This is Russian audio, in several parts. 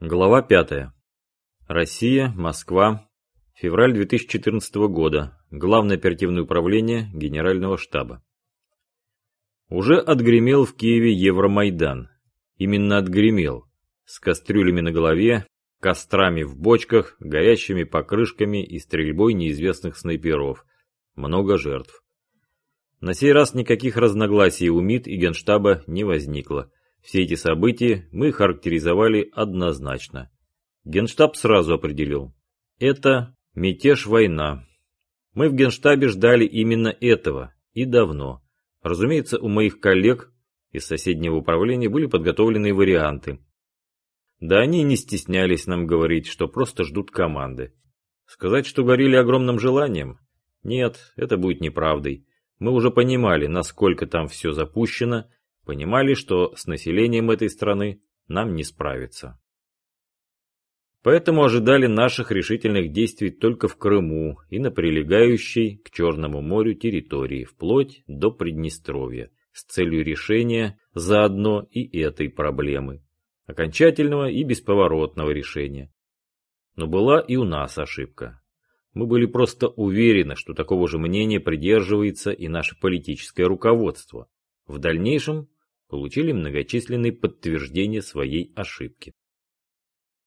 Глава 5. Россия, Москва, февраль 2014 года. Главное оперативное управление Генерального штаба. Уже отгремел в Киеве Евромайдан. Именно отгремел. С кастрюлями на голове, кострами в бочках, горящими покрышками и стрельбой неизвестных снайперов. Много жертв. На сей раз никаких разногласий у МИД и Генштаба не возникло. Все эти события мы характеризовали однозначно. Генштаб сразу определил. Это мятеж-война. Мы в Генштабе ждали именно этого. И давно. Разумеется, у моих коллег из соседнего управления были подготовлены варианты. Да они не стеснялись нам говорить, что просто ждут команды. Сказать, что горели огромным желанием? Нет, это будет неправдой. Мы уже понимали, насколько там все запущено, понимали, что с населением этой страны нам не справиться. Поэтому ожидали наших решительных действий только в Крыму и на прилегающей к Черному морю территории, вплоть до Приднестровья, с целью решения заодно и этой проблемы, окончательного и бесповоротного решения. Но была и у нас ошибка. Мы были просто уверены, что такого же мнения придерживается и наше политическое руководство. В дальнейшем получили многочисленные подтверждения своей ошибки.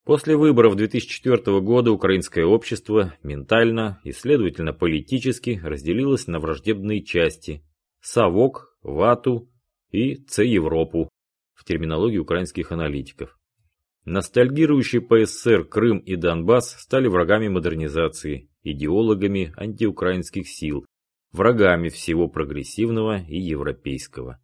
После выборов 2004 года украинское общество ментально и, следовательно, политически разделилось на враждебные части – Совок, Вату и Ц-Европу в терминологии украинских аналитиков. Ностальгирующие по СССР Крым и Донбасс стали врагами модернизации, идеологами антиукраинских сил, врагами всего прогрессивного и европейского.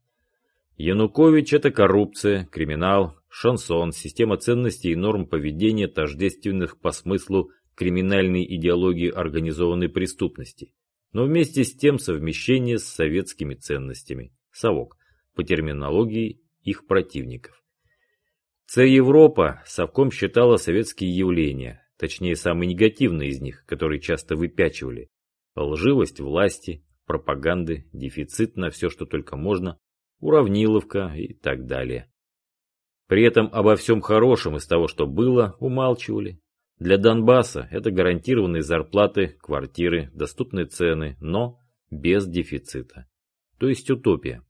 Янукович – это коррупция, криминал, шансон, система ценностей и норм поведения, тождественных по смыслу криминальной идеологии организованной преступности, но вместе с тем совмещение с советскими ценностями, совок, по терминологии их противников. Ц-Европа совком считала советские явления, точнее самые негативные из них, которые часто выпячивали. Лживость власти, пропаганды, дефицит на все, что только можно, уравниловка и так далее. При этом обо всем хорошем из того, что было, умалчивали. Для Донбасса это гарантированные зарплаты, квартиры, доступные цены, но без дефицита. То есть утопия.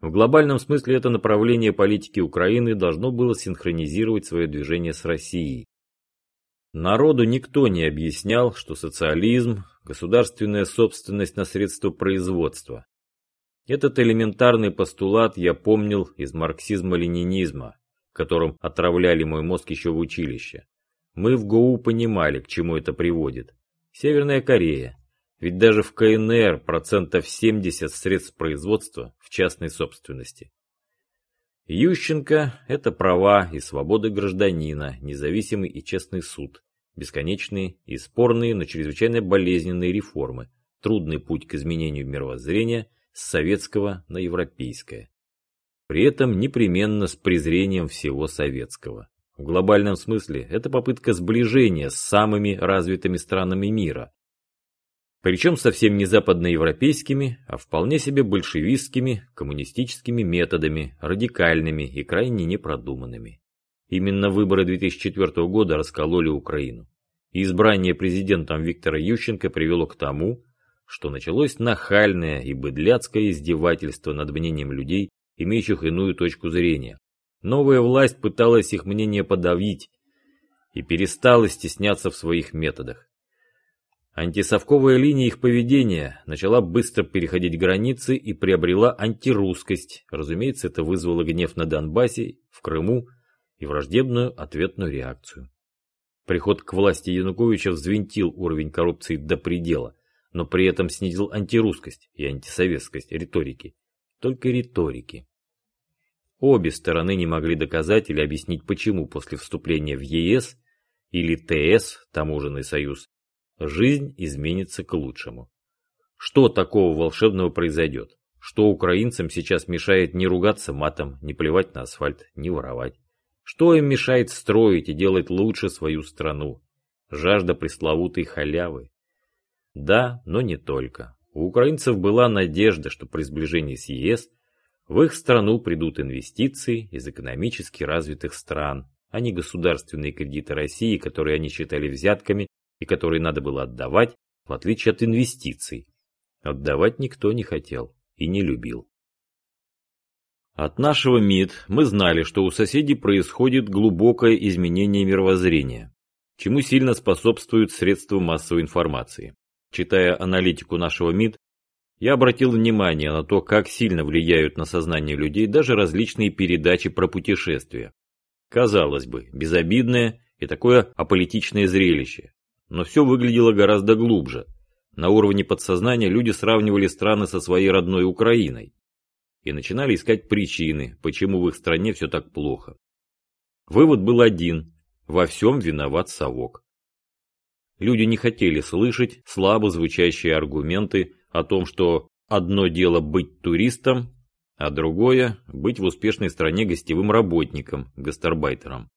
В глобальном смысле это направление политики Украины должно было синхронизировать свое движение с Россией. Народу никто не объяснял, что социализм – государственная собственность на средства производства, этот элементарный постулат я помнил из марксизма-ленинизма, которым отравляли мой мозг еще в училище. Мы в ГУ понимали, к чему это приводит. Северная Корея. Ведь даже в КНР процентов 70 средств производства в частной собственности. Ющенко – это права и свободы гражданина, независимый и честный суд, бесконечные и спорные, но чрезвычайно болезненные реформы, трудный путь к изменению мировоззрения – с советского на европейское. При этом непременно с презрением всего советского. В глобальном смысле это попытка сближения с самыми развитыми странами мира. Причем совсем не западноевропейскими, а вполне себе большевистскими, коммунистическими методами, радикальными и крайне непродуманными. Именно выборы 2004 года раскололи Украину. избрание президентом Виктора Ющенко привело к тому, что началось нахальное и быдляцкое издевательство над мнением людей, имеющих иную точку зрения. Новая власть пыталась их мнение подавить и перестала стесняться в своих методах. Антисовковая линия их поведения начала быстро переходить границы и приобрела антирусскость. Разумеется, это вызвало гнев на Донбассе, в Крыму и враждебную ответную реакцию. Приход к власти Януковича взвинтил уровень коррупции до предела но при этом снизил антирусскость и антисоветскость риторики. Только риторики. Обе стороны не могли доказать или объяснить, почему после вступления в ЕС или ТС, таможенный союз, жизнь изменится к лучшему. Что такого волшебного произойдет? Что украинцам сейчас мешает не ругаться матом, не плевать на асфальт, не воровать? Что им мешает строить и делать лучше свою страну? Жажда пресловутой халявы. Да, но не только. У украинцев была надежда, что при сближении с ЕС в их страну придут инвестиции из экономически развитых стран, а не государственные кредиты России, которые они считали взятками и которые надо было отдавать, в отличие от инвестиций. Отдавать никто не хотел и не любил. От нашего МИД мы знали, что у соседей происходит глубокое изменение мировоззрения, чему сильно способствуют средства массовой информации. Читая аналитику нашего МИД, я обратил внимание на то, как сильно влияют на сознание людей даже различные передачи про путешествия. Казалось бы, безобидное и такое аполитичное зрелище, но все выглядело гораздо глубже. На уровне подсознания люди сравнивали страны со своей родной Украиной и начинали искать причины, почему в их стране все так плохо. Вывод был один – во всем виноват совок. Люди не хотели слышать слабо звучащие аргументы о том, что одно дело быть туристом, а другое – быть в успешной стране гостевым работником, гастарбайтером.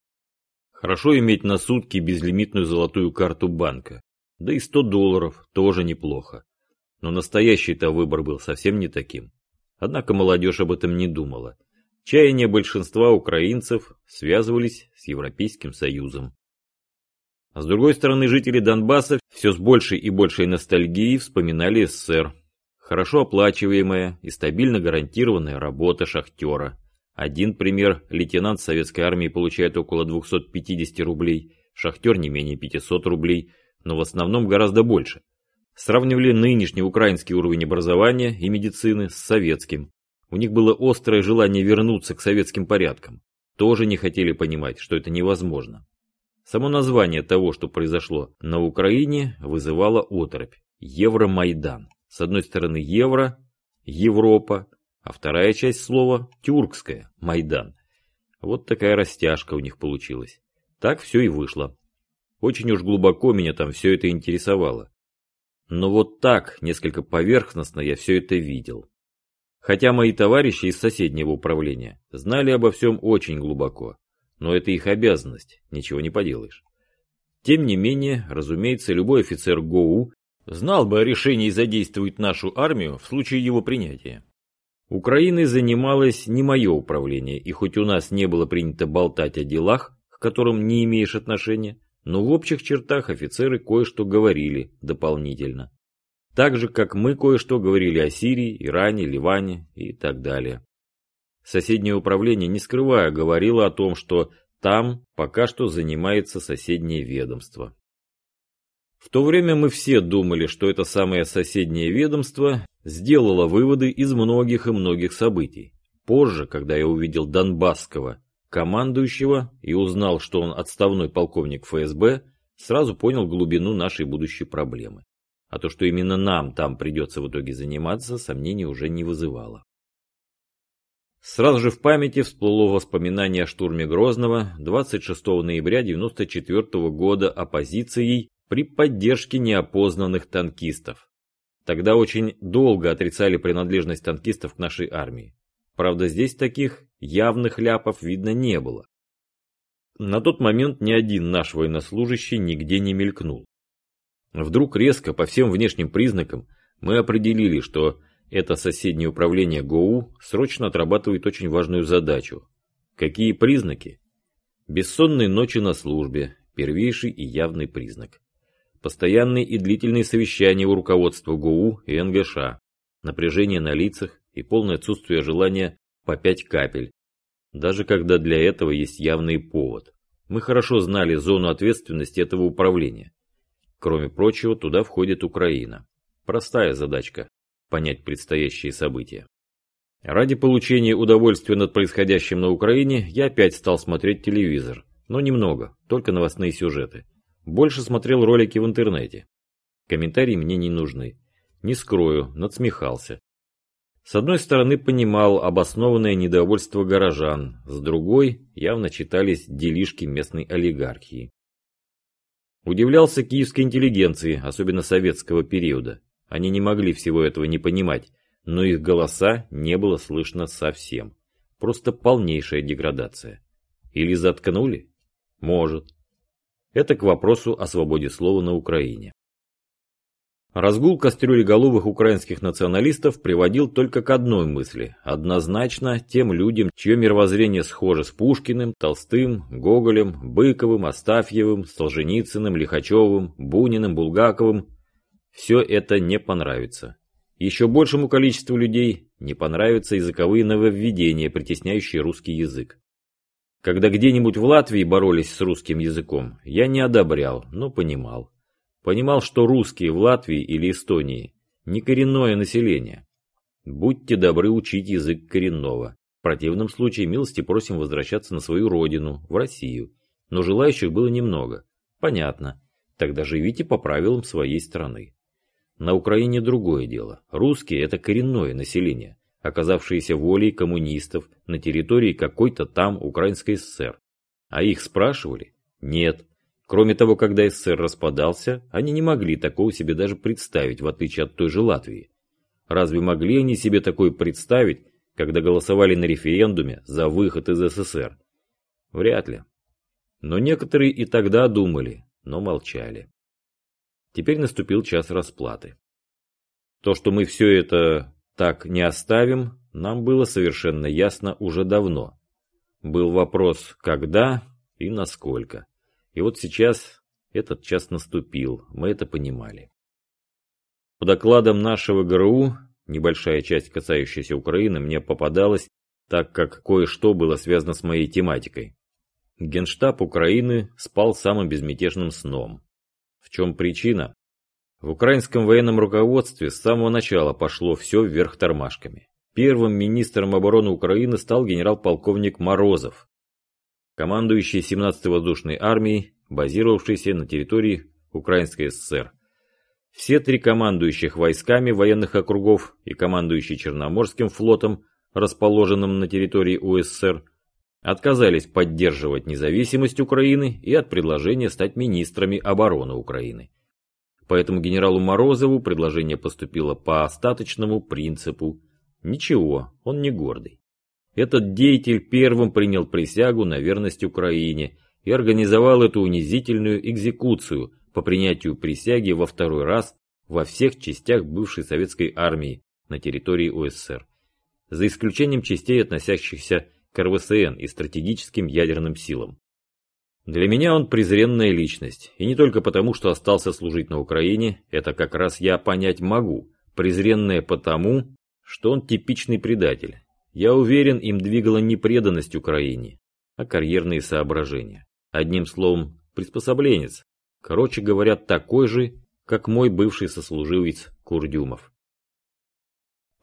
Хорошо иметь на сутки безлимитную золотую карту банка, да и 100 долларов тоже неплохо. Но настоящий-то выбор был совсем не таким. Однако молодежь об этом не думала. Чаяния большинства украинцев связывались с Европейским Союзом. А с другой стороны, жители Донбасса все с большей и большей ностальгией вспоминали СССР. Хорошо оплачиваемая и стабильно гарантированная работа шахтера. Один пример. Лейтенант советской армии получает около 250 рублей, шахтер не менее 500 рублей, но в основном гораздо больше. Сравнивали нынешний украинский уровень образования и медицины с советским. У них было острое желание вернуться к советским порядкам. Тоже не хотели понимать, что это невозможно. Само название того, что произошло на Украине, вызывало оторопь. Евромайдан. С одной стороны евро, Европа, а вторая часть слова тюркская, Майдан. Вот такая растяжка у них получилась. Так все и вышло. Очень уж глубоко меня там все это интересовало. Но вот так, несколько поверхностно я все это видел. Хотя мои товарищи из соседнего управления знали обо всем очень глубоко но это их обязанность, ничего не поделаешь. Тем не менее, разумеется, любой офицер ГОУ знал бы о решении задействовать нашу армию в случае его принятия. Украиной занималось не мое управление, и хоть у нас не было принято болтать о делах, к которым не имеешь отношения, но в общих чертах офицеры кое-что говорили дополнительно. Так же, как мы кое-что говорили о Сирии, Иране, Ливане и так далее. Соседнее управление, не скрывая, говорило о том, что там пока что занимается соседнее ведомство. В то время мы все думали, что это самое соседнее ведомство сделало выводы из многих и многих событий. Позже, когда я увидел Донбасского, командующего, и узнал, что он отставной полковник ФСБ, сразу понял глубину нашей будущей проблемы. А то, что именно нам там придется в итоге заниматься, сомнений уже не вызывало. Сразу же в памяти всплыло воспоминание о штурме Грозного 26 ноября 1994 года оппозицией при поддержке неопознанных танкистов. Тогда очень долго отрицали принадлежность танкистов к нашей армии. Правда, здесь таких явных ляпов видно не было. На тот момент ни один наш военнослужащий нигде не мелькнул. Вдруг резко, по всем внешним признакам, мы определили, что это соседнее управление ГОУ срочно отрабатывает очень важную задачу. Какие признаки? Бессонные ночи на службе, первейший и явный признак. Постоянные и длительные совещания у руководства ГУ и НГШ, напряжение на лицах и полное отсутствие желания по пять капель, даже когда для этого есть явный повод. Мы хорошо знали зону ответственности этого управления. Кроме прочего, туда входит Украина. Простая задачка понять предстоящие события. Ради получения удовольствия над происходящим на Украине я опять стал смотреть телевизор, но немного, только новостные сюжеты. Больше смотрел ролики в интернете. Комментарии мне не нужны. Не скрою, надсмехался. С одной стороны понимал обоснованное недовольство горожан, с другой явно читались делишки местной олигархии. Удивлялся киевской интеллигенции, особенно советского периода. Они не могли всего этого не понимать, но их голоса не было слышно совсем. Просто полнейшая деградация. Или заткнули? Может. Это к вопросу о свободе слова на Украине. Разгул кастрюлеголовых украинских националистов приводил только к одной мысли. Однозначно тем людям, чье мировоззрение схоже с Пушкиным, Толстым, Гоголем, Быковым, Астафьевым, Солженицыным, Лихачевым, Буниным, Булгаковым, все это не понравится. Еще большему количеству людей не понравятся языковые нововведения, притесняющие русский язык. Когда где-нибудь в Латвии боролись с русским языком, я не одобрял, но понимал. Понимал, что русские в Латвии или Эстонии не коренное население. Будьте добры учить язык коренного. В противном случае милости просим возвращаться на свою родину, в Россию. Но желающих было немного. Понятно. Тогда живите по правилам своей страны. На Украине другое дело. Русские – это коренное население, оказавшееся волей коммунистов на территории какой-то там Украинской ССР. А их спрашивали? Нет. Кроме того, когда СССР распадался, они не могли такого себе даже представить, в отличие от той же Латвии. Разве могли они себе такое представить, когда голосовали на референдуме за выход из СССР? Вряд ли. Но некоторые и тогда думали, но молчали. Теперь наступил час расплаты. То, что мы все это так не оставим, нам было совершенно ясно уже давно. Был вопрос, когда и насколько. И вот сейчас этот час наступил, мы это понимали. По докладам нашего ГРУ, небольшая часть, касающаяся Украины, мне попадалась, так как кое-что было связано с моей тематикой. Генштаб Украины спал самым безмятежным сном. В чем причина? В украинском военном руководстве с самого начала пошло все вверх тормашками. Первым министром обороны Украины стал генерал-полковник Морозов командующий 17-й воздушной армией, базировавшейся на территории Украинской ССР. Все три командующих войсками военных округов и командующий Черноморским флотом, расположенным на территории УССР, отказались поддерживать независимость Украины и от предложения стать министрами обороны Украины. Поэтому генералу Морозову предложение поступило по остаточному принципу «Ничего, он не гордый». Этот деятель первым принял присягу на верность Украине и организовал эту унизительную экзекуцию по принятию присяги во второй раз во всех частях бывшей советской армии на территории УССР, за исключением частей, относящихся к РВСН и стратегическим ядерным силам. Для меня он презренная личность, и не только потому, что остался служить на Украине, это как раз я понять могу, презренная потому, что он типичный предатель, я уверен, им двигала не преданность Украине, а карьерные соображения. Одним словом, приспособленец. Короче говоря, такой же, как мой бывший сослуживец Курдюмов.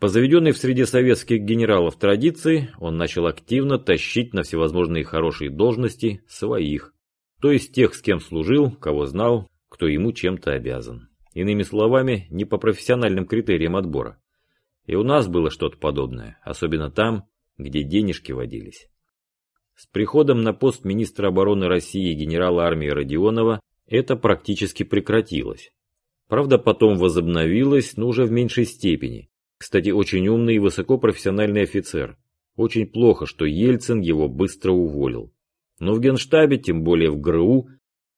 По заведенной в среде советских генералов традиции, он начал активно тащить на всевозможные хорошие должности своих, то есть тех, с кем служил, кого знал, кто ему чем-то обязан. Иными словами, не по профессиональным критериям отбора. И у нас было что-то подобное, особенно там, где денежки водились. С приходом на пост министра обороны России генерала армии Родионова это практически прекратилось. Правда, потом возобновилось, но уже в меньшей степени. Кстати, очень умный и высокопрофессиональный офицер. Очень плохо, что Ельцин его быстро уволил. Но в Генштабе, тем более в ГРУ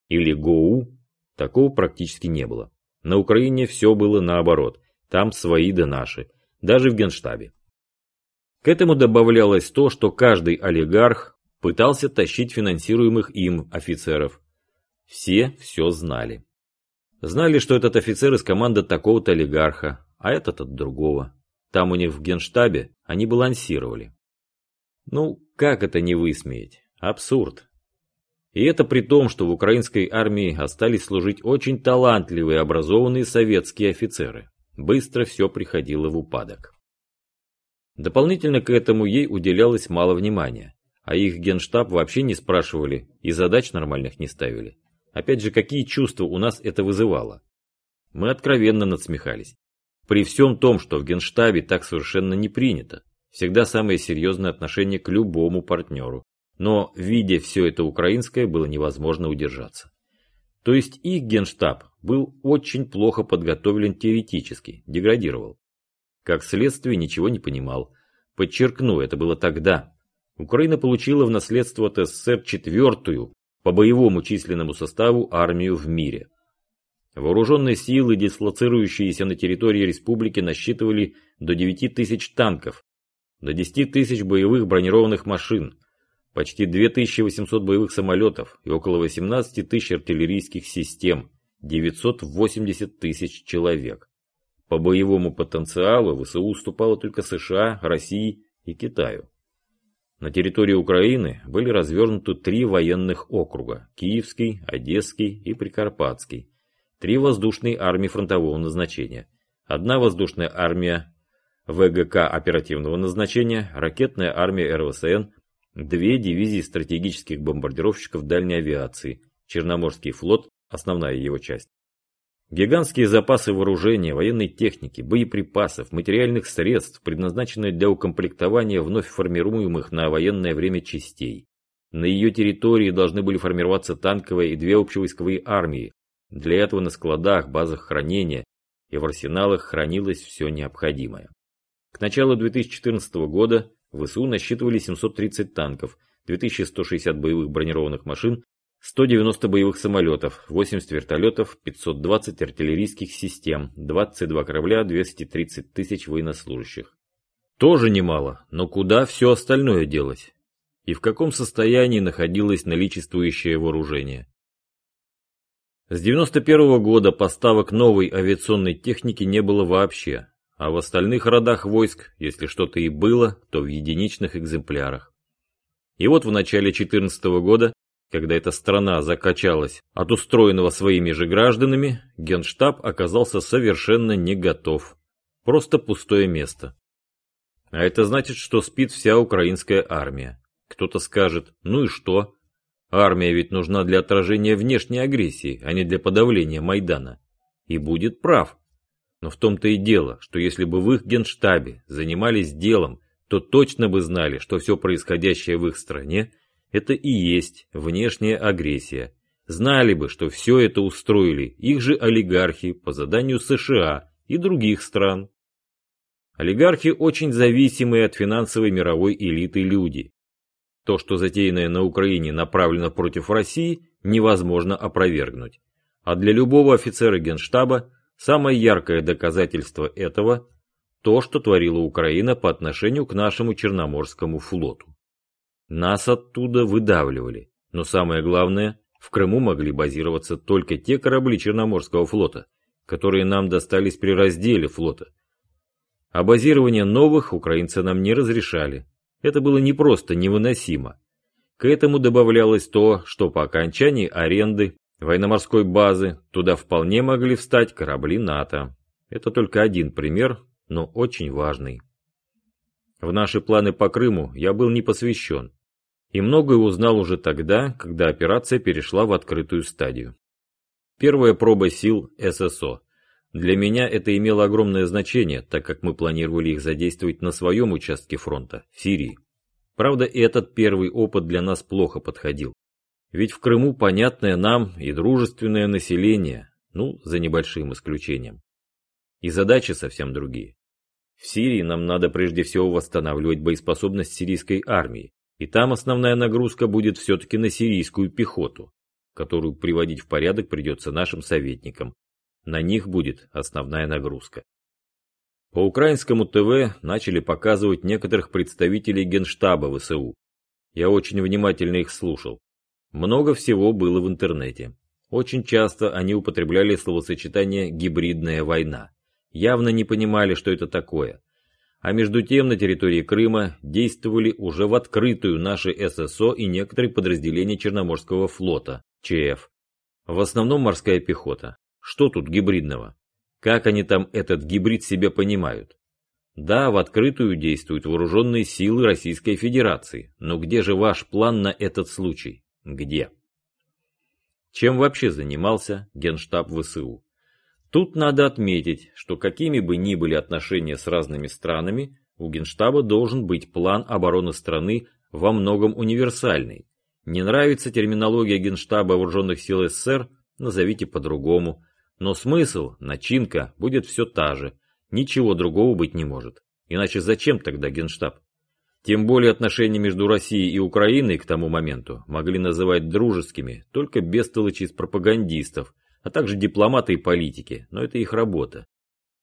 или ГОУ, такого практически не было. На Украине все было наоборот. Там свои да наши даже в Генштабе. К этому добавлялось то, что каждый олигарх пытался тащить финансируемых им офицеров. Все все знали. Знали, что этот офицер из команды такого-то олигарха, а этот от другого. Там у них в генштабе они балансировали. Ну, как это не высмеять? Абсурд. И это при том, что в украинской армии остались служить очень талантливые образованные советские офицеры. Быстро все приходило в упадок. Дополнительно к этому ей уделялось мало внимания, а их генштаб вообще не спрашивали и задач нормальных не ставили. Опять же, какие чувства у нас это вызывало? Мы откровенно надсмехались. При всем том, что в генштабе так совершенно не принято. Всегда самое серьезное отношение к любому партнеру. Но, видя все это украинское, было невозможно удержаться. То есть их генштаб был очень плохо подготовлен теоретически, деградировал. Как следствие, ничего не понимал. Подчеркну, это было тогда. Украина получила в наследство от СССР четвертую по боевому численному составу армию в мире. Вооруженные силы, дислоцирующиеся на территории республики, насчитывали до 9 тысяч танков, до 10 тысяч боевых бронированных машин, почти 2800 боевых самолетов и около 18 тысяч артиллерийских систем, 980 тысяч человек. По боевому потенциалу ВСУ уступало только США, России и Китаю. На территории Украины были развернуты три военных округа – Киевский, Одесский и Прикарпатский, три воздушные армии фронтового назначения, одна воздушная армия ВГК оперативного назначения, ракетная армия РВСН, две дивизии стратегических бомбардировщиков дальней авиации, Черноморский флот, основная его часть. Гигантские запасы вооружения, военной техники, боеприпасов, материальных средств, предназначенные для укомплектования вновь формируемых на военное время частей. На ее территории должны были формироваться танковые и две общевойсковые армии. Для этого на складах, базах хранения и в арсеналах хранилось все необходимое. К началу 2014 года в ВСУ насчитывали 730 танков, 2160 боевых бронированных машин, 190 боевых самолетов, 80 вертолетов, 520 артиллерийских систем, 22 корабля, 230 тысяч военнослужащих. Тоже немало, но куда все остальное делать? И в каком состоянии находилось наличествующее вооружение? С 91 года поставок новой авиационной техники не было вообще, а в остальных родах войск, если что-то и было, то в единичных экземплярах. И вот в начале 14 года, когда эта страна закачалась от устроенного своими же гражданами, генштаб оказался совершенно не готов. Просто пустое место. А это значит, что спит вся украинская армия. Кто-то скажет, ну и что? Армия ведь нужна для отражения внешней агрессии, а не для подавления Майдана. И будет прав. Но в том-то и дело, что если бы в их генштабе занимались делом, то точно бы знали, что все происходящее в их стране – это и есть внешняя агрессия. Знали бы, что все это устроили их же олигархи по заданию США и других стран. Олигархи очень зависимые от финансовой мировой элиты люди. То, что затеянное на Украине направлено против России, невозможно опровергнуть. А для любого офицера генштаба Самое яркое доказательство этого – то, что творила Украина по отношению к нашему Черноморскому флоту. Нас оттуда выдавливали, но самое главное, в Крыму могли базироваться только те корабли Черноморского флота, которые нам достались при разделе флота. А базирование новых украинцы нам не разрешали. Это было не просто невыносимо. К этому добавлялось то, что по окончании аренды военно-морской базы, туда вполне могли встать корабли НАТО. Это только один пример, но очень важный. В наши планы по Крыму я был не посвящен. И многое узнал уже тогда, когда операция перешла в открытую стадию. Первая проба сил ССО. Для меня это имело огромное значение, так как мы планировали их задействовать на своем участке фронта, в Сирии. Правда, и этот первый опыт для нас плохо подходил. Ведь в Крыму понятное нам и дружественное население, ну, за небольшим исключением. И задачи совсем другие. В Сирии нам надо прежде всего восстанавливать боеспособность сирийской армии, и там основная нагрузка будет все-таки на сирийскую пехоту, которую приводить в порядок придется нашим советникам. На них будет основная нагрузка. По украинскому ТВ начали показывать некоторых представителей генштаба ВСУ. Я очень внимательно их слушал. Много всего было в интернете. Очень часто они употребляли словосочетание «гибридная война». Явно не понимали, что это такое. А между тем на территории Крыма действовали уже в открытую наши ССО и некоторые подразделения Черноморского флота, ЧФ. В основном морская пехота. Что тут гибридного? Как они там этот гибрид себе понимают? Да, в открытую действуют вооруженные силы Российской Федерации, но где же ваш план на этот случай? где. Чем вообще занимался Генштаб ВСУ? Тут надо отметить, что какими бы ни были отношения с разными странами, у Генштаба должен быть план обороны страны во многом универсальный. Не нравится терминология Генштаба Вооруженных сил СССР, назовите по-другому. Но смысл, начинка будет все та же, ничего другого быть не может. Иначе зачем тогда Генштаб? Тем более отношения между Россией и Украиной к тому моменту могли называть дружескими только бестолочи из пропагандистов, а также дипломаты и политики, но это их работа.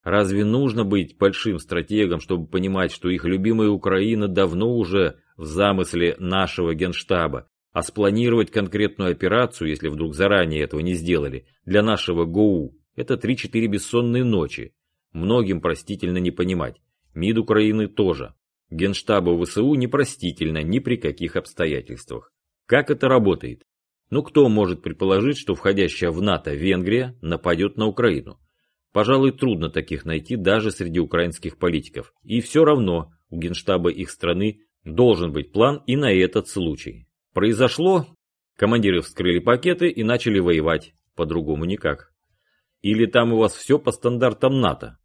Разве нужно быть большим стратегом, чтобы понимать, что их любимая Украина давно уже в замысле нашего генштаба, а спланировать конкретную операцию, если вдруг заранее этого не сделали, для нашего ГОУ, это 3-4 бессонные ночи. Многим простительно не понимать. МИД Украины тоже. Генштабу ВСУ непростительно ни при каких обстоятельствах. Как это работает? Ну кто может предположить, что входящая в НАТО Венгрия нападет на Украину? Пожалуй, трудно таких найти даже среди украинских политиков. И все равно у генштаба их страны должен быть план и на этот случай. Произошло, командиры вскрыли пакеты и начали воевать. По-другому никак. Или там у вас все по стандартам НАТО?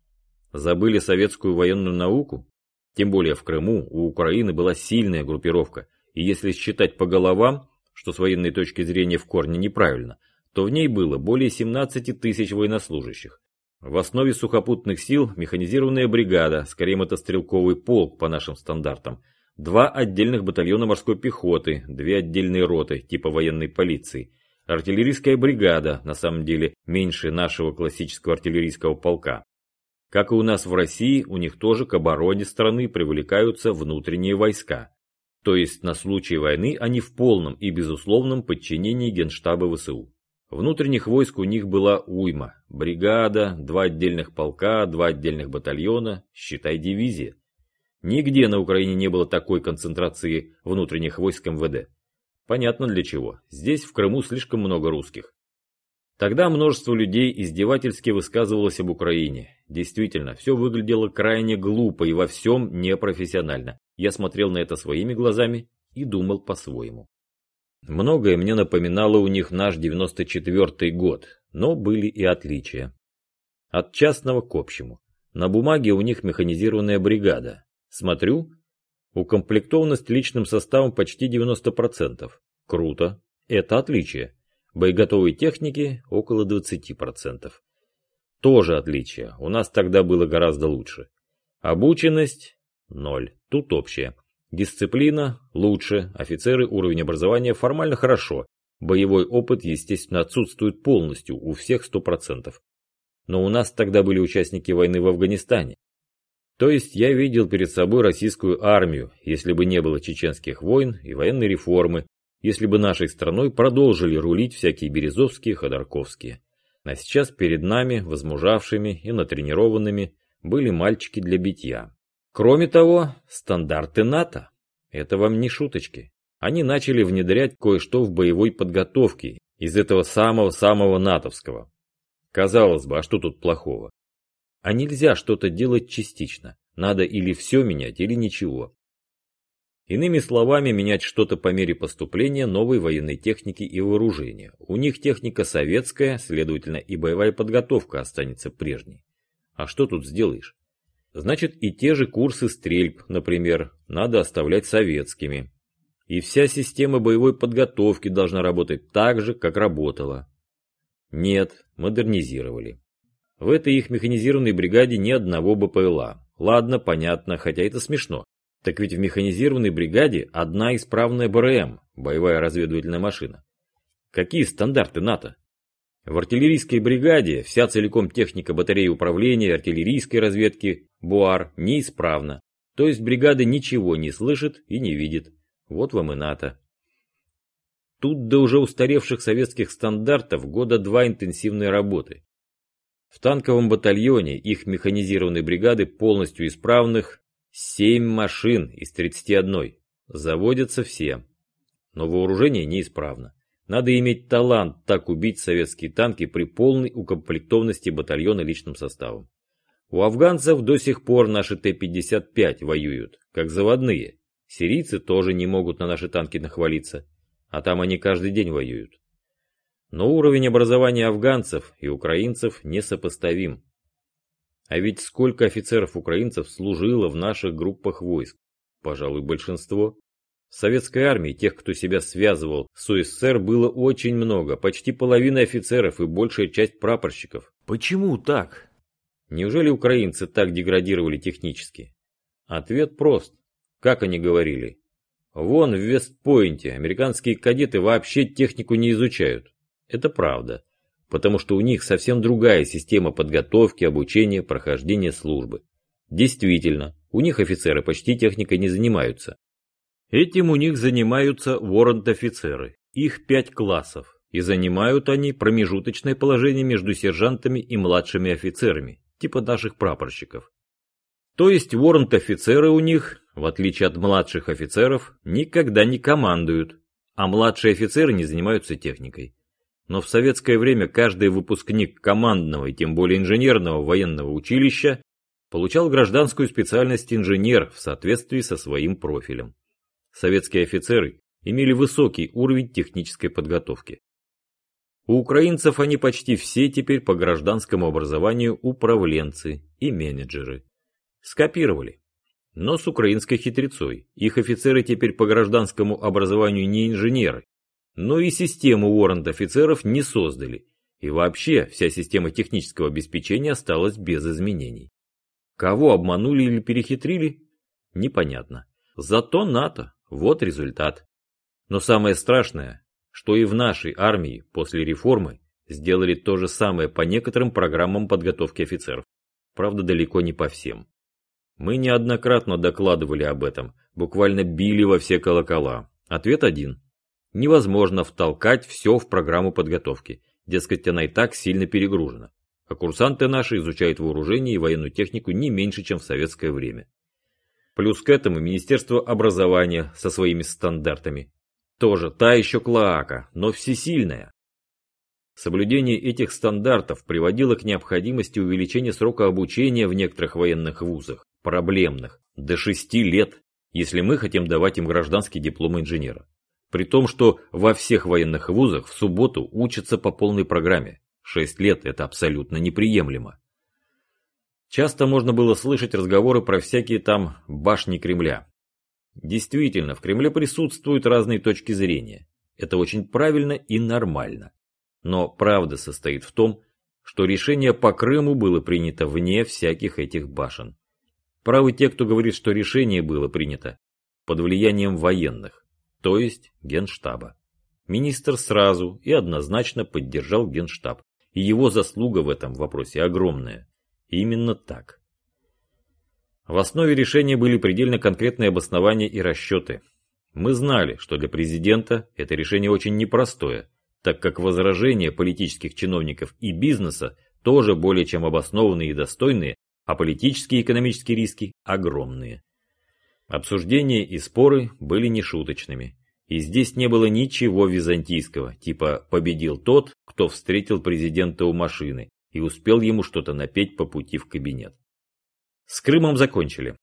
Забыли советскую военную науку? Тем более в Крыму у Украины была сильная группировка. И если считать по головам, что с военной точки зрения в корне неправильно, то в ней было более 17 тысяч военнослужащих. В основе сухопутных сил механизированная бригада, скорее мотострелковый полк по нашим стандартам, два отдельных батальона морской пехоты, две отдельные роты типа военной полиции, артиллерийская бригада, на самом деле меньше нашего классического артиллерийского полка. Как и у нас в России, у них тоже к обороне страны привлекаются внутренние войска. То есть на случай войны они в полном и безусловном подчинении Генштаба ВСУ. Внутренних войск у них была уйма. Бригада, два отдельных полка, два отдельных батальона, считай дивизия. Нигде на Украине не было такой концентрации внутренних войск МВД. Понятно для чего. Здесь в Крыму слишком много русских. Тогда множество людей издевательски высказывалось об Украине. Действительно, все выглядело крайне глупо и во всем непрофессионально. Я смотрел на это своими глазами и думал по-своему. Многое мне напоминало у них наш 94-й год, но были и отличия. От частного к общему. На бумаге у них механизированная бригада. Смотрю, укомплектованность личным составом почти 90%. Круто. Это отличие. Боеготовой техники около 20%. Тоже отличие. У нас тогда было гораздо лучше. Обученность – ноль. Тут общее. Дисциплина – лучше, офицеры уровень образования формально хорошо, боевой опыт, естественно, отсутствует полностью, у всех 100%. Но у нас тогда были участники войны в Афганистане. То есть я видел перед собой российскую армию, если бы не было чеченских войн и военной реформы, если бы нашей страной продолжили рулить всякие Березовские, Ходорковские. А сейчас перед нами, возмужавшими и натренированными, были мальчики для битья. Кроме того, стандарты НАТО. Это вам не шуточки. Они начали внедрять кое-что в боевой подготовке из этого самого-самого натовского. Казалось бы, а что тут плохого? А нельзя что-то делать частично. Надо или все менять, или ничего. Иными словами, менять что-то по мере поступления новой военной техники и вооружения. У них техника советская, следовательно, и боевая подготовка останется прежней. А что тут сделаешь? Значит, и те же курсы стрельб, например, надо оставлять советскими. И вся система боевой подготовки должна работать так же, как работала. Нет, модернизировали. В этой их механизированной бригаде ни одного БПЛА. Ладно, понятно, хотя это смешно. Так ведь в механизированной бригаде одна исправная БРМ, боевая разведывательная машина. Какие стандарты НАТО? В артиллерийской бригаде вся целиком техника батареи управления артиллерийской разведки БУАР неисправна. То есть бригада ничего не слышит и не видит. Вот вам и НАТО. Тут до уже устаревших советских стандартов года два интенсивной работы. В танковом батальоне их механизированной бригады полностью исправных 7 машин из 31. Заводятся все. Но вооружение неисправно. Надо иметь талант так убить советские танки при полной укомплектованности батальона личным составом. У афганцев до сих пор наши Т-55 воюют, как заводные. Сирийцы тоже не могут на наши танки нахвалиться, а там они каждый день воюют. Но уровень образования афганцев и украинцев несопоставим. А ведь сколько офицеров-украинцев служило в наших группах войск? Пожалуй, большинство. В советской армии тех, кто себя связывал с УССР, было очень много, почти половина офицеров и большая часть прапорщиков. Почему так? Неужели украинцы так деградировали технически? Ответ прост. Как они говорили? Вон в Вестпойнте американские кадеты вообще технику не изучают. Это правда. потому что у них совсем другая система подготовки, обучения, прохождения службы. Действительно, у них офицеры почти техникой не занимаются. Этим у них занимаются воронт-офицеры, их пять классов, и занимают они промежуточное положение между сержантами и младшими офицерами, типа наших прапорщиков. То есть воронт-офицеры у них, в отличие от младших офицеров, никогда не командуют, а младшие офицеры не занимаются техникой. Но в советское время каждый выпускник командного и тем более инженерного военного училища получал гражданскую специальность инженер в соответствии со своим профилем. Советские офицеры имели высокий уровень технической подготовки. У украинцев они почти все теперь по гражданскому образованию управленцы и менеджеры. Скопировали. Но с украинской хитрецой. Их офицеры теперь по гражданскому образованию не инженеры, но и систему уоррент-офицеров не создали. И вообще вся система технического обеспечения осталась без изменений. Кого обманули или перехитрили? Непонятно. Зато НАТО. Вот результат. Но самое страшное, что и в нашей армии после реформы сделали то же самое по некоторым программам подготовки офицеров. Правда, далеко не по всем. Мы неоднократно докладывали об этом, буквально били во все колокола. Ответ один. Невозможно втолкать все в программу подготовки, дескать, она и так сильно перегружена. А курсанты наши изучают вооружение и военную технику не меньше, чем в советское время. Плюс к этому Министерство образования со своими стандартами. Тоже та еще клоака, но всесильная. Соблюдение этих стандартов приводило к необходимости увеличения срока обучения в некоторых военных вузах, проблемных, до 6 лет, если мы хотим давать им гражданский диплом инженера. При том, что во всех военных вузах в субботу учатся по полной программе. 6 лет – это абсолютно неприемлемо. Часто можно было слышать разговоры про всякие там башни Кремля. Действительно, в Кремле присутствуют разные точки зрения. Это очень правильно и нормально. Но правда состоит в том, что решение по Крыму было принято вне всяких этих башен. Правы те, кто говорит, что решение было принято под влиянием военных то есть Генштаба. Министр сразу и однозначно поддержал Генштаб, и его заслуга в этом вопросе огромная. Именно так. В основе решения были предельно конкретные обоснования и расчеты. Мы знали, что для президента это решение очень непростое, так как возражения политических чиновников и бизнеса тоже более чем обоснованные и достойные, а политические и экономические риски огромные. Обсуждения и споры были нешуточными. И здесь не было ничего византийского, типа «победил тот, кто встретил президента у машины и успел ему что-то напеть по пути в кабинет». С Крымом закончили.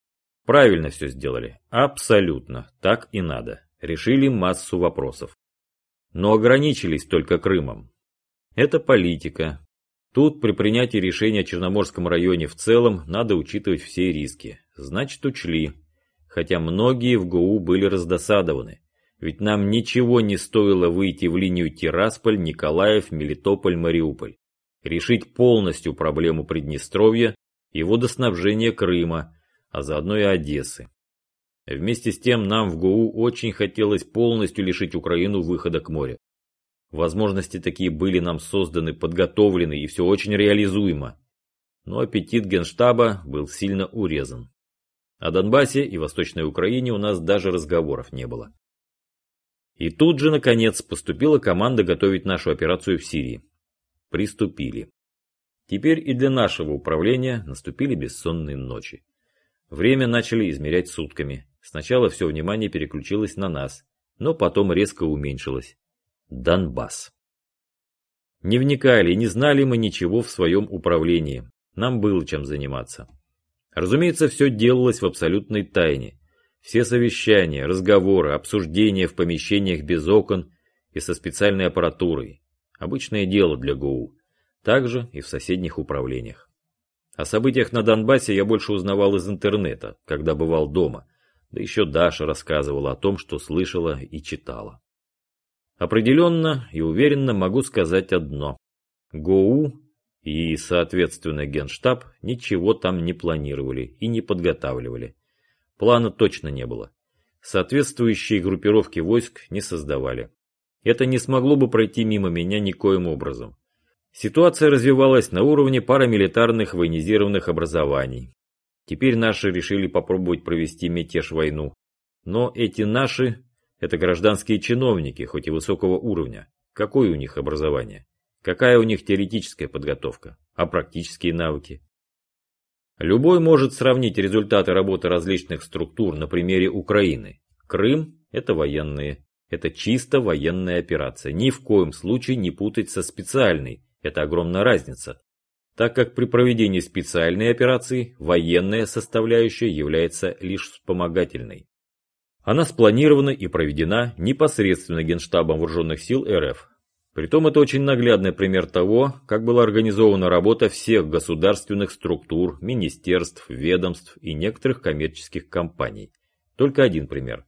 Правильно все сделали. Абсолютно. Так и надо. Решили массу вопросов. Но ограничились только Крымом. Это политика. Тут при принятии решения о Черноморском районе в целом надо учитывать все риски. Значит, учли хотя многие в ГУ были раздосадованы. Ведь нам ничего не стоило выйти в линию Тирасполь, Николаев, Мелитополь, Мариуполь. Решить полностью проблему Приднестровья и водоснабжения Крыма, а заодно и Одессы. Вместе с тем нам в ГУ очень хотелось полностью лишить Украину выхода к морю. Возможности такие были нам созданы, подготовлены и все очень реализуемо. Но аппетит Генштаба был сильно урезан. О Донбассе и Восточной Украине у нас даже разговоров не было. И тут же, наконец, поступила команда готовить нашу операцию в Сирии. Приступили. Теперь и для нашего управления наступили бессонные ночи. Время начали измерять сутками. Сначала все внимание переключилось на нас, но потом резко уменьшилось. Донбасс. Не вникали, не знали мы ничего в своем управлении. Нам было чем заниматься. Разумеется, все делалось в абсолютной тайне. Все совещания, разговоры, обсуждения в помещениях без окон и со специальной аппаратурой. Обычное дело для ГУ. Также и в соседних управлениях. О событиях на Донбассе я больше узнавал из интернета, когда бывал дома. Да еще Даша рассказывала о том, что слышала и читала. Определенно и уверенно могу сказать одно. ГОУ и, соответственно, Генштаб ничего там не планировали и не подготавливали. Плана точно не было. Соответствующие группировки войск не создавали. Это не смогло бы пройти мимо меня никоим образом. Ситуация развивалась на уровне парамилитарных военизированных образований. Теперь наши решили попробовать провести мятеж-войну. Но эти наши – это гражданские чиновники, хоть и высокого уровня. Какое у них образование? Какая у них теоретическая подготовка? А практические навыки? Любой может сравнить результаты работы различных структур на примере Украины. Крым – это военные. Это чисто военная операция. Ни в коем случае не путать со специальной. Это огромная разница. Так как при проведении специальной операции военная составляющая является лишь вспомогательной. Она спланирована и проведена непосредственно Генштабом Вооруженных сил РФ. Притом это очень наглядный пример того, как была организована работа всех государственных структур, министерств, ведомств и некоторых коммерческих компаний. Только один пример.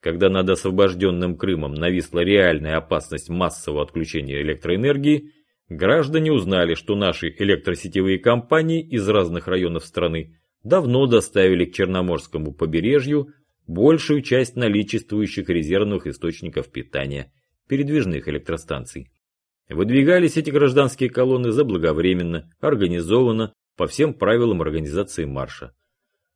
Когда над освобожденным Крымом нависла реальная опасность массового отключения электроэнергии, граждане узнали, что наши электросетевые компании из разных районов страны давно доставили к Черноморскому побережью большую часть наличествующих резервных источников питания передвижных электростанций. Выдвигались эти гражданские колонны заблаговременно, организованно, по всем правилам организации марша.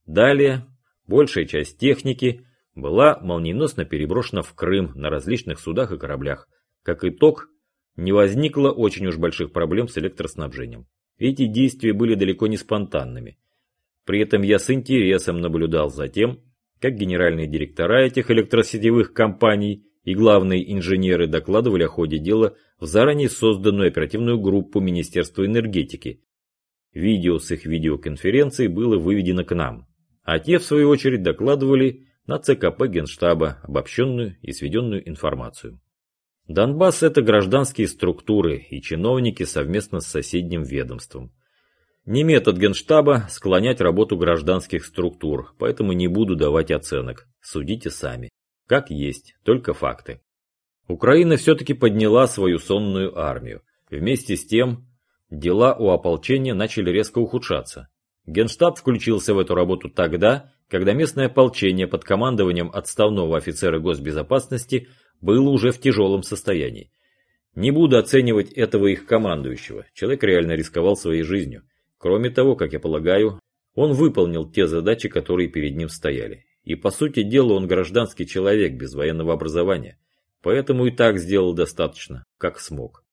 Далее, большая часть техники была молниеносно переброшена в Крым на различных судах и кораблях. Как итог, не возникло очень уж больших проблем с электроснабжением. Эти действия были далеко не спонтанными. При этом я с интересом наблюдал за тем, как генеральные директора этих электросетевых компаний и главные инженеры докладывали о ходе дела в заранее созданную оперативную группу Министерства энергетики. Видео с их видеоконференции было выведено к нам, а те, в свою очередь, докладывали на ЦКП Генштаба обобщенную и сведенную информацию. Донбасс – это гражданские структуры и чиновники совместно с соседним ведомством. Не метод Генштаба склонять работу гражданских структур, поэтому не буду давать оценок. Судите сами. Как есть, только факты. Украина все-таки подняла свою сонную армию. Вместе с тем, дела у ополчения начали резко ухудшаться. Генштаб включился в эту работу тогда, когда местное ополчение под командованием отставного офицера госбезопасности было уже в тяжелом состоянии. Не буду оценивать этого их командующего, человек реально рисковал своей жизнью. Кроме того, как я полагаю, он выполнил те задачи, которые перед ним стояли. И по сути дела он гражданский человек без военного образования, поэтому и так сделал достаточно, как смог.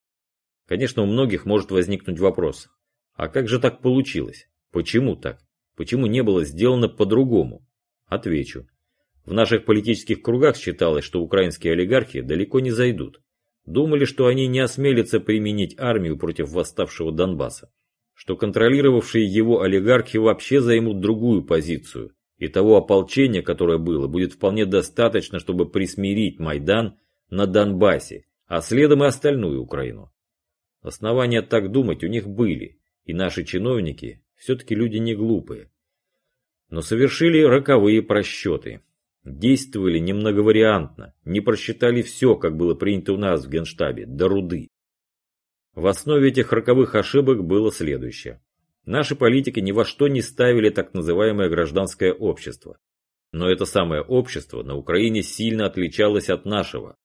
Конечно, у многих может возникнуть вопрос, а как же так получилось? Почему так? Почему не было сделано по-другому? Отвечу. В наших политических кругах считалось, что украинские олигархи далеко не зайдут. Думали, что они не осмелятся применить армию против восставшего Донбасса что контролировавшие его олигархи вообще займут другую позицию, и того ополчения, которое было, будет вполне достаточно, чтобы присмирить Майдан на Донбассе, а следом и остальную Украину. Основания так думать у них были, и наши чиновники все-таки люди не глупые. Но совершили роковые просчеты. Действовали немноговариантно, не просчитали все, как было принято у нас в Генштабе, до руды. В основе этих роковых ошибок было следующее. Наши политики ни во что не ставили так называемое гражданское общество. Но это самое общество на Украине сильно отличалось от нашего.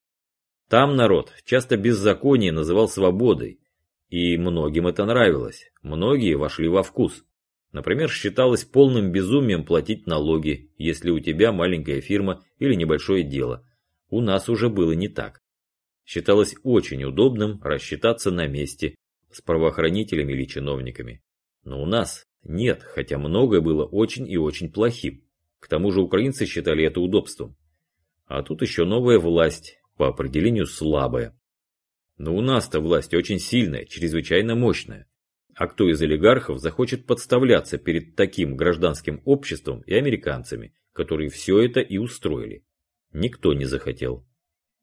Там народ часто беззаконие называл свободой, и многим это нравилось, многие вошли во вкус. Например, считалось полным безумием платить налоги, если у тебя маленькая фирма или небольшое дело. У нас уже было не так считалось очень удобным рассчитаться на месте с правоохранителями или чиновниками. Но у нас нет, хотя многое было очень и очень плохим. К тому же украинцы считали это удобством. А тут еще новая власть, по определению слабая. Но у нас-то власть очень сильная, чрезвычайно мощная. А кто из олигархов захочет подставляться перед таким гражданским обществом и американцами, которые все это и устроили? Никто не захотел.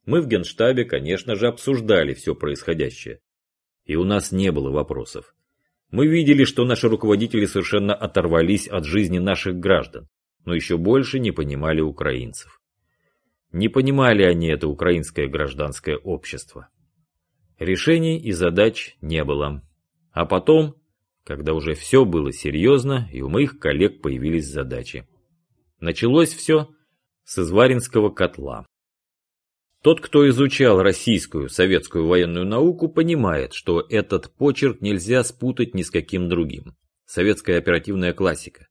Мы в Генштабе, конечно же, обсуждали все происходящее. И у нас не было вопросов. Мы видели, что наши руководители совершенно оторвались от жизни наших граждан, но еще больше не понимали украинцев. Не понимали они это украинское гражданское общество. Решений и задач не было. А потом, когда уже все было серьезно, и у моих коллег появились задачи. Началось все с Изваринского котла. Тот, кто изучал российскую советскую военную науку, понимает, что этот почерк нельзя спутать ни с каким другим. Советская оперативная классика.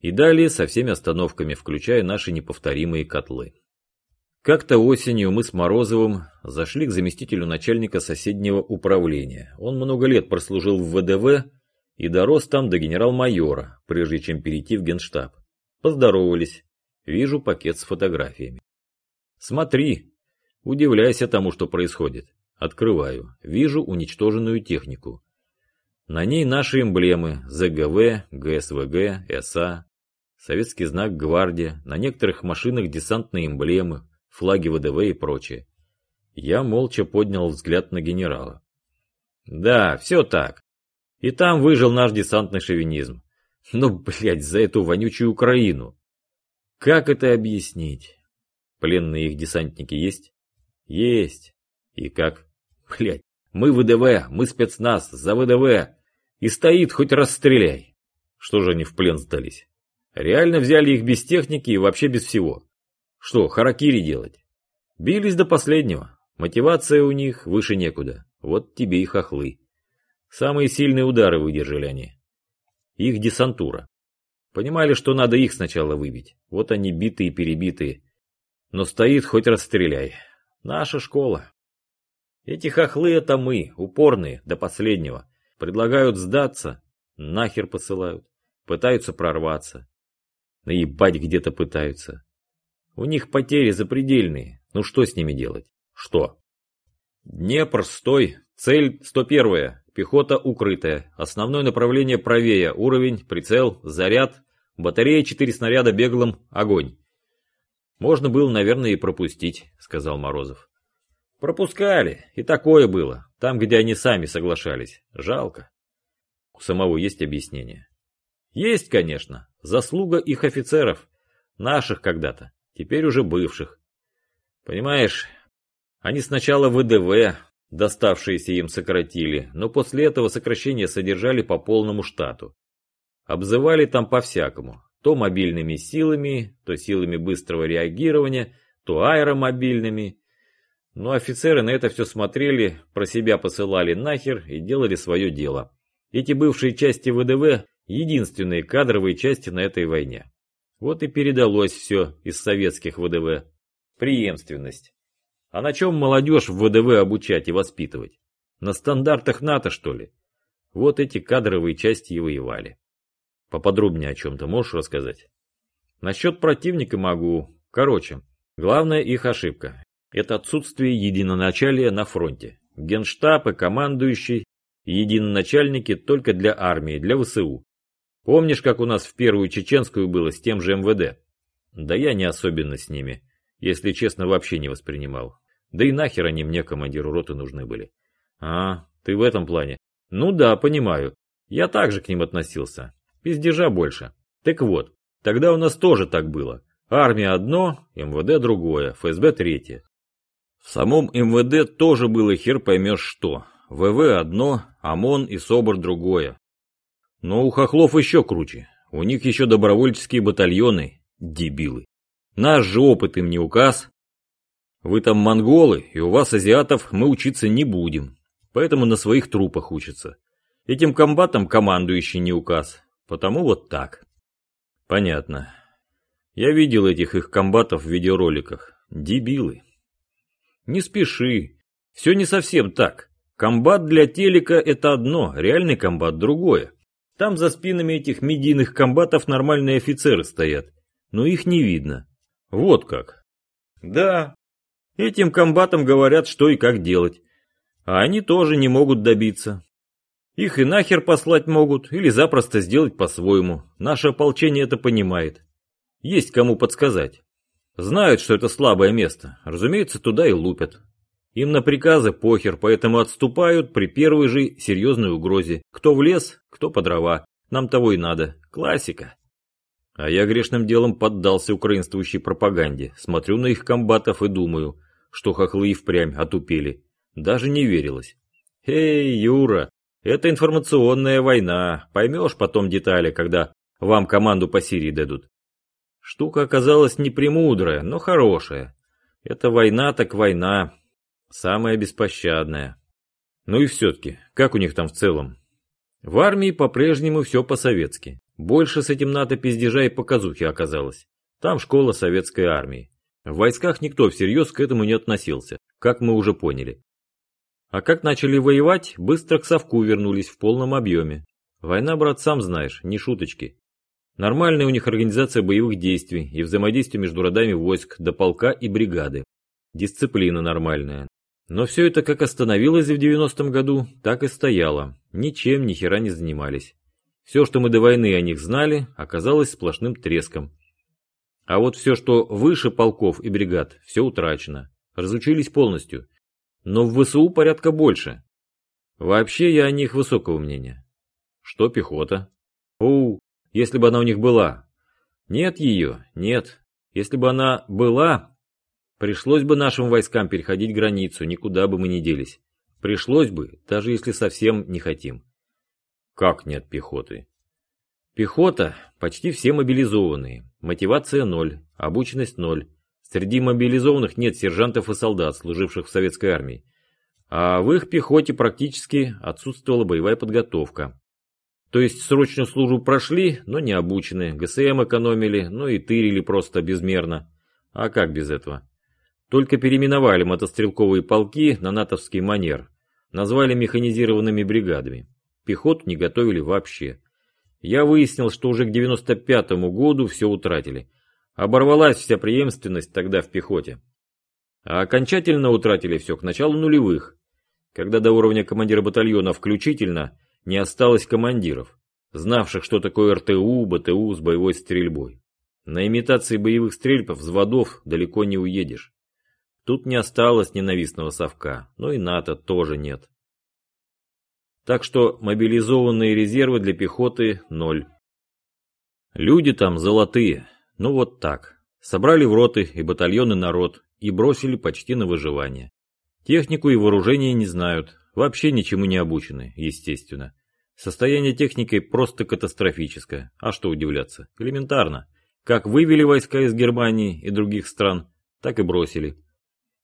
И далее со всеми остановками, включая наши неповторимые котлы. Как-то осенью мы с Морозовым зашли к заместителю начальника соседнего управления. Он много лет прослужил в ВДВ и дорос там до генерал-майора, прежде чем перейти в генштаб. Поздоровались. Вижу пакет с фотографиями. Смотри. Удивляйся тому, что происходит. Открываю. Вижу уничтоженную технику. На ней наши эмблемы ЗГВ, ГСВГ, СА, советский знак «Гвардия», на некоторых машинах десантные эмблемы, флаги ВДВ и прочее. Я молча поднял взгляд на генерала. Да, все так. И там выжил наш десантный шовинизм. Ну, блядь, за эту вонючую Украину. Как это объяснить? Пленные их десантники есть? Есть. И как? Блядь, мы ВДВ, мы спецназ, за ВДВ. И стоит, хоть расстреляй. Что же они в плен сдались? Реально взяли их без техники и вообще без всего. Что, харакири делать? Бились до последнего. Мотивация у них выше некуда. Вот тебе и хохлы. Самые сильные удары выдержали они. Их десантура. Понимали, что надо их сначала выбить. Вот они битые и перебитые. Но стоит, хоть расстреляй. Наша школа. Эти хохлы это мы, упорные, до последнего. Предлагают сдаться, нахер посылают. Пытаются прорваться. Наебать где-то пытаются. У них потери запредельные. Ну что с ними делать? Что? Днепр, стой. Цель 101. Пехота укрытая. Основное направление правее. Уровень, прицел, заряд. Батарея 4 снаряда беглым. Огонь. Можно было, наверное, и пропустить, сказал Морозов. Пропускали. И такое было. Там, где они сами соглашались. Жалко. У самого есть объяснение. Есть, конечно. Заслуга их офицеров. Наших когда-то. Теперь уже бывших. Понимаешь, они сначала ВДВ, доставшиеся им сократили, но после этого сокращения содержали по полному штату. Обзывали там по-всякому, то мобильными силами, то силами быстрого реагирования, то аэромобильными. Но офицеры на это все смотрели, про себя посылали нахер и делали свое дело. Эти бывшие части ВДВ – единственные кадровые части на этой войне. Вот и передалось все из советских ВДВ. Преемственность. А на чем молодежь в ВДВ обучать и воспитывать? На стандартах НАТО, что ли? Вот эти кадровые части и воевали. Поподробнее о чем-то можешь рассказать? Насчет противника могу. Короче, главная их ошибка. Это отсутствие единоначалия на фронте. Генштаб и командующий, единоначальники только для армии, для ВСУ. Помнишь, как у нас в первую чеченскую было с тем же МВД? Да я не особенно с ними. Если честно, вообще не воспринимал. Да и нахер они мне, командиру роты, нужны были. А, ты в этом плане? Ну да, понимаю. Я также к ним относился. Пиздежа больше. Так вот, тогда у нас тоже так было. Армия одно, МВД другое, ФСБ третье. В самом МВД тоже было хер поймешь что. ВВ одно, ОМОН и СОБР другое. Но у хохлов еще круче. У них еще добровольческие батальоны, дебилы. Наш же опыт им не указ, вы там монголы, и у вас, азиатов, мы учиться не будем. Поэтому на своих трупах учатся. Этим комбатам командующий не указ. Потому вот так. Понятно. Я видел этих их комбатов в видеороликах. Дебилы. Не спеши. Все не совсем так. Комбат для телека это одно, реальный комбат другое. Там за спинами этих медийных комбатов нормальные офицеры стоят. Но их не видно. Вот как. Да, Этим комбатам говорят, что и как делать. А они тоже не могут добиться. Их и нахер послать могут, или запросто сделать по-своему. Наше ополчение это понимает. Есть кому подсказать. Знают, что это слабое место. Разумеется, туда и лупят. Им на приказы похер, поэтому отступают при первой же серьезной угрозе. Кто в лес, кто по дрова. Нам того и надо. Классика. А я грешным делом поддался украинствующей пропаганде. Смотрю на их комбатов и думаю, что хохлы и впрямь отупели. Даже не верилось. «Эй, Юра, это информационная война. Поймешь потом детали, когда вам команду по Сирии дадут». Штука оказалась не премудрая, но хорошая. Это война так война. Самая беспощадная. Ну и все-таки, как у них там в целом? В армии по-прежнему все по-советски. Больше с этим НАТО пиздежа и показухи оказалось. Там школа советской армии. В войсках никто всерьез к этому не относился, как мы уже поняли. А как начали воевать, быстро к совку вернулись в полном объеме. Война, брат, сам знаешь, не шуточки. Нормальная у них организация боевых действий и взаимодействие между родами войск до полка и бригады. Дисциплина нормальная. Но все это как остановилось в 90-м году, так и стояло. Ничем ни хера не занимались. Все, что мы до войны о них знали, оказалось сплошным треском. А вот все, что выше полков и бригад, все утрачено. Разучились полностью. Но в ВСУ порядка больше. Вообще я о них высокого мнения. Что пехота? Оу, если бы она у них была. Нет ее, нет. Если бы она была, пришлось бы нашим войскам переходить границу, никуда бы мы не делись. Пришлось бы, даже если совсем не хотим. Как нет пехоты? Пехота почти все мобилизованные. Мотивация ноль, обученность ноль. Среди мобилизованных нет сержантов и солдат, служивших в советской армии. А в их пехоте практически отсутствовала боевая подготовка. То есть срочную службу прошли, но не обучены, ГСМ экономили, но и тырили просто безмерно. А как без этого? Только переименовали мотострелковые полки на натовский манер. Назвали механизированными бригадами. Пехоту не готовили вообще. Я выяснил, что уже к 95-му году все утратили. Оборвалась вся преемственность тогда в пехоте. А окончательно утратили все к началу нулевых, когда до уровня командира батальона включительно не осталось командиров, знавших, что такое РТУ, БТУ с боевой стрельбой. На имитации боевых стрельб взводов далеко не уедешь. Тут не осталось ненавистного совка, но и НАТО тоже нет. Так что мобилизованные резервы для пехоты – ноль. Люди там золотые, ну вот так. Собрали в роты и батальоны народ и бросили почти на выживание. Технику и вооружение не знают, вообще ничему не обучены, естественно. Состояние техники просто катастрофическое, а что удивляться, элементарно. Как вывели войска из Германии и других стран, так и бросили.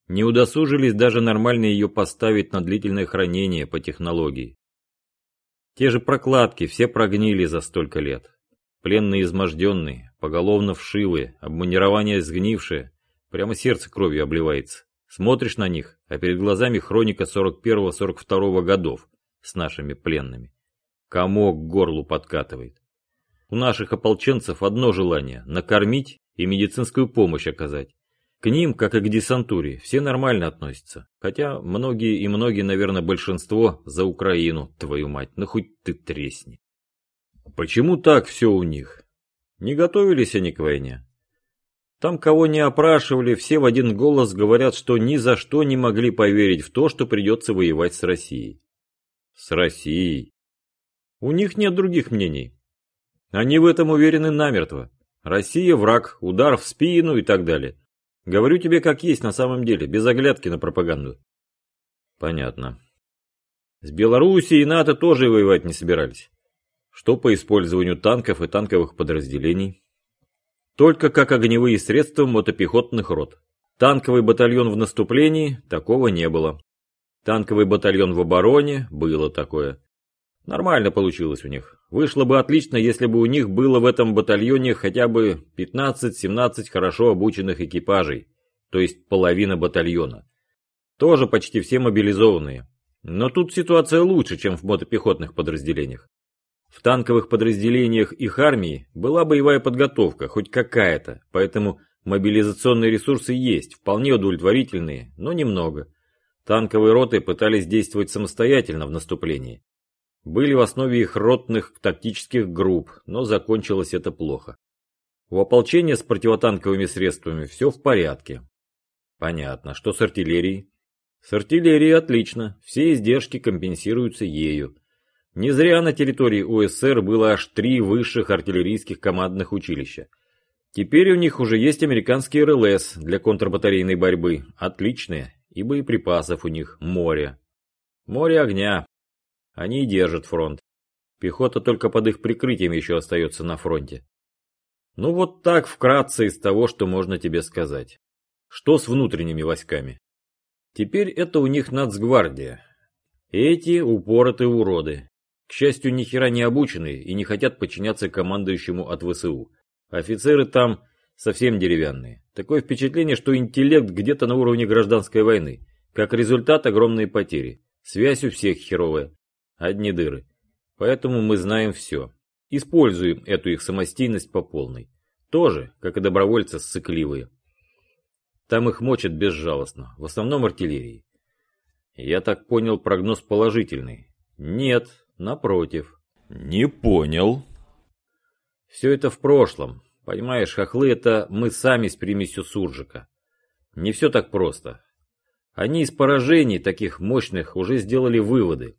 Не удосужились даже нормально ее поставить на длительное хранение по технологии. Те же прокладки все прогнили за столько лет. Пленные изможденные, поголовно вшивые, обмунирование сгнившее. Прямо сердце кровью обливается. Смотришь на них, а перед глазами хроника 41-42 годов с нашими пленными. Комок горлу подкатывает. У наших ополченцев одно желание – накормить и медицинскую помощь оказать. К ним, как и к десантуре, все нормально относятся. Хотя многие и многие, наверное, большинство за Украину, твою мать, ну хоть ты тресни. Почему так все у них? Не готовились они к войне. Там кого не опрашивали, все в один голос говорят, что ни за что не могли поверить в то, что придется воевать с Россией. С Россией. У них нет других мнений. Они в этом уверены намертво. Россия – враг, удар в спину и так далее. Говорю тебе как есть на самом деле, без оглядки на пропаганду. Понятно. С Белоруссией и НАТО тоже воевать не собирались. Что по использованию танков и танковых подразделений? Только как огневые средства мотопехотных рот. Танковый батальон в наступлении, такого не было. Танковый батальон в обороне, было такое. Нормально получилось у них. Вышло бы отлично, если бы у них было в этом батальоне хотя бы 15-17 хорошо обученных экипажей, то есть половина батальона. Тоже почти все мобилизованные. Но тут ситуация лучше, чем в мотопехотных подразделениях. В танковых подразделениях их армии была боевая подготовка, хоть какая-то, поэтому мобилизационные ресурсы есть, вполне удовлетворительные, но немного. Танковые роты пытались действовать самостоятельно в наступлении были в основе их ротных тактических групп, но закончилось это плохо. У ополчения с противотанковыми средствами все в порядке. Понятно, что с артиллерией? С артиллерией отлично, все издержки компенсируются ею. Не зря на территории УССР было аж три высших артиллерийских командных училища. Теперь у них уже есть американские РЛС для контрбатарейной борьбы, отличные, и боеприпасов у них море. Море огня, они и держат фронт. Пехота только под их прикрытием еще остается на фронте. Ну вот так вкратце из того, что можно тебе сказать. Что с внутренними войсками? Теперь это у них нацгвардия. Эти упоротые уроды. К счастью, ни хера не обученные и не хотят подчиняться командующему от ВСУ. Офицеры там совсем деревянные. Такое впечатление, что интеллект где-то на уровне гражданской войны. Как результат огромные потери. Связь у всех херовая. Одни дыры. Поэтому мы знаем все. Используем эту их самостийность по полной. Тоже, как и добровольцы ссыкливые. Там их мочат безжалостно, в основном артиллерией. Я так понял, прогноз положительный. Нет, напротив. Не понял. Все это в прошлом. Понимаешь, хохлы это мы сами с примесью суржика. Не все так просто. Они из поражений таких мощных уже сделали выводы.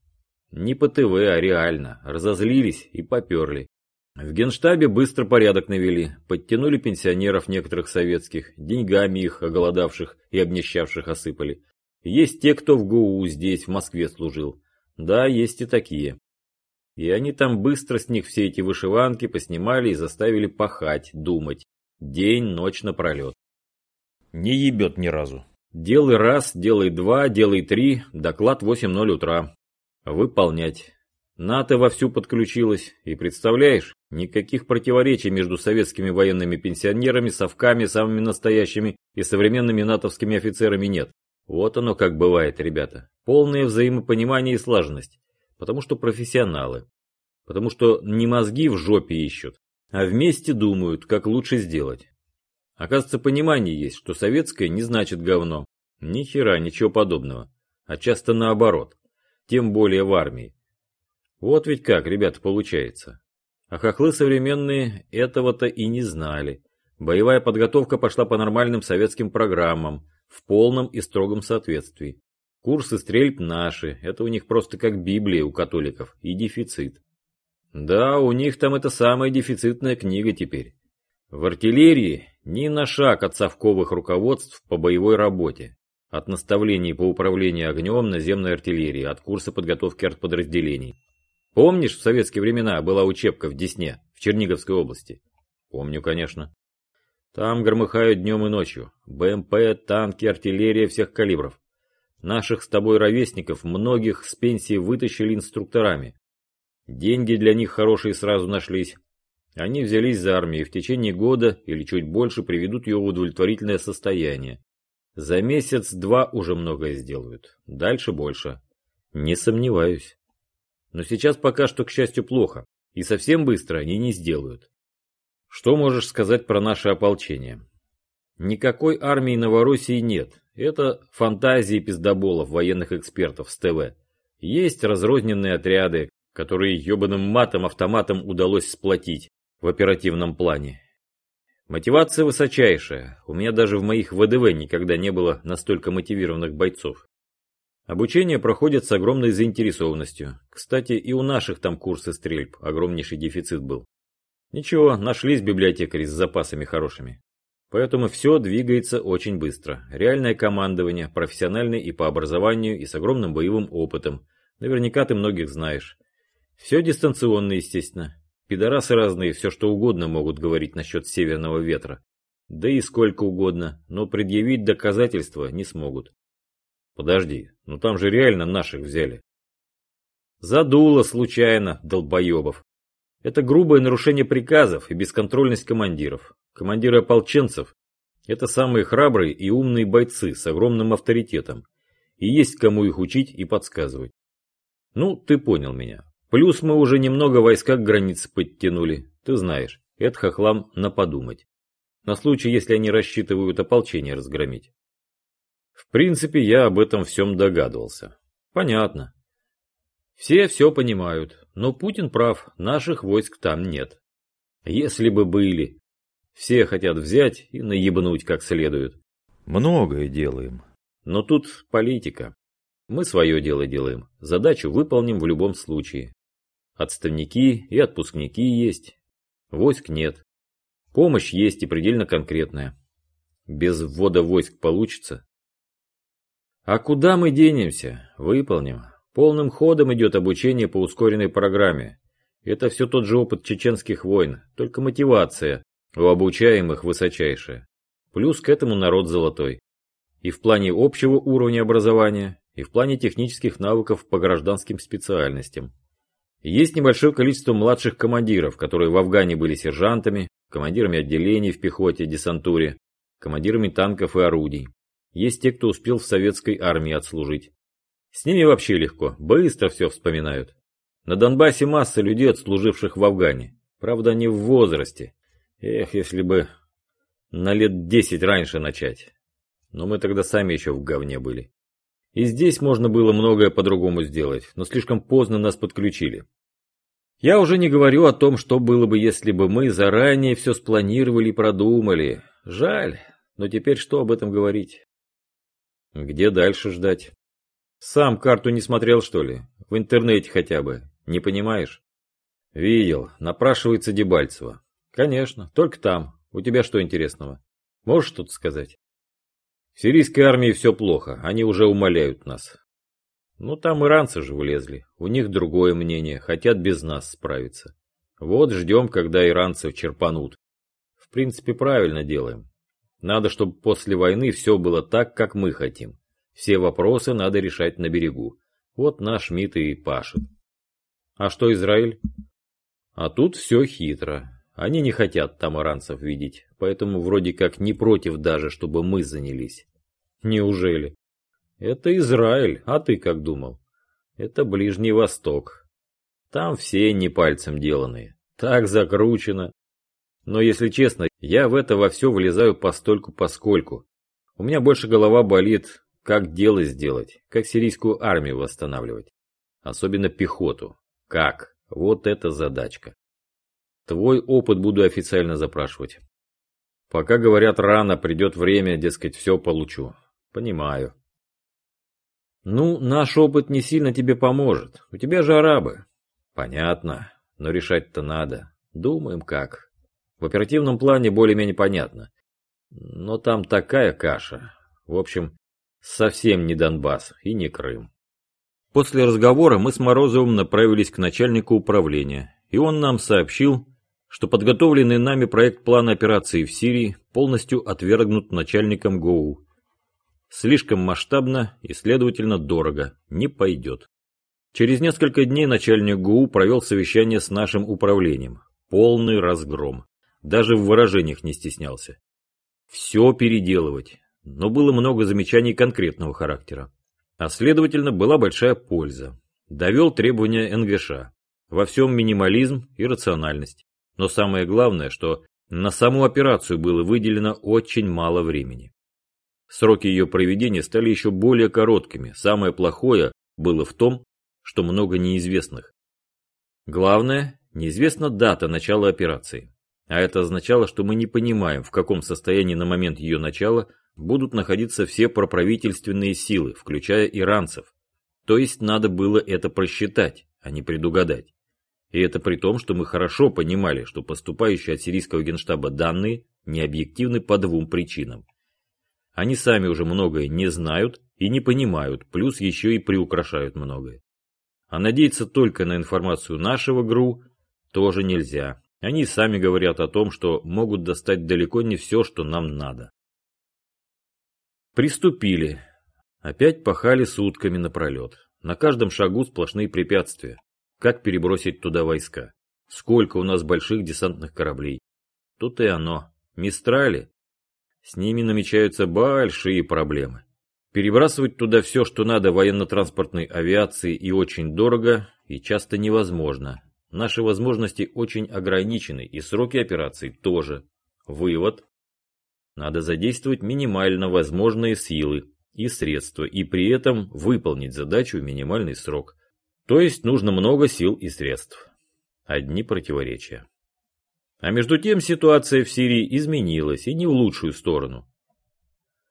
Не по ТВ, а реально. Разозлились и поперли. В генштабе быстро порядок навели, подтянули пенсионеров некоторых советских, деньгами их оголодавших и обнищавших осыпали. Есть те, кто в ГУ здесь, в Москве служил. Да, есть и такие. И они там быстро с них все эти вышиванки поснимали и заставили пахать, думать. День, ночь напролет. Не ебет ни разу. Делай раз, делай два, делай три, доклад 8.0 утра. Выполнять. НАТО вовсю подключилась, и представляешь, никаких противоречий между советскими военными пенсионерами, совками, самыми настоящими и современными натовскими офицерами нет. Вот оно как бывает, ребята. Полное взаимопонимание и слаженность. Потому что профессионалы. Потому что не мозги в жопе ищут, а вместе думают, как лучше сделать. Оказывается, понимание есть, что советское не значит говно. Ни хера, ничего подобного. А часто наоборот. Тем более в армии. Вот ведь как, ребята, получается. А хохлы современные этого-то и не знали. Боевая подготовка пошла по нормальным советским программам, в полном и строгом соответствии. Курсы стрельб наши, это у них просто как Библия у католиков, и дефицит. Да, у них там это самая дефицитная книга теперь. В артиллерии ни на шаг от совковых руководств по боевой работе. От наставлений по управлению огнем наземной артиллерии, от курса подготовки артподразделений. Помнишь, в советские времена была учебка в Десне, в Черниговской области? Помню, конечно. Там громыхают днем и ночью. БМП, танки, артиллерия всех калибров. Наших с тобой ровесников многих с пенсии вытащили инструкторами. Деньги для них хорошие сразу нашлись. Они взялись за армию и в течение года или чуть больше приведут ее в удовлетворительное состояние. За месяц-два уже многое сделают. Дальше больше. Не сомневаюсь. Но сейчас пока что, к счастью, плохо. И совсем быстро они не сделают. Что можешь сказать про наше ополчение? Никакой армии Новороссии нет. Это фантазии пиздоболов, военных экспертов с ТВ. Есть разрозненные отряды, которые ебаным матом-автоматом удалось сплотить в оперативном плане. Мотивация высочайшая. У меня даже в моих ВДВ никогда не было настолько мотивированных бойцов. Обучение проходит с огромной заинтересованностью. Кстати, и у наших там курсы стрельб огромнейший дефицит был. Ничего, нашлись библиотекари с запасами хорошими. Поэтому все двигается очень быстро. Реальное командование, профессиональный и по образованию, и с огромным боевым опытом. Наверняка ты многих знаешь. Все дистанционно, естественно. Пидорасы разные, все что угодно могут говорить насчет северного ветра. Да и сколько угодно, но предъявить доказательства не смогут. Подожди, ну там же реально наших взяли. Задуло случайно, долбоебов. Это грубое нарушение приказов и бесконтрольность командиров. Командиры ополченцев – это самые храбрые и умные бойцы с огромным авторитетом. И есть кому их учить и подсказывать. Ну, ты понял меня. Плюс мы уже немного войска к границе подтянули. Ты знаешь, это хохлам на подумать. На случай, если они рассчитывают ополчение разгромить. В принципе, я об этом всем догадывался. Понятно. Все все понимают, но Путин прав, наших войск там нет. Если бы были. Все хотят взять и наебнуть как следует. Многое делаем. Но тут политика. Мы свое дело делаем, задачу выполним в любом случае. Отставники и отпускники есть. Войск нет. Помощь есть и предельно конкретная. Без ввода войск получится? А куда мы денемся? Выполним. Полным ходом идет обучение по ускоренной программе. Это все тот же опыт чеченских войн, только мотивация у обучаемых высочайшая. Плюс к этому народ золотой. И в плане общего уровня образования, и в плане технических навыков по гражданским специальностям. Есть небольшое количество младших командиров, которые в Афгане были сержантами, командирами отделений в пехоте, десантуре, командирами танков и орудий. Есть те, кто успел в советской армии отслужить. С ними вообще легко, быстро все вспоминают. На Донбассе масса людей, отслуживших в Афгане. Правда, они в возрасте. Эх, если бы на лет десять раньше начать. Но мы тогда сами еще в говне были. И здесь можно было многое по-другому сделать, но слишком поздно нас подключили. Я уже не говорю о том, что было бы, если бы мы заранее все спланировали и продумали. Жаль, но теперь что об этом говорить? Где дальше ждать? Сам карту не смотрел, что ли? В интернете хотя бы. Не понимаешь? Видел. Напрашивается Дебальцево. Конечно, только там. У тебя что интересного? Можешь что-то сказать? В сирийской армии все плохо, они уже умоляют нас. Ну там иранцы же влезли, у них другое мнение, хотят без нас справиться. Вот ждем, когда иранцев черпанут. В принципе, правильно делаем. Надо, чтобы после войны все было так, как мы хотим. Все вопросы надо решать на берегу. Вот наш МИД и пашет. А что Израиль? А тут все хитро. Они не хотят там иранцев видеть, поэтому вроде как не против даже, чтобы мы занялись. Неужели? Это Израиль, а ты как думал? Это Ближний Восток. Там все не пальцем деланные. Так закручено. Но если честно, я в это во все влезаю постольку-поскольку. У меня больше голова болит, как дело сделать, как сирийскую армию восстанавливать. Особенно пехоту. Как? Вот это задачка. Твой опыт буду официально запрашивать. Пока говорят рано, придет время, дескать, все получу. Понимаю. Ну, наш опыт не сильно тебе поможет. У тебя же арабы. Понятно, но решать-то надо. Думаем как. В оперативном плане более-менее понятно. Но там такая каша. В общем, совсем не Донбасс и не Крым. После разговора мы с Морозовым направились к начальнику управления, и он нам сообщил, что подготовленный нами проект плана операции в Сирии полностью отвергнут начальником ГОУ. Слишком масштабно и, следовательно, дорого, не пойдет. Через несколько дней начальник ГУ провел совещание с нашим управлением. Полный разгром. Даже в выражениях не стеснялся. Все переделывать. Но было много замечаний конкретного характера. А следовательно, была большая польза. Довел требования НГШ. Во всем минимализм и рациональность. Но самое главное, что на саму операцию было выделено очень мало времени. Сроки ее проведения стали еще более короткими. Самое плохое было в том, что много неизвестных. Главное, неизвестна дата начала операции. А это означало, что мы не понимаем, в каком состоянии на момент ее начала будут находиться все проправительственные силы, включая иранцев. То есть надо было это просчитать, а не предугадать. И это при том, что мы хорошо понимали, что поступающие от сирийского генштаба данные не объективны по двум причинам. Они сами уже многое не знают и не понимают, плюс еще и приукрашают многое. А надеяться только на информацию нашего ГРУ тоже нельзя. Они сами говорят о том, что могут достать далеко не все, что нам надо. Приступили. Опять пахали сутками напролет. На каждом шагу сплошные препятствия. Как перебросить туда войска? Сколько у нас больших десантных кораблей? Тут и оно. Мистрали. С ними намечаются большие проблемы. Перебрасывать туда все, что надо военно-транспортной авиации и очень дорого, и часто невозможно. Наши возможности очень ограничены, и сроки операций тоже. Вывод. Надо задействовать минимально возможные силы и средства, и при этом выполнить задачу в минимальный срок. То есть нужно много сил и средств. Одни противоречия. А между тем ситуация в Сирии изменилась и не в лучшую сторону.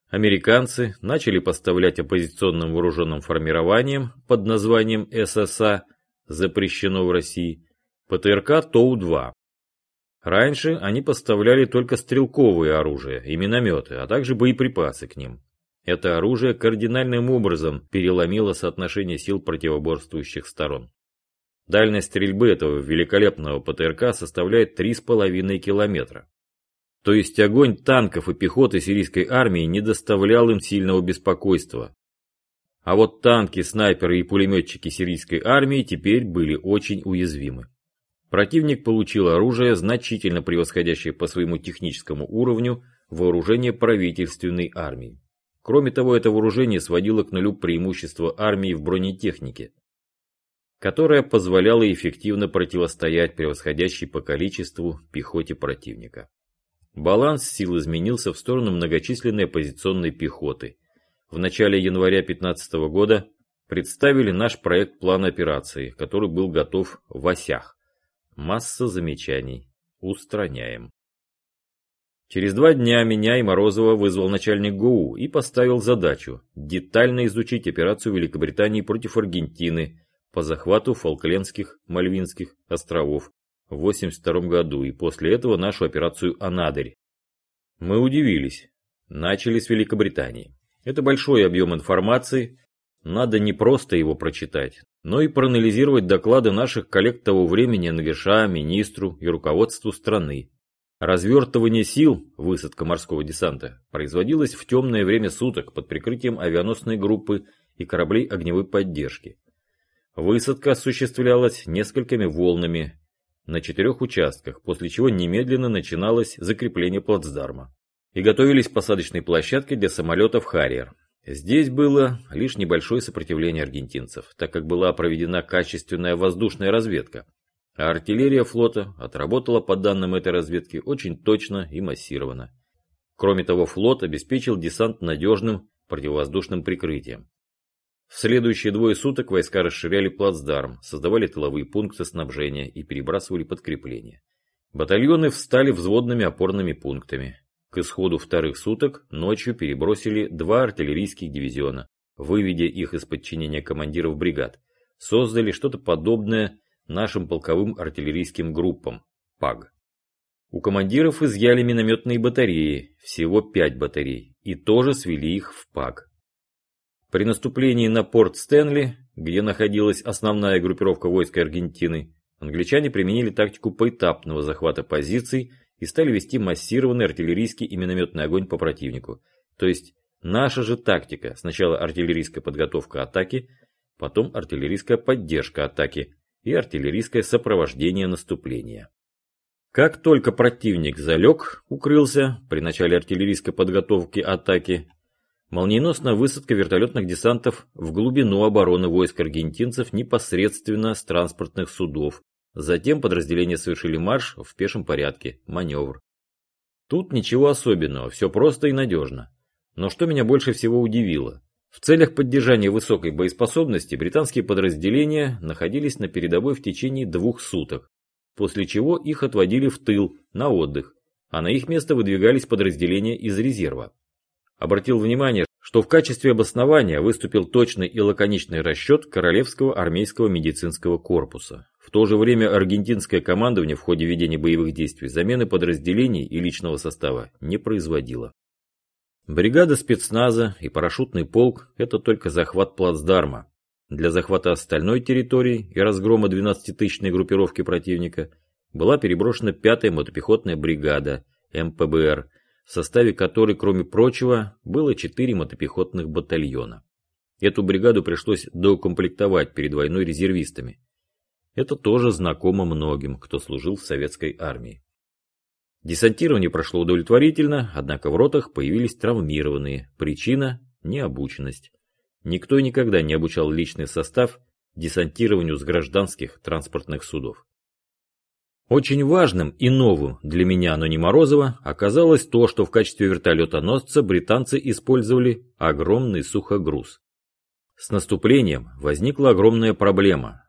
Американцы начали поставлять оппозиционным вооруженным формированиям под названием ССА, запрещено в России, ПТРК ТОУ-2. Раньше они поставляли только стрелковые оружия и минометы, а также боеприпасы к ним. Это оружие кардинальным образом переломило соотношение сил противоборствующих сторон. Дальность стрельбы этого великолепного ПТРК составляет 3,5 километра. То есть огонь танков и пехоты сирийской армии не доставлял им сильного беспокойства. А вот танки, снайперы и пулеметчики сирийской армии теперь были очень уязвимы. Противник получил оружие, значительно превосходящее по своему техническому уровню вооружение правительственной армии. Кроме того, это вооружение сводило к нулю преимущество армии в бронетехнике, которая позволяла эффективно противостоять превосходящей по количеству пехоте противника. Баланс сил изменился в сторону многочисленной оппозиционной пехоты. В начале января 2015 года представили наш проект плана операции, который был готов в осях. Масса замечаний. Устраняем. Через два дня меня и Морозова вызвал начальник ГУ и поставил задачу детально изучить операцию Великобритании против Аргентины по захвату Фолклендских Мальвинских островов в 1982 году и после этого нашу операцию «Анадырь». Мы удивились. Начали с Великобритании. Это большой объем информации, надо не просто его прочитать, но и проанализировать доклады наших коллег того времени НГШ, министру и руководству страны. Развертывание сил, высадка морского десанта, производилось в темное время суток под прикрытием авианосной группы и кораблей огневой поддержки. Высадка осуществлялась несколькими волнами на четырех участках, после чего немедленно начиналось закрепление плацдарма. И готовились посадочные площадки для самолетов «Харриер». Здесь было лишь небольшое сопротивление аргентинцев, так как была проведена качественная воздушная разведка. А артиллерия флота отработала по данным этой разведки очень точно и массированно. Кроме того, флот обеспечил десант надежным противовоздушным прикрытием. В следующие двое суток войска расширяли плацдарм, создавали тыловые пункты снабжения и перебрасывали подкрепления. Батальоны встали взводными опорными пунктами. К исходу вторых суток ночью перебросили два артиллерийских дивизиона, выведя их из подчинения командиров бригад. Создали что-то подобное нашим полковым артиллерийским группам, ПАГ. У командиров изъяли минометные батареи, всего пять батарей, и тоже свели их в ПАГ. При наступлении на порт Стэнли, где находилась основная группировка войск Аргентины, англичане применили тактику поэтапного захвата позиций и стали вести массированный артиллерийский и минометный огонь по противнику. То есть наша же тактика. Сначала артиллерийская подготовка атаки, потом артиллерийская поддержка атаки и артиллерийское сопровождение наступления. Как только противник залег, укрылся при начале артиллерийской подготовки атаки, Молниеносная высадка вертолетных десантов в глубину обороны войск аргентинцев непосредственно с транспортных судов. Затем подразделения совершили марш в пешем порядке, маневр. Тут ничего особенного, все просто и надежно. Но что меня больше всего удивило. В целях поддержания высокой боеспособности британские подразделения находились на передовой в течение двух суток, после чего их отводили в тыл, на отдых, а на их место выдвигались подразделения из резерва. Обратил внимание, что в качестве обоснования выступил точный и лаконичный расчет Королевского армейского медицинского корпуса. В то же время аргентинское командование в ходе ведения боевых действий замены подразделений и личного состава не производило. Бригада спецназа и парашютный полк – это только захват плацдарма. Для захвата остальной территории и разгрома 12-тысячной группировки противника была переброшена 5-я мотопехотная бригада МПБР – в составе которой, кроме прочего, было четыре мотопехотных батальона. Эту бригаду пришлось доукомплектовать перед войной резервистами. Это тоже знакомо многим, кто служил в советской армии. Десантирование прошло удовлетворительно, однако в ротах появились травмированные. Причина – необученность. Никто никогда не обучал личный состав десантированию с гражданских транспортных судов. Очень важным и новым для меня, но не Морозова, оказалось то, что в качестве вертолета-носца британцы использовали огромный сухогруз. С наступлением возникла огромная проблема.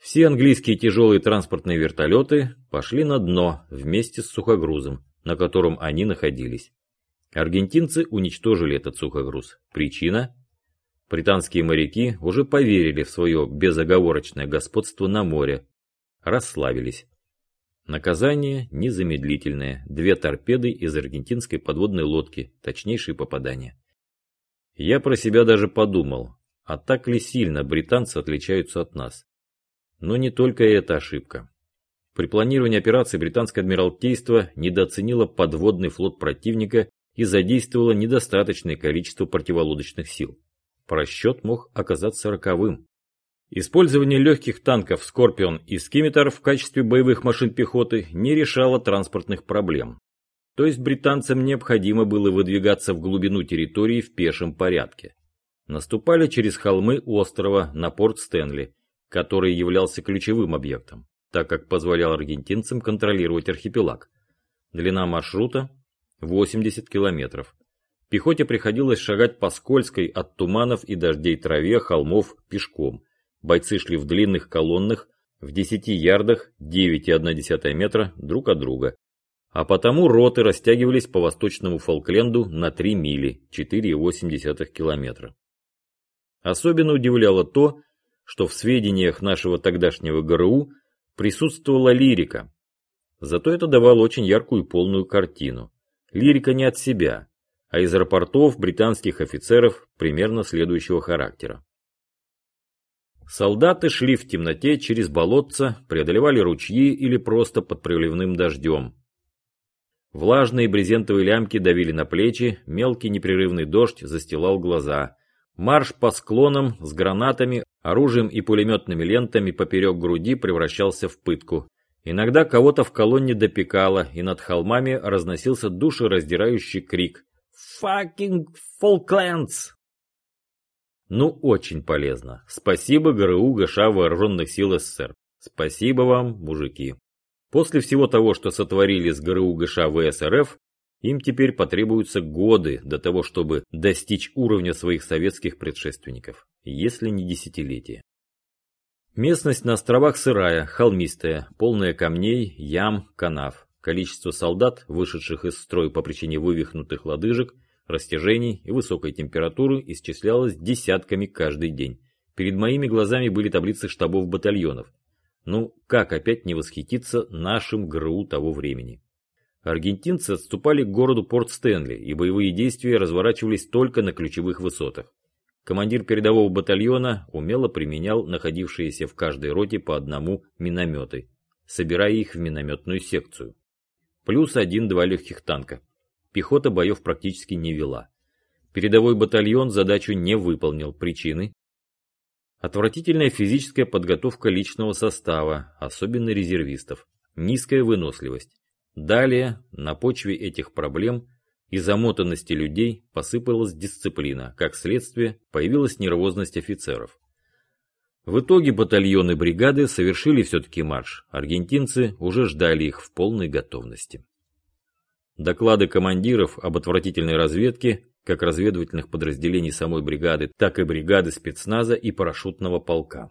Все английские тяжелые транспортные вертолеты пошли на дно вместе с сухогрузом, на котором они находились. Аргентинцы уничтожили этот сухогруз. Причина? Британские моряки уже поверили в свое безоговорочное господство на море, расслабились. Наказание незамедлительное. Две торпеды из аргентинской подводной лодки. Точнейшие попадания. Я про себя даже подумал, а так ли сильно британцы отличаются от нас? Но не только эта ошибка. При планировании операции британское адмиралтейство недооценило подводный флот противника и задействовало недостаточное количество противолодочных сил. Просчет мог оказаться роковым. Использование легких танков «Скорпион» и «Скиметр» в качестве боевых машин пехоты не решало транспортных проблем. То есть британцам необходимо было выдвигаться в глубину территории в пешем порядке. Наступали через холмы острова на порт Стэнли, который являлся ключевым объектом так как позволял аргентинцам контролировать архипелаг. Длина маршрута 80 километров. Пехоте приходилось шагать по скользкой от туманов и дождей траве холмов пешком. Бойцы шли в длинных колоннах в 10 ярдах 9,1 метра друг от друга. А потому роты растягивались по восточному Фолкленду на 3 мили 4,8 километра. Особенно удивляло то, что в сведениях нашего тогдашнего ГРУ присутствовала лирика. Зато это давало очень яркую полную картину. Лирика не от себя, а из рапортов британских офицеров примерно следующего характера. Солдаты шли в темноте через болотца, преодолевали ручьи или просто под проливным дождем. Влажные брезентовые лямки давили на плечи, мелкий непрерывный дождь застилал глаза. Марш по склонам с гранатами, оружием и пулеметными лентами поперек груди превращался в пытку. Иногда кого-то в колонне допекало, и над холмами разносился душераздирающий крик «Fucking Falklands!». Ну, очень полезно. Спасибо ГРУ ГШ Вооруженных сил СССР. Спасибо вам, мужики. После всего того, что сотворили с ГРУ ГШ ВСРФ, им теперь потребуются годы до того, чтобы достичь уровня своих советских предшественников, если не десятилетия. Местность на островах сырая, холмистая, полная камней, ям, канав. Количество солдат, вышедших из строя по причине вывихнутых лодыжек, растяжений и высокой температуры, исчислялось десятками каждый день. Перед моими глазами были таблицы штабов батальонов. Ну, как опять не восхититься нашим ГРУ того времени? Аргентинцы отступали к городу Порт-Стэнли, и боевые действия разворачивались только на ключевых высотах. Командир передового батальона умело применял находившиеся в каждой роте по одному минометы, собирая их в минометную секцию. Плюс один-два легких танка. Пехота боев практически не вела. Передовой батальон задачу не выполнил. Причины? Отвратительная физическая подготовка личного состава, особенно резервистов. Низкая выносливость. Далее, на почве этих проблем и замотанности людей посыпалась дисциплина, как следствие появилась нервозность офицеров. В итоге батальоны бригады совершили все-таки марш, аргентинцы уже ждали их в полной готовности. Доклады командиров об отвратительной разведке, как разведывательных подразделений самой бригады, так и бригады спецназа и парашютного полка.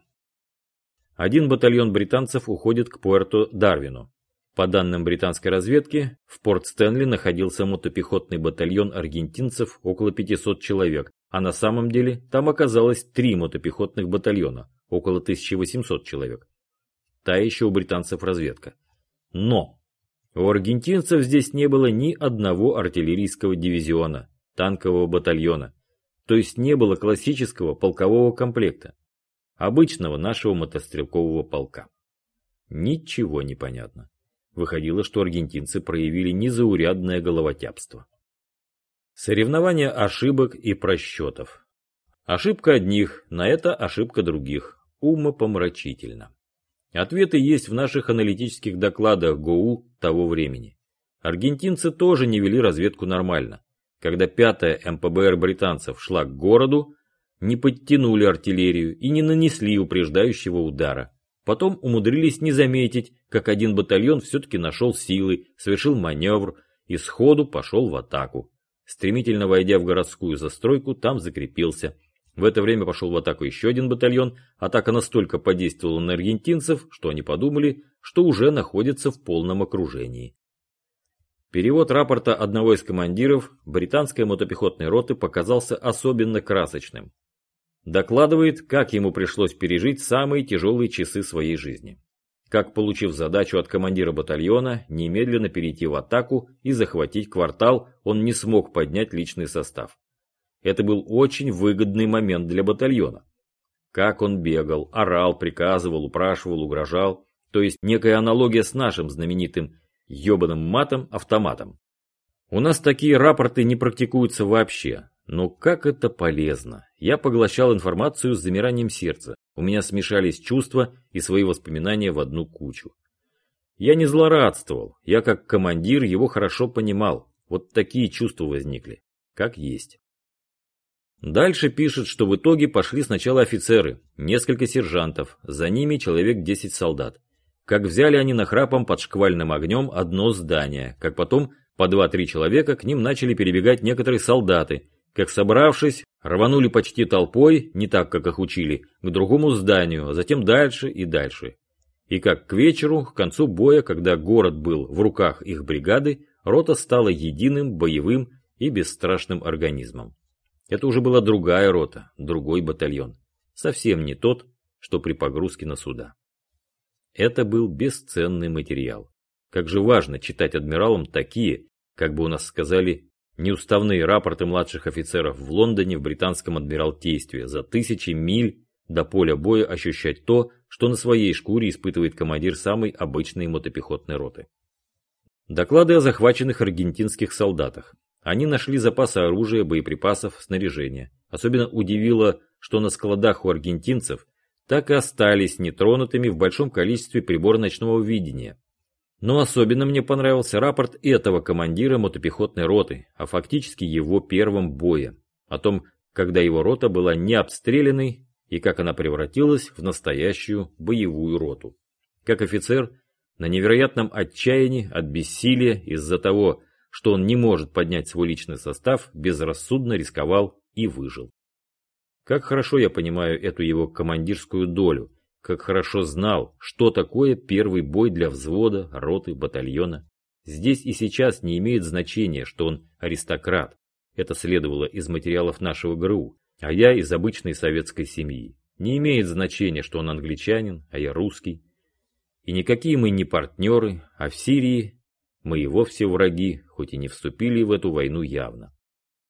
Один батальон британцев уходит к Пуэрто-Дарвину, по данным британской разведки, в порт Стэнли находился мотопехотный батальон аргентинцев около 500 человек, а на самом деле там оказалось три мотопехотных батальона, около 1800 человек. Та еще у британцев разведка. Но у аргентинцев здесь не было ни одного артиллерийского дивизиона, танкового батальона, то есть не было классического полкового комплекта, обычного нашего мотострелкового полка. Ничего не понятно. Выходило, что аргентинцы проявили незаурядное головотяпство. Соревнование ошибок и просчетов. Ошибка одних, на это ошибка других. Умопомрачительно. Ответы есть в наших аналитических докладах ГОУ того времени. Аргентинцы тоже не вели разведку нормально. Когда пятая МПБР британцев шла к городу, не подтянули артиллерию и не нанесли упреждающего удара. Потом умудрились не заметить, как один батальон все-таки нашел силы, совершил маневр и сходу пошел в атаку. Стремительно войдя в городскую застройку, там закрепился. В это время пошел в атаку еще один батальон. Атака настолько подействовала на аргентинцев, что они подумали, что уже находятся в полном окружении. Перевод рапорта одного из командиров британской мотопехотной роты показался особенно красочным. Докладывает, как ему пришлось пережить самые тяжелые часы своей жизни. Как, получив задачу от командира батальона, немедленно перейти в атаку и захватить квартал, он не смог поднять личный состав. Это был очень выгодный момент для батальона. Как он бегал, орал, приказывал, упрашивал, угрожал. то есть некая аналогия с нашим знаменитым ебаным матом-автоматом. У нас такие рапорты не практикуются вообще, но как это полезно. Я поглощал информацию с замиранием сердца, у меня смешались чувства и свои воспоминания в одну кучу. Я не злорадствовал, я как командир его хорошо понимал, вот такие чувства возникли, как есть. Дальше пишет, что в итоге пошли сначала офицеры, несколько сержантов, за ними человек 10 солдат. Как взяли они нахрапом под шквальным огнем одно здание, как потом по 2-3 человека к ним начали перебегать некоторые солдаты, как собравшись, рванули почти толпой, не так, как их учили, к другому зданию, а затем дальше и дальше. И как к вечеру, к концу боя, когда город был в руках их бригады, рота стала единым, боевым и бесстрашным организмом. Это уже была другая рота, другой батальон. Совсем не тот, что при погрузке на суда. Это был бесценный материал. Как же важно читать адмиралам такие, как бы у нас сказали, неуставные рапорты младших офицеров в Лондоне в британском адмиралтействе за тысячи миль до поля боя ощущать то, что на своей шкуре испытывает командир самой обычной мотопехотной роты. Доклады о захваченных аргентинских солдатах. Они нашли запасы оружия, боеприпасов, снаряжения. Особенно удивило, что на складах у аргентинцев так и остались нетронутыми в большом количестве приборы ночного видения. Но особенно мне понравился рапорт этого командира мотопехотной роты, а фактически его первом бое, о том, когда его рота была не обстрелянной и как она превратилась в настоящую боевую роту. Как офицер, на невероятном отчаянии от бессилия из-за того, что он не может поднять свой личный состав, безрассудно рисковал и выжил. Как хорошо я понимаю эту его командирскую долю, как хорошо знал, что такое первый бой для взвода, роты, батальона. Здесь и сейчас не имеет значения, что он аристократ. Это следовало из материалов нашего ГРУ, а я из обычной советской семьи. Не имеет значения, что он англичанин, а я русский. И никакие мы не партнеры, а в Сирии мы и вовсе враги, хоть и не вступили в эту войну явно.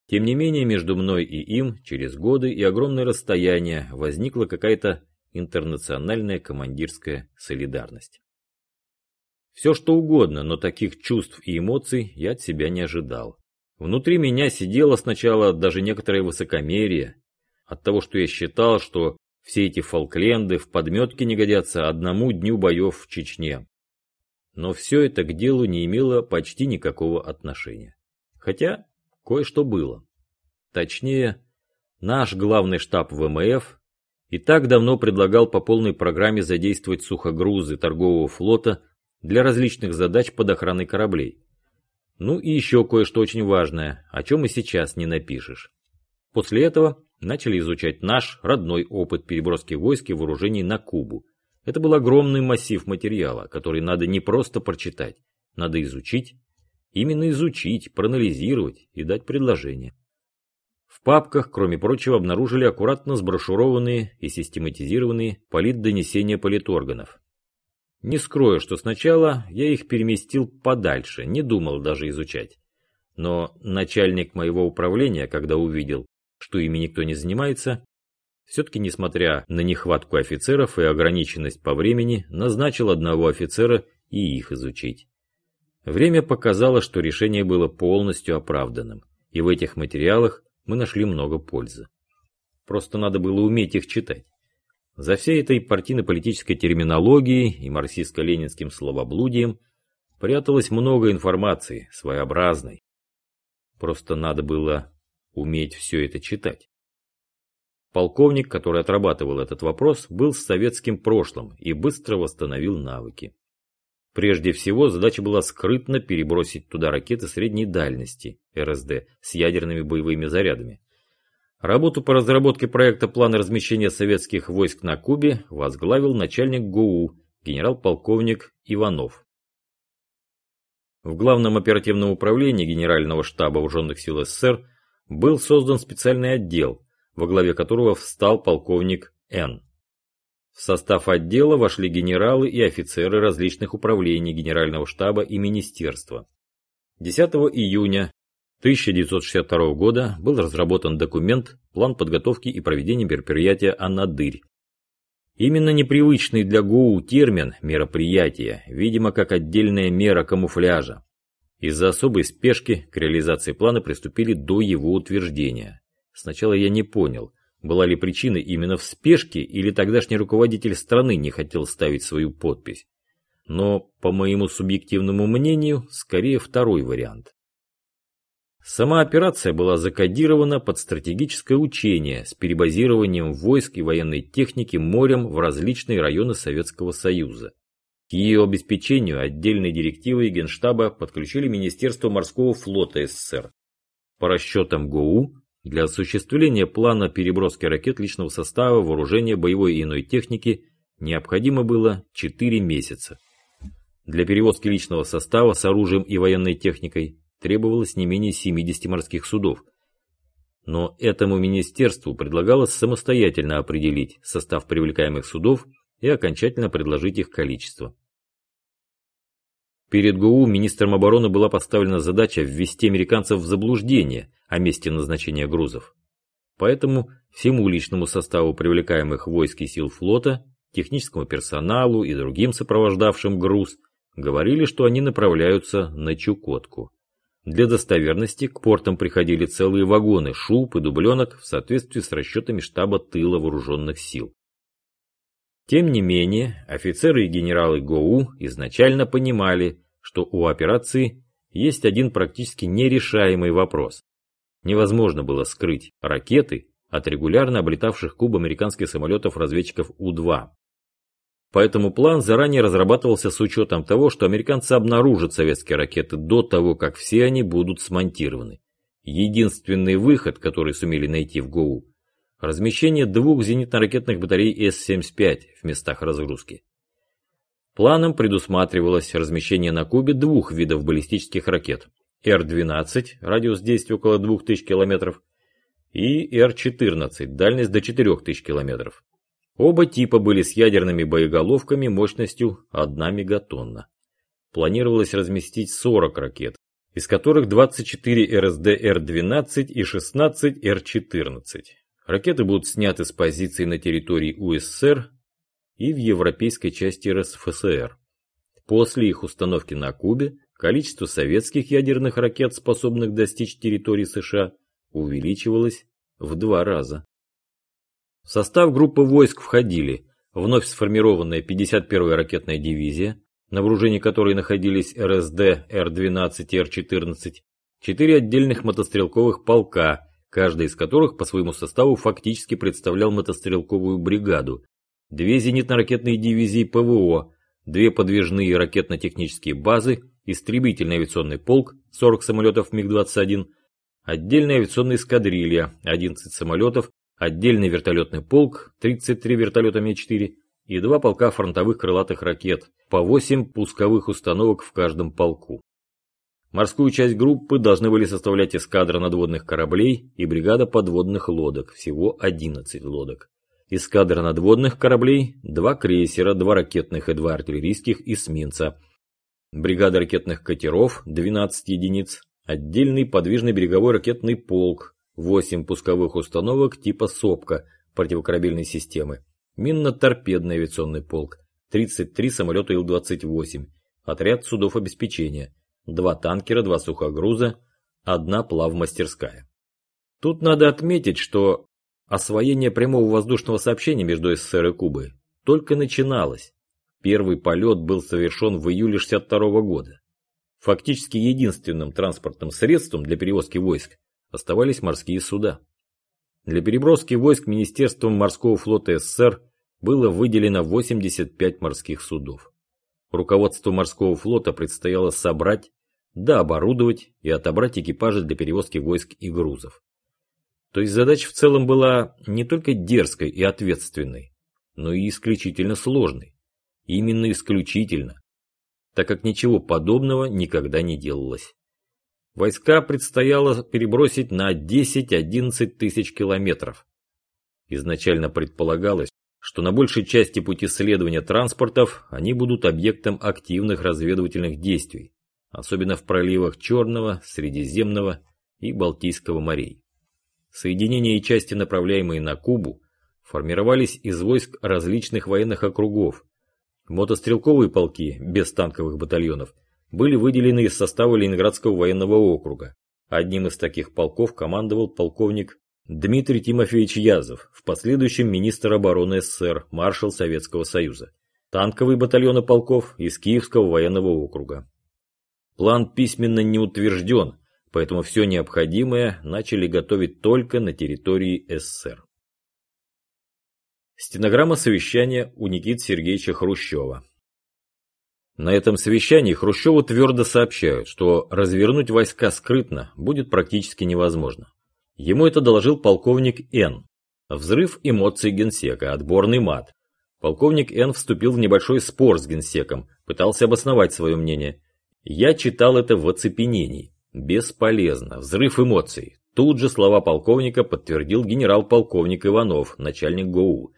Тем не менее, между мной и им, через годы и огромное расстояние, возникла какая-то интернациональная командирская солидарность. Все что угодно, но таких чувств и эмоций я от себя не ожидал. Внутри меня сидело сначала даже некоторое высокомерие от того, что я считал, что все эти Фолкленды в подметке не годятся одному дню боев в Чечне. Но все это к делу не имело почти никакого отношения. Хотя кое-что было. Точнее, наш главный штаб ВМФ и так давно предлагал по полной программе задействовать сухогрузы торгового флота для различных задач под охраной кораблей. Ну и еще кое-что очень важное, о чем и сейчас не напишешь. После этого начали изучать наш родной опыт переброски войск и вооружений на Кубу. Это был огромный массив материала, который надо не просто прочитать, надо изучить, именно изучить, проанализировать и дать предложение. В папках, кроме прочего, обнаружили аккуратно сброшурованные и систематизированные политдонесения политорганов. Не скрою, что сначала я их переместил подальше, не думал даже изучать. Но начальник моего управления, когда увидел, что ими никто не занимается, все-таки, несмотря на нехватку офицеров и ограниченность по времени, назначил одного офицера и их изучить. Время показало, что решение было полностью оправданным, и в этих материалах мы нашли много пользы. Просто надо было уметь их читать. За всей этой партийно-политической терминологией и марксистско-ленинским словоблудием пряталось много информации, своеобразной. Просто надо было уметь все это читать. Полковник, который отрабатывал этот вопрос, был с советским прошлым и быстро восстановил навыки. Прежде всего, задача была скрытно перебросить туда ракеты средней дальности, РСД, с ядерными боевыми зарядами. Работу по разработке проекта плана размещения советских войск на Кубе возглавил начальник ГУ генерал-полковник Иванов. В Главном оперативном управлении Генерального штаба Вооруженных сил СССР был создан специальный отдел, во главе которого встал полковник Н. В состав отдела вошли генералы и офицеры различных управлений Генерального штаба и министерства. 10 июня 1962 года был разработан документ «План подготовки и проведения мероприятия «Анадырь». Именно непривычный для ГОУ термин «мероприятие», видимо, как отдельная мера камуфляжа. Из-за особой спешки к реализации плана приступили до его утверждения. Сначала я не понял, была ли причина именно в спешке или тогдашний руководитель страны не хотел ставить свою подпись. Но, по моему субъективному мнению, скорее второй вариант. Сама операция была закодирована под стратегическое учение с перебазированием войск и военной техники морем в различные районы Советского Союза. К ее обеспечению отдельной директивой Генштаба подключили Министерство морского флота СССР. По расчетам ГОУ, для осуществления плана переброски ракет личного состава, вооружения, боевой и иной техники необходимо было 4 месяца. Для перевозки личного состава с оружием и военной техникой требовалось не менее 70 морских судов. Но этому министерству предлагалось самостоятельно определить состав привлекаемых судов и окончательно предложить их количество. Перед ГУ министром обороны была поставлена задача ввести американцев в заблуждение о месте назначения грузов. Поэтому всему личному составу привлекаемых войск и сил флота, техническому персоналу и другим сопровождавшим груз говорили, что они направляются на Чукотку. Для достоверности к портам приходили целые вагоны шуб и дубленок в соответствии с расчетами штаба тыла вооруженных сил. Тем не менее, офицеры и генералы ГОУ изначально понимали, что у операции есть один практически нерешаемый вопрос. Невозможно было скрыть ракеты от регулярно облетавших Куб американских самолетов-разведчиков У-2. Поэтому план заранее разрабатывался с учетом того, что американцы обнаружат советские ракеты до того, как все они будут смонтированы. Единственный выход, который сумели найти в ГОУ, размещение двух зенитно-ракетных батарей С-75 в местах разгрузки. Планом предусматривалось размещение на Кубе двух видов баллистических ракет Р-12, радиус действия около 2000 км, и Р-14, дальность до 4000 км. Оба типа были с ядерными боеголовками мощностью 1 мегатонна. Планировалось разместить 40 ракет, из которых 24 РСД Р-12 и 16 Р-14. Ракеты будут сняты с позиций на территории УССР и в европейской части РСФСР. После их установки на Кубе количество советских ядерных ракет, способных достичь территории США, увеличивалось в два раза. В состав группы войск входили вновь сформированная 51-я ракетная дивизия, на вооружении которой находились РСД, Р-12 и Р-14, четыре отдельных мотострелковых полка, каждый из которых по своему составу фактически представлял мотострелковую бригаду, две зенитно-ракетные дивизии ПВО, две подвижные ракетно-технические базы, истребительный авиационный полк, 40 самолетов МиГ-21, отдельная авиационная эскадрилья, 11 самолетов, отдельный вертолетный полк, 33 вертолета Ми-4 и два полка фронтовых крылатых ракет, по 8 пусковых установок в каждом полку. Морскую часть группы должны были составлять эскадра надводных кораблей и бригада подводных лодок, всего 11 лодок. Эскадра надводных кораблей, два крейсера, два ракетных и два артиллерийских эсминца. Бригада ракетных катеров, 12 единиц. Отдельный подвижный береговой ракетный полк, 8 пусковых установок типа СОПКа противокорабельной системы. Минно-торпедный авиационный полк, 33 самолета Ил-28. Отряд судов обеспечения, два танкера, два сухогруза, одна плавмастерская. Тут надо отметить, что Освоение прямого воздушного сообщения между СССР и Кубой только начиналось. Первый полет был совершен в июле 62 года. Фактически единственным транспортным средством для перевозки войск оставались морские суда. Для переброски войск Министерством морского флота СССР было выделено 85 морских судов. Руководству морского флота предстояло собрать, дооборудовать и отобрать экипажи для перевозки войск и грузов. То есть задача в целом была не только дерзкой и ответственной, но и исключительно сложной. Именно исключительно, так как ничего подобного никогда не делалось. Войска предстояло перебросить на 10-11 тысяч километров. Изначально предполагалось, что на большей части пути следования транспортов они будут объектом активных разведывательных действий, особенно в проливах Черного, Средиземного и Балтийского морей. Соединения и части, направляемые на Кубу, формировались из войск различных военных округов. Мотострелковые полки, без танковых батальонов, были выделены из состава Ленинградского военного округа. Одним из таких полков командовал полковник Дмитрий Тимофеевич Язов, в последующем министр обороны СССР, маршал Советского Союза. Танковые батальоны полков из Киевского военного округа. План письменно не утвержден, поэтому все необходимое начали готовить только на территории СССР. Стенограмма совещания у Никиты Сергеевича Хрущева. На этом совещании Хрущеву твердо сообщают, что развернуть войска скрытно будет практически невозможно. Ему это доложил полковник Н. Взрыв эмоций генсека, отборный мат. Полковник Н вступил в небольшой спор с генсеком, пытался обосновать свое мнение. Я читал это в оцепенении. Бесполезно, взрыв эмоций. Тут же слова полковника подтвердил генерал-полковник Иванов, начальник ГОУ.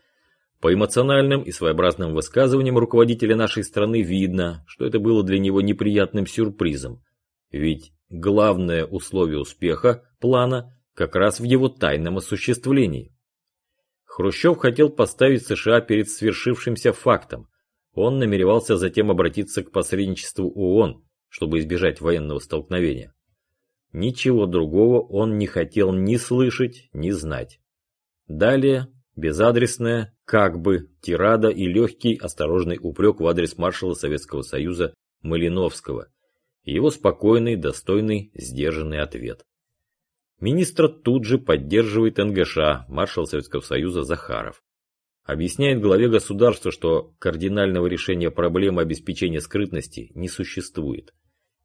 По эмоциональным и своеобразным высказываниям руководителя нашей страны видно, что это было для него неприятным сюрпризом. Ведь главное условие успеха плана как раз в его тайном осуществлении. Хрущев хотел поставить США перед свершившимся фактом. Он намеревался затем обратиться к посредничеству ООН, чтобы избежать военного столкновения. Ничего другого он не хотел ни слышать, ни знать. Далее безадресная, как бы, тирада и легкий осторожный упрек в адрес маршала Советского Союза Малиновского. Его спокойный, достойный, сдержанный ответ. Министра тут же поддерживает НГШ, маршал Советского Союза Захаров. Объясняет главе государства, что кардинального решения проблемы обеспечения скрытности не существует.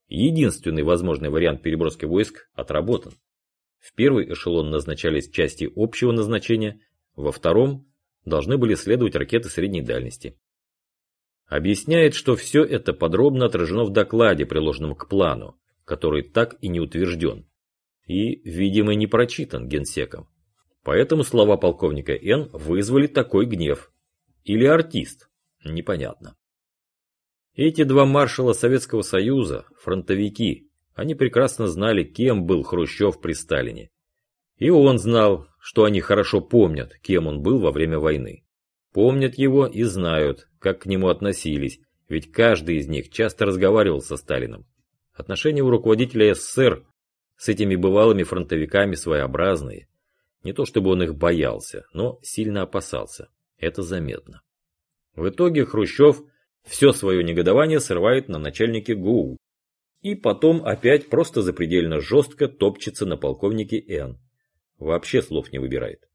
Единственный возможный вариант переброски войск отработан. В первый эшелон назначались части общего назначения, во втором должны были следовать ракеты средней дальности. Объясняет, что все это подробно отражено в докладе, приложенном к плану, который так и не утвержден и, видимо, не прочитан генсеком. Поэтому слова полковника Н вызвали такой гнев. Или артист, непонятно. Эти два маршала Советского Союза, фронтовики, они прекрасно знали, кем был Хрущев при Сталине. И он знал, что они хорошо помнят, кем он был во время войны. Помнят его и знают, как к нему относились, ведь каждый из них часто разговаривал со Сталином. Отношения у руководителя СССР с этими бывалыми фронтовиками своеобразные. Не то чтобы он их боялся, но сильно опасался. Это заметно. В итоге Хрущев все свое негодование срывает на начальнике ГУ. И потом опять просто запредельно жестко топчется на полковнике Н. Вообще слов не выбирает.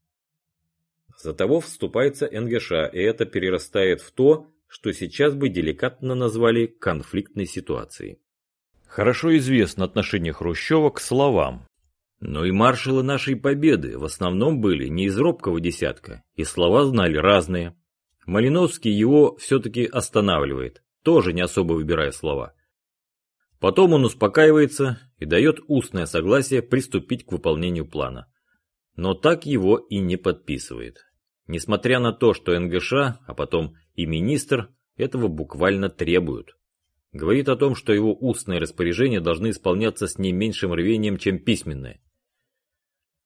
За того вступается НГШ, и это перерастает в то, что сейчас бы деликатно назвали конфликтной ситуацией. Хорошо известно отношение Хрущева к словам. Но и маршалы нашей победы в основном были не из робкого десятка, и слова знали разные. Малиновский его все-таки останавливает, тоже не особо выбирая слова. Потом он успокаивается и дает устное согласие приступить к выполнению плана. Но так его и не подписывает. Несмотря на то, что НГШ, а потом и министр, этого буквально требуют говорит о том, что его устные распоряжения должны исполняться с не меньшим рвением, чем письменные.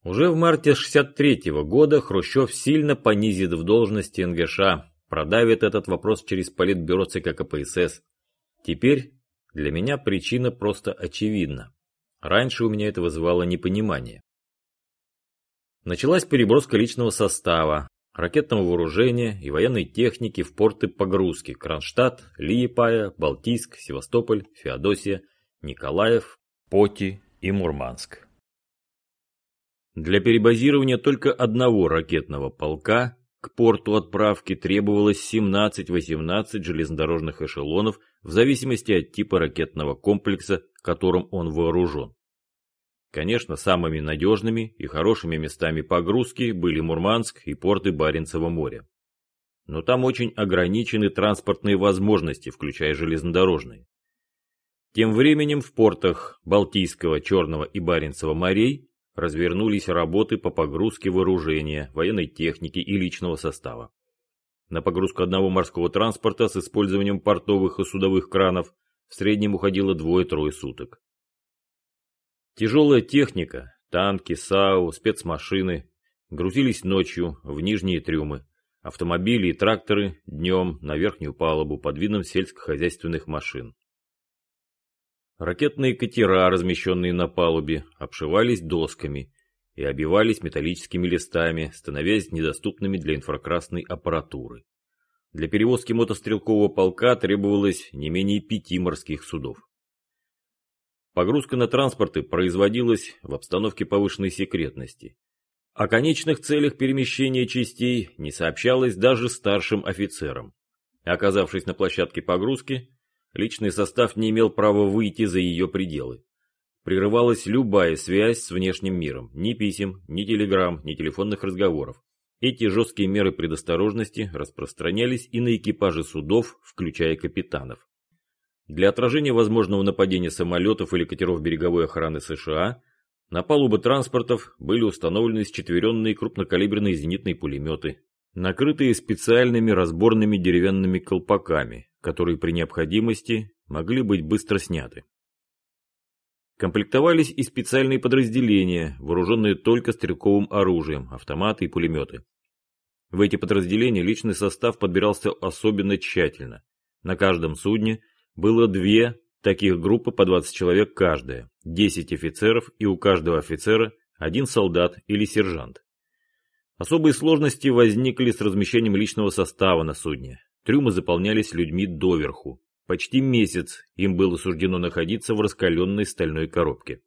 Уже в марте 63 -го года Хрущев сильно понизит в должности НГШ, продавит этот вопрос через политбюро ЦК КПСС. Теперь для меня причина просто очевидна. Раньше у меня это вызывало непонимание. Началась переброска личного состава, ракетного вооружения и военной техники в порты погрузки Кронштадт, Лиепая, Балтийск, Севастополь, Феодосия, Николаев, Поти и Мурманск. Для перебазирования только одного ракетного полка к порту отправки требовалось 17-18 железнодорожных эшелонов в зависимости от типа ракетного комплекса, которым он вооружен. Конечно, самыми надежными и хорошими местами погрузки были Мурманск и порты Баренцева моря. Но там очень ограничены транспортные возможности, включая железнодорожные. Тем временем в портах Балтийского, Черного и Баренцева морей развернулись работы по погрузке вооружения, военной техники и личного состава. На погрузку одного морского транспорта с использованием портовых и судовых кранов в среднем уходило двое-трое суток. Тяжелая техника, танки, САУ, спецмашины грузились ночью в нижние трюмы, автомобили и тракторы днем на верхнюю палубу под видом сельскохозяйственных машин. Ракетные катера, размещенные на палубе, обшивались досками и обивались металлическими листами, становясь недоступными для инфракрасной аппаратуры. Для перевозки мотострелкового полка требовалось не менее пяти морских судов. Погрузка на транспорты производилась в обстановке повышенной секретности. О конечных целях перемещения частей не сообщалось даже старшим офицерам. Оказавшись на площадке погрузки, личный состав не имел права выйти за ее пределы. Прерывалась любая связь с внешним миром, ни писем, ни телеграмм, ни телефонных разговоров. Эти жесткие меры предосторожности распространялись и на экипажи судов, включая капитанов. Для отражения возможного нападения самолетов или катеров береговой охраны США на палубы транспортов были установлены счетверенные крупнокалиберные зенитные пулеметы, накрытые специальными разборными деревянными колпаками, которые при необходимости могли быть быстро сняты. Комплектовались и специальные подразделения, вооруженные только стрелковым оружием, автоматы и пулеметы. В эти подразделения личный состав подбирался особенно тщательно. На каждом судне было две таких группы по 20 человек каждая, 10 офицеров и у каждого офицера один солдат или сержант. Особые сложности возникли с размещением личного состава на судне. Трюмы заполнялись людьми доверху, Почти месяц им было суждено находиться в раскаленной стальной коробке.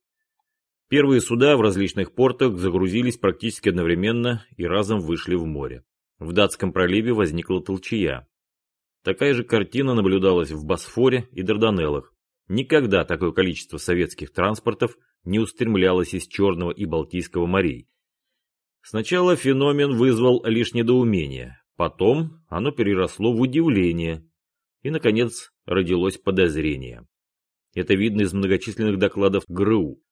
Первые суда в различных портах загрузились практически одновременно и разом вышли в море. В датском проливе возникла толчья. Такая же картина наблюдалась в Босфоре и Дарданеллах. Никогда такое количество советских транспортов не устремлялось из Черного и Балтийского морей. Сначала феномен вызвал лишь недоумение, потом оно переросло в удивление, и, наконец, родилось подозрение. Это видно из многочисленных докладов ГРУ.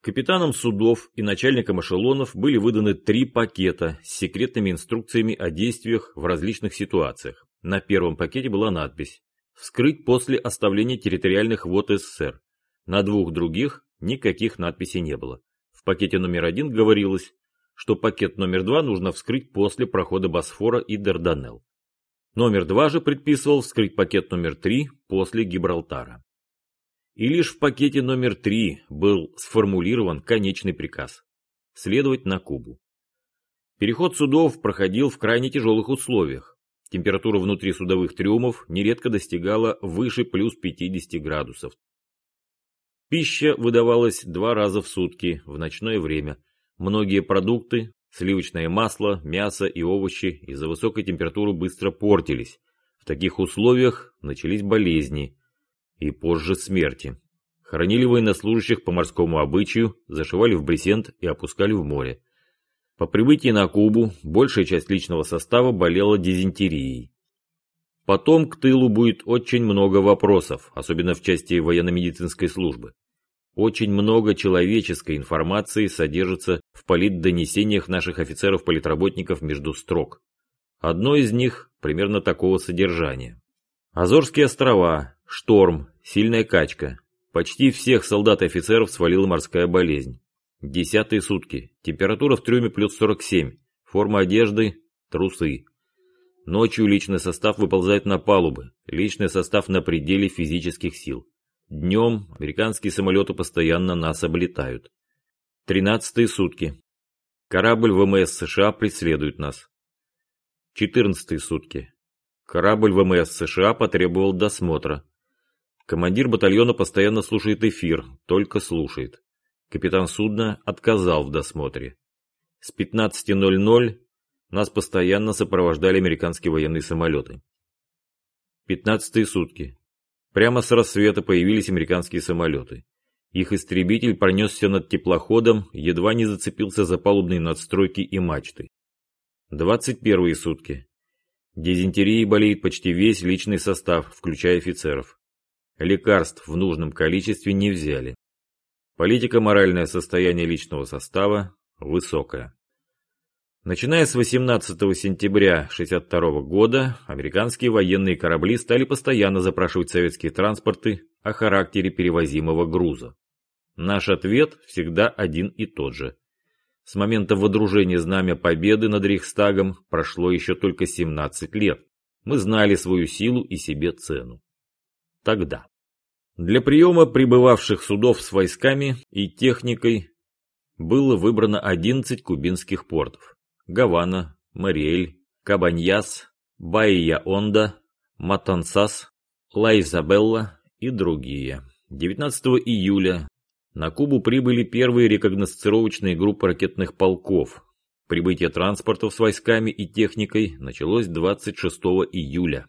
Капитанам судов и начальникам эшелонов были выданы три пакета с секретными инструкциями о действиях в различных ситуациях. На первом пакете была надпись «Вскрыть после оставления территориальных вод СССР». На двух других никаких надписей не было. В пакете номер один говорилось, что пакет номер два нужно вскрыть после прохода Босфора и Дарданелл. Номер два же предписывал вскрыть пакет номер три после Гибралтара. И лишь в пакете номер три был сформулирован конечный приказ – следовать на Кубу. Переход судов проходил в крайне тяжелых условиях. Температура внутри судовых трюмов нередко достигала выше плюс 50 градусов. Пища выдавалась два раза в сутки в ночное время. Многие продукты, Сливочное масло, мясо и овощи из-за высокой температуры быстро портились. В таких условиях начались болезни и позже смерти. Хоронили военнослужащих по морскому обычаю, зашивали в брезент и опускали в море. По прибытии на Кубу большая часть личного состава болела дизентерией. Потом к тылу будет очень много вопросов, особенно в части военно-медицинской службы. Очень много человеческой информации содержится в политдонесениях наших офицеров-политработников между строк. Одно из них примерно такого содержания. Азорские острова, шторм, сильная качка. Почти всех солдат и офицеров свалила морская болезнь. Десятые сутки. Температура в трюме плюс 47. Форма одежды – трусы. Ночью личный состав выползает на палубы. Личный состав на пределе физических сил. Днем американские самолеты постоянно нас облетают. Тринадцатые сутки. Корабль ВМС США преследует нас. Четырнадцатые сутки. Корабль ВМС США потребовал досмотра. Командир батальона постоянно слушает эфир, только слушает. Капитан судна отказал в досмотре. С 15.00 нас постоянно сопровождали американские военные самолеты. Пятнадцатые сутки. Прямо с рассвета появились американские самолеты. Их истребитель пронесся над теплоходом, едва не зацепился за палубные надстройки и мачты. 21 сутки. Дизентерией болеет почти весь личный состав, включая офицеров. Лекарств в нужном количестве не взяли. Политико-моральное состояние личного состава высокое. Начиная с 18 сентября 1962 года, американские военные корабли стали постоянно запрашивать советские транспорты о характере перевозимого груза. Наш ответ всегда один и тот же. С момента водружения Знамя Победы над Рейхстагом прошло еще только 17 лет. Мы знали свою силу и себе цену. Тогда. Для приема прибывавших судов с войсками и техникой было выбрано 11 кубинских портов. Гавана, Мариэль, Кабаньяс, Баия-Онда, Матансас, Ла-Изабелла и другие. 19 июля на Кубу прибыли первые рекогносцировочные группы ракетных полков. Прибытие транспортов с войсками и техникой началось 26 июля.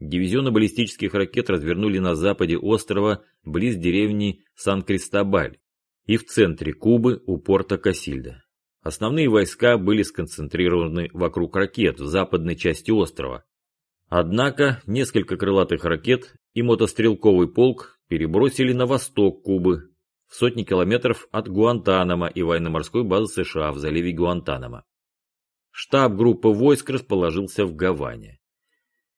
Дивизионы баллистических ракет развернули на западе острова, близ деревни Сан-Кристобаль и в центре Кубы у порта Касильда. Основные войска были сконцентрированы вокруг ракет в западной части острова. Однако несколько крылатых ракет и мотострелковый полк перебросили на восток Кубы, в сотни километров от Гуантанамо и военно-морской базы США в заливе Гуантанамо. Штаб группы войск расположился в Гаване.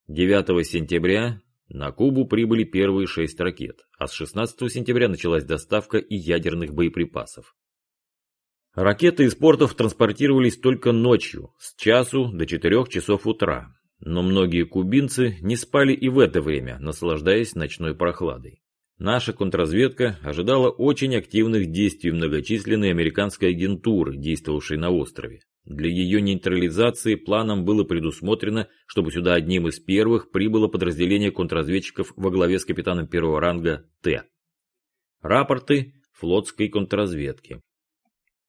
9 сентября на Кубу прибыли первые шесть ракет, а с 16 сентября началась доставка и ядерных боеприпасов. Ракеты из портов транспортировались только ночью, с часу до 4 часов утра, но многие кубинцы не спали и в это время, наслаждаясь ночной прохладой. Наша контрразведка ожидала очень активных действий многочисленной американской агентуры, действовавшей на острове. Для ее нейтрализации планом было предусмотрено, чтобы сюда одним из первых прибыло подразделение контрразведчиков во главе с капитаном первого ранга Т. Рапорты флотской контрразведки.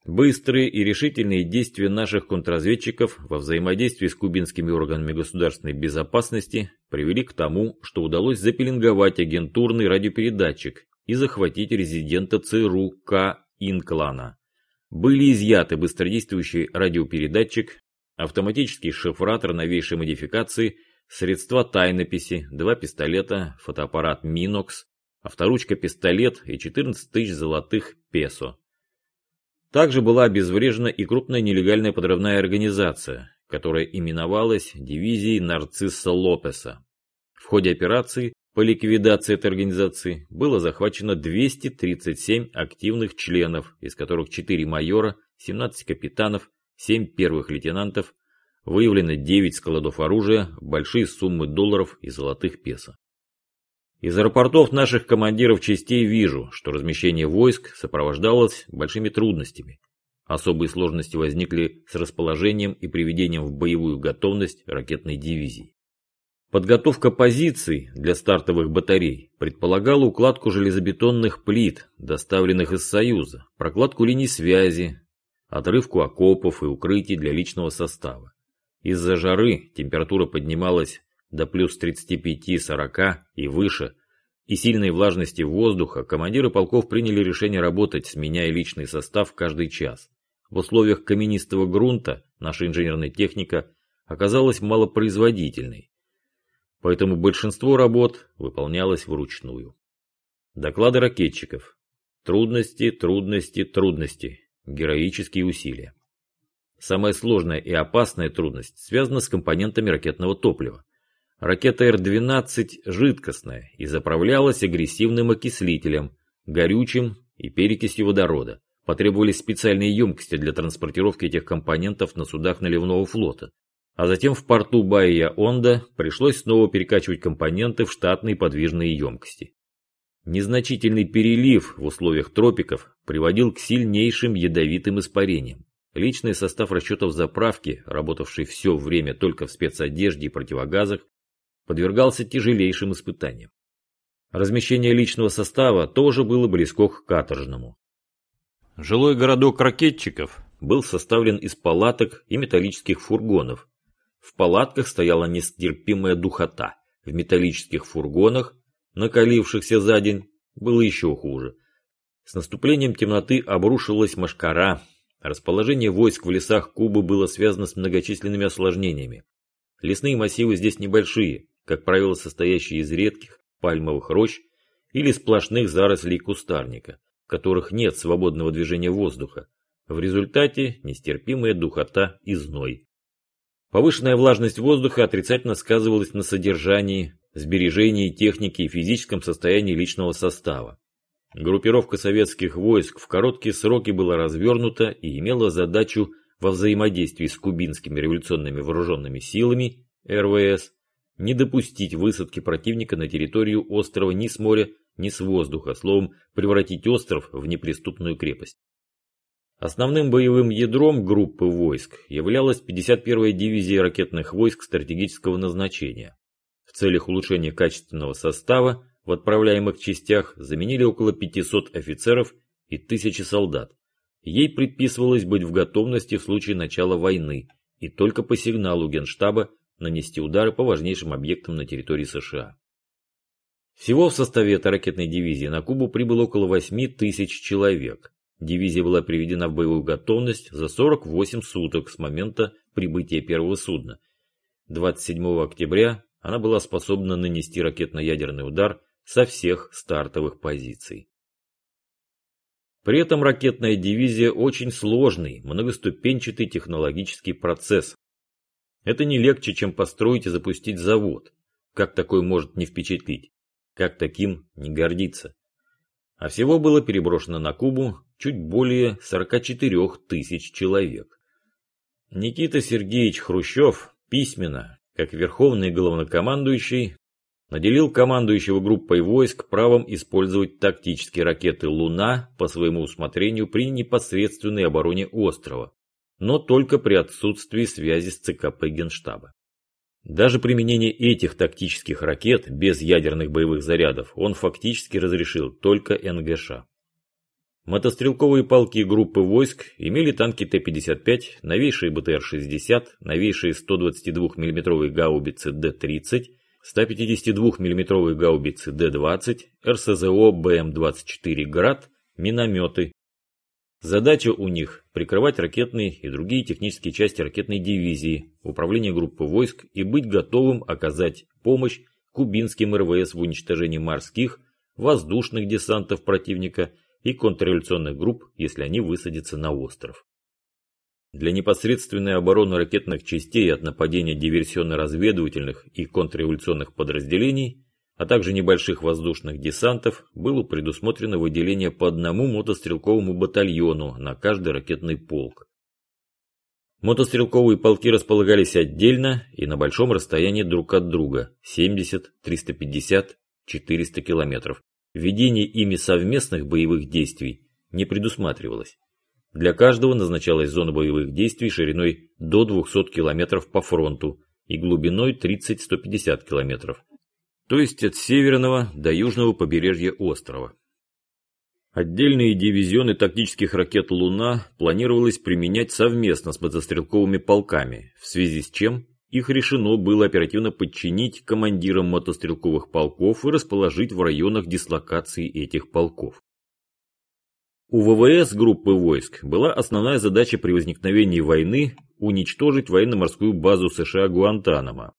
Быстрые и решительные действия наших контрразведчиков во взаимодействии с кубинскими органами государственной безопасности привели к тому, что удалось запеленговать агентурный радиопередатчик и захватить резидента ЦРУ К. Инклана. Были изъяты быстродействующий радиопередатчик, автоматический шифратор новейшей модификации, средства тайнописи, два пистолета, фотоаппарат Минокс, авторучка-пистолет и 14 тысяч золотых песо. Также была обезврежена и крупная нелегальная подрывная организация, которая именовалась дивизией Нарцисса Лопеса. В ходе операции по ликвидации этой организации было захвачено 237 активных членов, из которых 4 майора, 17 капитанов, 7 первых лейтенантов, выявлено 9 складов оружия, большие суммы долларов и золотых песо. Из аэропортов наших командиров частей вижу, что размещение войск сопровождалось большими трудностями. Особые сложности возникли с расположением и приведением в боевую готовность ракетной дивизии. Подготовка позиций для стартовых батарей предполагала укладку железобетонных плит, доставленных из Союза, прокладку линий связи, отрывку окопов и укрытий для личного состава. Из-за жары температура поднималась до плюс 35-40 и выше, и сильной влажности воздуха, командиры полков приняли решение работать, сменяя личный состав каждый час. В условиях каменистого грунта наша инженерная техника оказалась малопроизводительной, поэтому большинство работ выполнялось вручную. Доклады ракетчиков. Трудности, трудности, трудности. Героические усилия. Самая сложная и опасная трудность связана с компонентами ракетного топлива. Ракета Р-12 жидкостная и заправлялась агрессивным окислителем, горючим и перекисью водорода. Потребовались специальные емкости для транспортировки этих компонентов на судах наливного флота. А затем в порту Баия-Онда пришлось снова перекачивать компоненты в штатные подвижные емкости. Незначительный перелив в условиях тропиков приводил к сильнейшим ядовитым испарениям. Личный состав расчетов заправки, работавший все время только в спецодежде и противогазах, подвергался тяжелейшим испытаниям. Размещение личного состава тоже было близко к каторжному. Жилой городок ракетчиков был составлен из палаток и металлических фургонов. В палатках стояла нестерпимая духота. В металлических фургонах, накалившихся за день, было еще хуже. С наступлением темноты обрушилась машкара. Расположение войск в лесах Кубы было связано с многочисленными осложнениями. Лесные массивы здесь небольшие, как правило, состоящие из редких пальмовых рощ или сплошных зарослей кустарника, в которых нет свободного движения воздуха. В результате нестерпимая духота и зной. Повышенная влажность воздуха отрицательно сказывалась на содержании, сбережении техники и физическом состоянии личного состава. группировка советских войск в короткие сроки была развернута и имела задачу во взаимодействии с кубинскими революционными вооруженными силами РВС не допустить высадки противника на территорию острова ни с моря, ни с воздуха, словом, превратить остров в неприступную крепость. Основным боевым ядром группы войск являлась 51-я дивизия ракетных войск стратегического назначения. В целях улучшения качественного состава в отправляемых частях заменили около 500 офицеров и тысячи солдат. Ей предписывалось быть в готовности в случае начала войны и только по сигналу Генштаба нанести удары по важнейшим объектам на территории США. Всего в составе этой ракетной дивизии на Кубу прибыло около 8 тысяч человек. Дивизия была приведена в боевую готовность за 48 суток с момента прибытия первого судна. 27 октября она была способна нанести ракетно-ядерный удар со всех стартовых позиций. При этом ракетная дивизия очень сложный, многоступенчатый технологический процесс, это не легче, чем построить и запустить завод. Как такое может не впечатлить? Как таким не гордиться? А всего было переброшено на Кубу чуть более 44 тысяч человек. Никита Сергеевич Хрущев письменно, как верховный главнокомандующий, наделил командующего группой войск правом использовать тактические ракеты «Луна» по своему усмотрению при непосредственной обороне острова, но только при отсутствии связи с ЦКП Генштаба. Даже применение этих тактических ракет без ядерных боевых зарядов он фактически разрешил только НГШ. Мотострелковые полки группы войск имели танки Т-55, новейшие БТР-60, новейшие 122 мм гаубицы Д-30, 152 мм гаубицы Д-20, РСЗО БМ-24 «Град», минометы Задача у них – прикрывать ракетные и другие технические части ракетной дивизии, управление группы войск и быть готовым оказать помощь кубинским РВС в уничтожении морских, воздушных десантов противника и контрреволюционных групп, если они высадятся на остров. Для непосредственной обороны ракетных частей от нападения диверсионно-разведывательных и контрреволюционных подразделений а также небольших воздушных десантов, было предусмотрено выделение по одному мотострелковому батальону на каждый ракетный полк. Мотострелковые полки располагались отдельно и на большом расстоянии друг от друга – 70, 350, 400 километров. Ведение ими совместных боевых действий не предусматривалось. Для каждого назначалась зона боевых действий шириной до 200 километров по фронту и глубиной 30-150 километров то есть от северного до южного побережья острова. Отдельные дивизионы тактических ракет «Луна» планировалось применять совместно с мотострелковыми полками, в связи с чем их решено было оперативно подчинить командирам мотострелковых полков и расположить в районах дислокации этих полков. У ВВС группы войск была основная задача при возникновении войны уничтожить военно-морскую базу США Гуантанамо,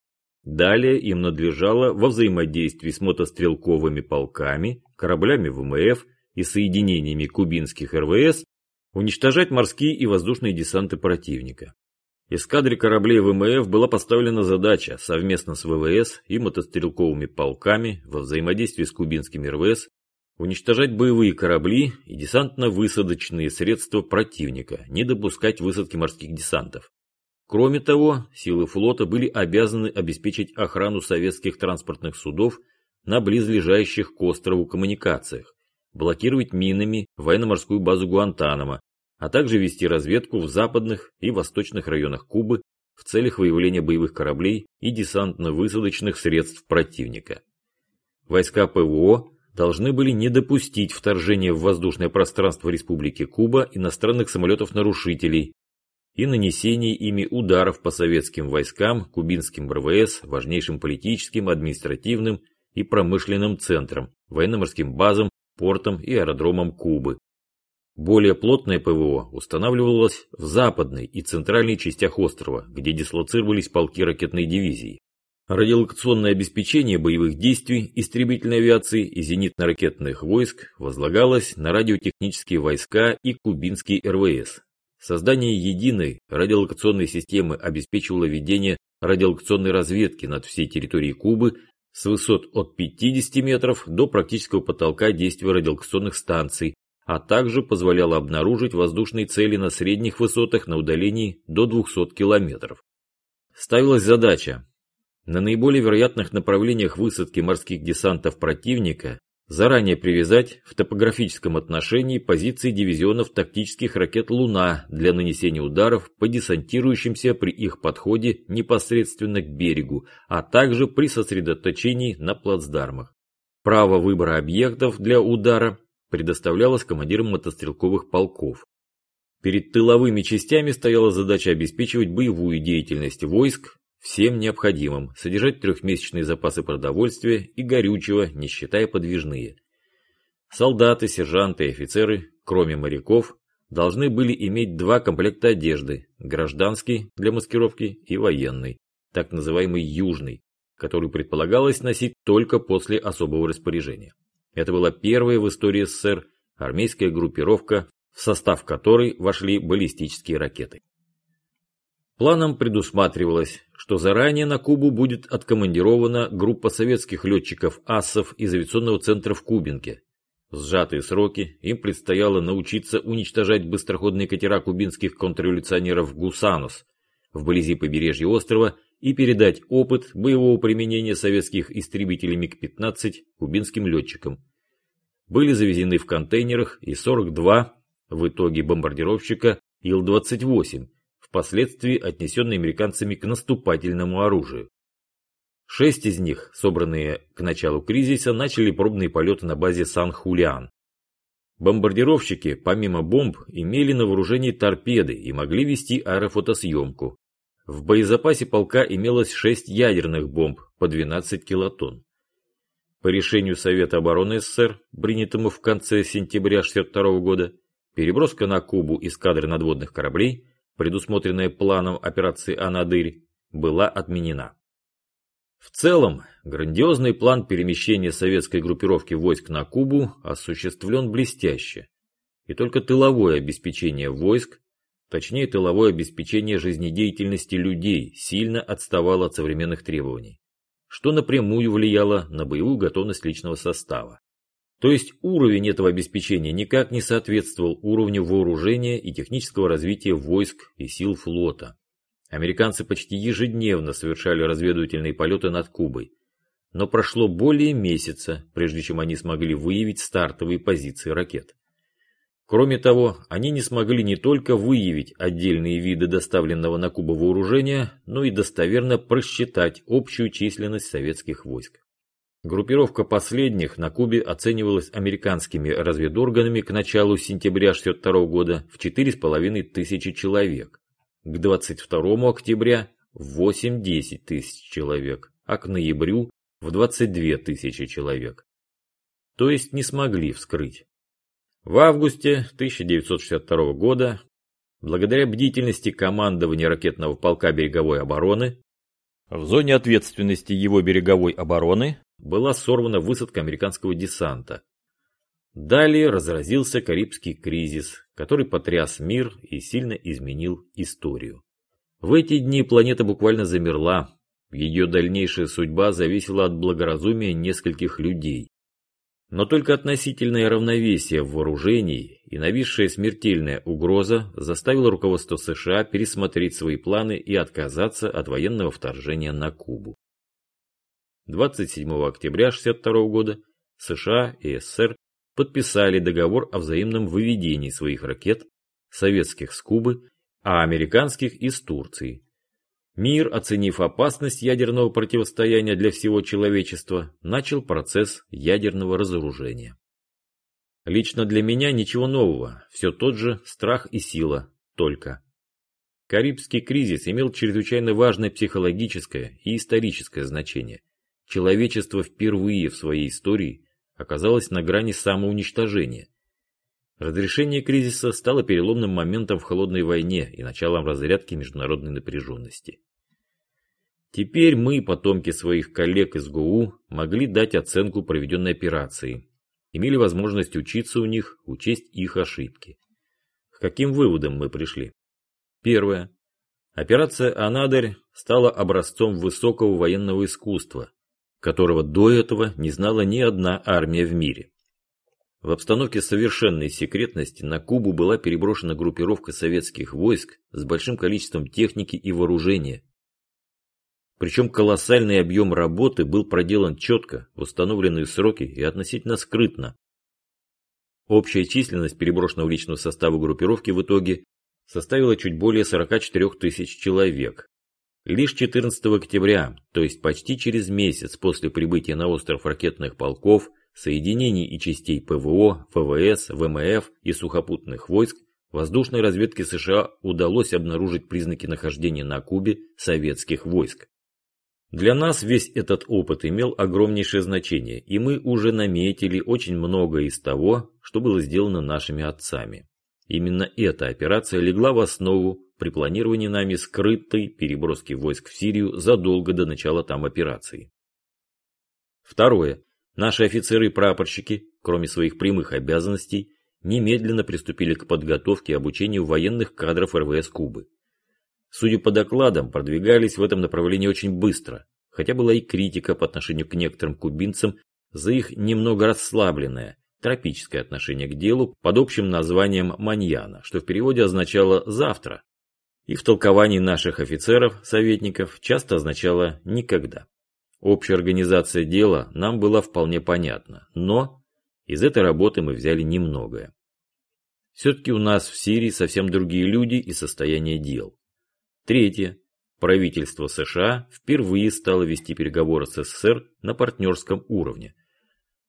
Далее им надлежало во взаимодействии с мотострелковыми полками, кораблями ВМФ и соединениями кубинских РВС уничтожать морские и воздушные десанты противника. Эскадре кораблей ВМФ была поставлена задача совместно с ВВС и мотострелковыми полками во взаимодействии с кубинскими РВС уничтожать боевые корабли и десантно-высадочные средства противника, не допускать высадки морских десантов. Кроме того, силы флота были обязаны обеспечить охрану советских транспортных судов на близлежащих к острову коммуникациях, блокировать минами военно-морскую базу Гуантанамо, а также вести разведку в западных и восточных районах Кубы в целях выявления боевых кораблей и десантно-высадочных средств противника. Войска ПВО должны были не допустить вторжения в воздушное пространство Республики Куба иностранных самолетов-нарушителей, и нанесение ими ударов по советским войскам, кубинским РВС, важнейшим политическим, административным и промышленным центрам, военно-морским базам, портам и аэродромам Кубы. Более плотное ПВО устанавливалось в западной и центральной частях острова, где дислоцировались полки ракетной дивизии. Радиолокационное обеспечение боевых действий истребительной авиации и зенитно-ракетных войск возлагалось на радиотехнические войска и кубинский РВС, Создание единой радиолокационной системы обеспечивало ведение радиолокационной разведки над всей территорией Кубы с высот от 50 метров до практического потолка действия радиолокационных станций, а также позволяла обнаружить воздушные цели на средних высотах на удалении до 200 километров. Ставилась задача на наиболее вероятных направлениях высадки морских десантов противника заранее привязать в топографическом отношении позиции дивизионов тактических ракет «Луна» для нанесения ударов по десантирующимся при их подходе непосредственно к берегу, а также при сосредоточении на плацдармах. Право выбора объектов для удара предоставлялось командирам мотострелковых полков. Перед тыловыми частями стояла задача обеспечивать боевую деятельность войск всем необходимым, содержать трехмесячные запасы продовольствия и горючего, не считая подвижные. Солдаты, сержанты и офицеры, кроме моряков, должны были иметь два комплекта одежды – гражданский для маскировки и военный, так называемый южный, который предполагалось носить только после особого распоряжения. Это была первая в истории СССР армейская группировка, в состав которой вошли баллистические ракеты. Планом предусматривалось, что заранее на Кубу будет откомандирована группа советских летчиков-ассов из авиационного центра в Кубинке. В сжатые сроки им предстояло научиться уничтожать быстроходные катера кубинских контрреволюционеров «Гусанус» вблизи побережья острова и передать опыт боевого применения советских истребителей МиГ-15 кубинским летчикам. Были завезены в контейнерах и 42 в итоге бомбардировщика Ил-28, впоследствии отнесенные американцами к наступательному оружию. Шесть из них, собранные к началу кризиса, начали пробные полеты на базе Сан-Хулиан. Бомбардировщики, помимо бомб, имели на вооружении торпеды и могли вести аэрофотосъемку. В боезапасе полка имелось шесть ядерных бомб по 12 килотонн. По решению Совета обороны СССР, принятому в конце сентября 1962 года, переброска на Кубу эскадры надводных кораблей предусмотренная планом операции «Анадырь», была отменена. В целом, грандиозный план перемещения советской группировки войск на Кубу осуществлен блестяще. И только тыловое обеспечение войск, точнее тыловое обеспечение жизнедеятельности людей, сильно отставало от современных требований, что напрямую влияло на боевую готовность личного состава. То есть уровень этого обеспечения никак не соответствовал уровню вооружения и технического развития войск и сил флота. Американцы почти ежедневно совершали разведывательные полеты над Кубой. Но прошло более месяца, прежде чем они смогли выявить стартовые позиции ракет. Кроме того, они не смогли не только выявить отдельные виды доставленного на Кубу вооружения, но и достоверно просчитать общую численность советских войск. Группировка последних на Кубе оценивалась американскими разведорганами к началу сентября 1962 года в 4,5 тысячи человек, к 22 октября в 8-10 тысяч человек, а к ноябрю в 22 тысячи человек. То есть не смогли вскрыть. В августе 1962 года, благодаря бдительности командования ракетного полка береговой обороны, в зоне ответственности его береговой обороны была сорвана высадка американского десанта. Далее разразился Карибский кризис, который потряс мир и сильно изменил историю. В эти дни планета буквально замерла, ее дальнейшая судьба зависела от благоразумия нескольких людей. Но только относительное равновесие в вооружении и нависшая смертельная угроза заставила руководство США пересмотреть свои планы и отказаться от военного вторжения на Кубу. 27 октября 1962 года США и СССР подписали договор о взаимном выведении своих ракет, советских с Кубы, а американских из Турции. Мир, оценив опасность ядерного противостояния для всего человечества, начал процесс ядерного разоружения. Лично для меня ничего нового, все тот же страх и сила, только. Карибский кризис имел чрезвычайно важное психологическое и историческое значение – человечество впервые в своей истории оказалось на грани самоуничтожения. Разрешение кризиса стало переломным моментом в холодной войне и началом разрядки международной напряженности. Теперь мы, потомки своих коллег из ГУ, могли дать оценку проведенной операции, имели возможность учиться у них, учесть их ошибки. К каким выводам мы пришли? Первое. Операция «Анадырь» стала образцом высокого военного искусства, которого до этого не знала ни одна армия в мире. В обстановке совершенной секретности на Кубу была переброшена группировка советских войск с большим количеством техники и вооружения. Причем колоссальный объем работы был проделан четко, в установленные сроки и относительно скрытно. Общая численность переброшенного личного состава группировки в итоге составила чуть более 44 тысяч человек. Лишь 14 октября, то есть почти через месяц после прибытия на остров ракетных полков, соединений и частей ПВО, ВВС, ВМФ и сухопутных войск, воздушной разведке США удалось обнаружить признаки нахождения на Кубе советских войск. Для нас весь этот опыт имел огромнейшее значение, и мы уже наметили очень многое из того, что было сделано нашими отцами. Именно эта операция легла в основу при планировании нами скрытой переброски войск в Сирию задолго до начала там операции. Второе. Наши офицеры и прапорщики, кроме своих прямых обязанностей, немедленно приступили к подготовке и обучению военных кадров РВС Кубы. Судя по докладам, продвигались в этом направлении очень быстро, хотя была и критика по отношению к некоторым кубинцам за их немного расслабленное, тропическое отношение к делу под общим названием «маньяна», что в переводе означало «завтра», и в толковании наших офицеров, советников, часто означало «никогда». Общая организация дела нам была вполне понятна, но из этой работы мы взяли немногое. Все-таки у нас в Сирии совсем другие люди и состояние дел. Третье. Правительство США впервые стало вести переговоры с СССР на партнерском уровне,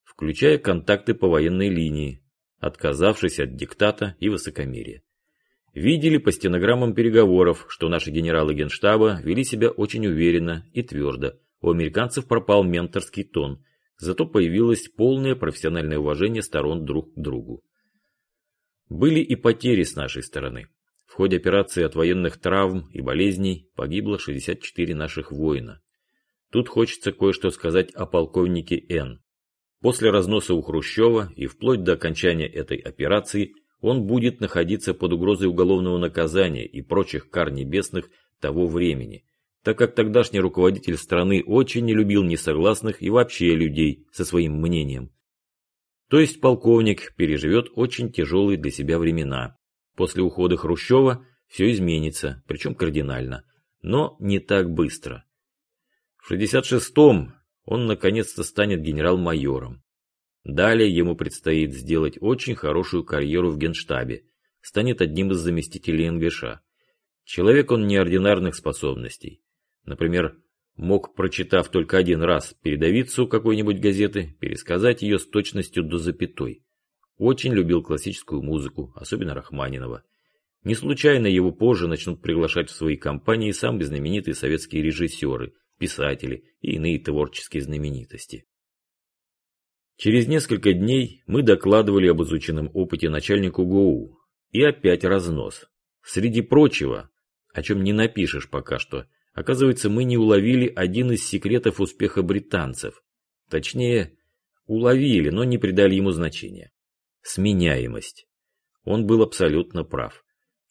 включая контакты по военной линии, отказавшись от диктата и высокомерия. Видели по стенограммам переговоров, что наши генералы генштаба вели себя очень уверенно и твердо, у американцев пропал менторский тон, зато появилось полное профессиональное уважение сторон друг к другу. Были и потери с нашей стороны. В ходе операции от военных травм и болезней погибло 64 наших воина. Тут хочется кое-что сказать о полковнике Н. После разноса у Хрущева и вплоть до окончания этой операции он будет находиться под угрозой уголовного наказания и прочих кар небесных того времени, так как тогдашний руководитель страны очень не любил несогласных и вообще людей со своим мнением. То есть полковник переживет очень тяжелые для себя времена. После ухода Хрущева все изменится, причем кардинально, но не так быстро. В 66-м он наконец-то станет генерал-майором. Далее ему предстоит сделать очень хорошую карьеру в генштабе, станет одним из заместителей НГШ. Человек он неординарных способностей. Например, мог, прочитав только один раз передовицу какой-нибудь газеты, пересказать ее с точностью до запятой. Очень любил классическую музыку, особенно Рахманинова. Не случайно его позже начнут приглашать в свои компании самые знаменитые советские режиссеры, писатели и иные творческие знаменитости. Через несколько дней мы докладывали об изученном опыте начальнику ГОУ. И опять разнос. Среди прочего, о чем не напишешь пока что, Оказывается, мы не уловили один из секретов успеха британцев. Точнее, уловили, но не придали ему значения. Сменяемость. Он был абсолютно прав.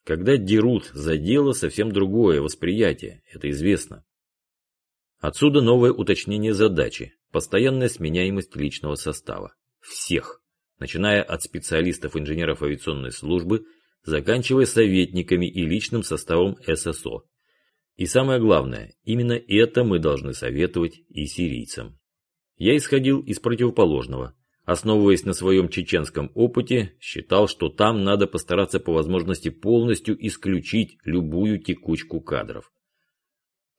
Когда дерут за дело, совсем другое восприятие, это известно. Отсюда новое уточнение задачи, постоянная сменяемость личного состава. Всех, начиная от специалистов инженеров авиационной службы, заканчивая советниками и личным составом ССО. И самое главное, именно это мы должны советовать и сирийцам. Я исходил из противоположного. Основываясь на своем чеченском опыте, считал, что там надо постараться по возможности полностью исключить любую текучку кадров.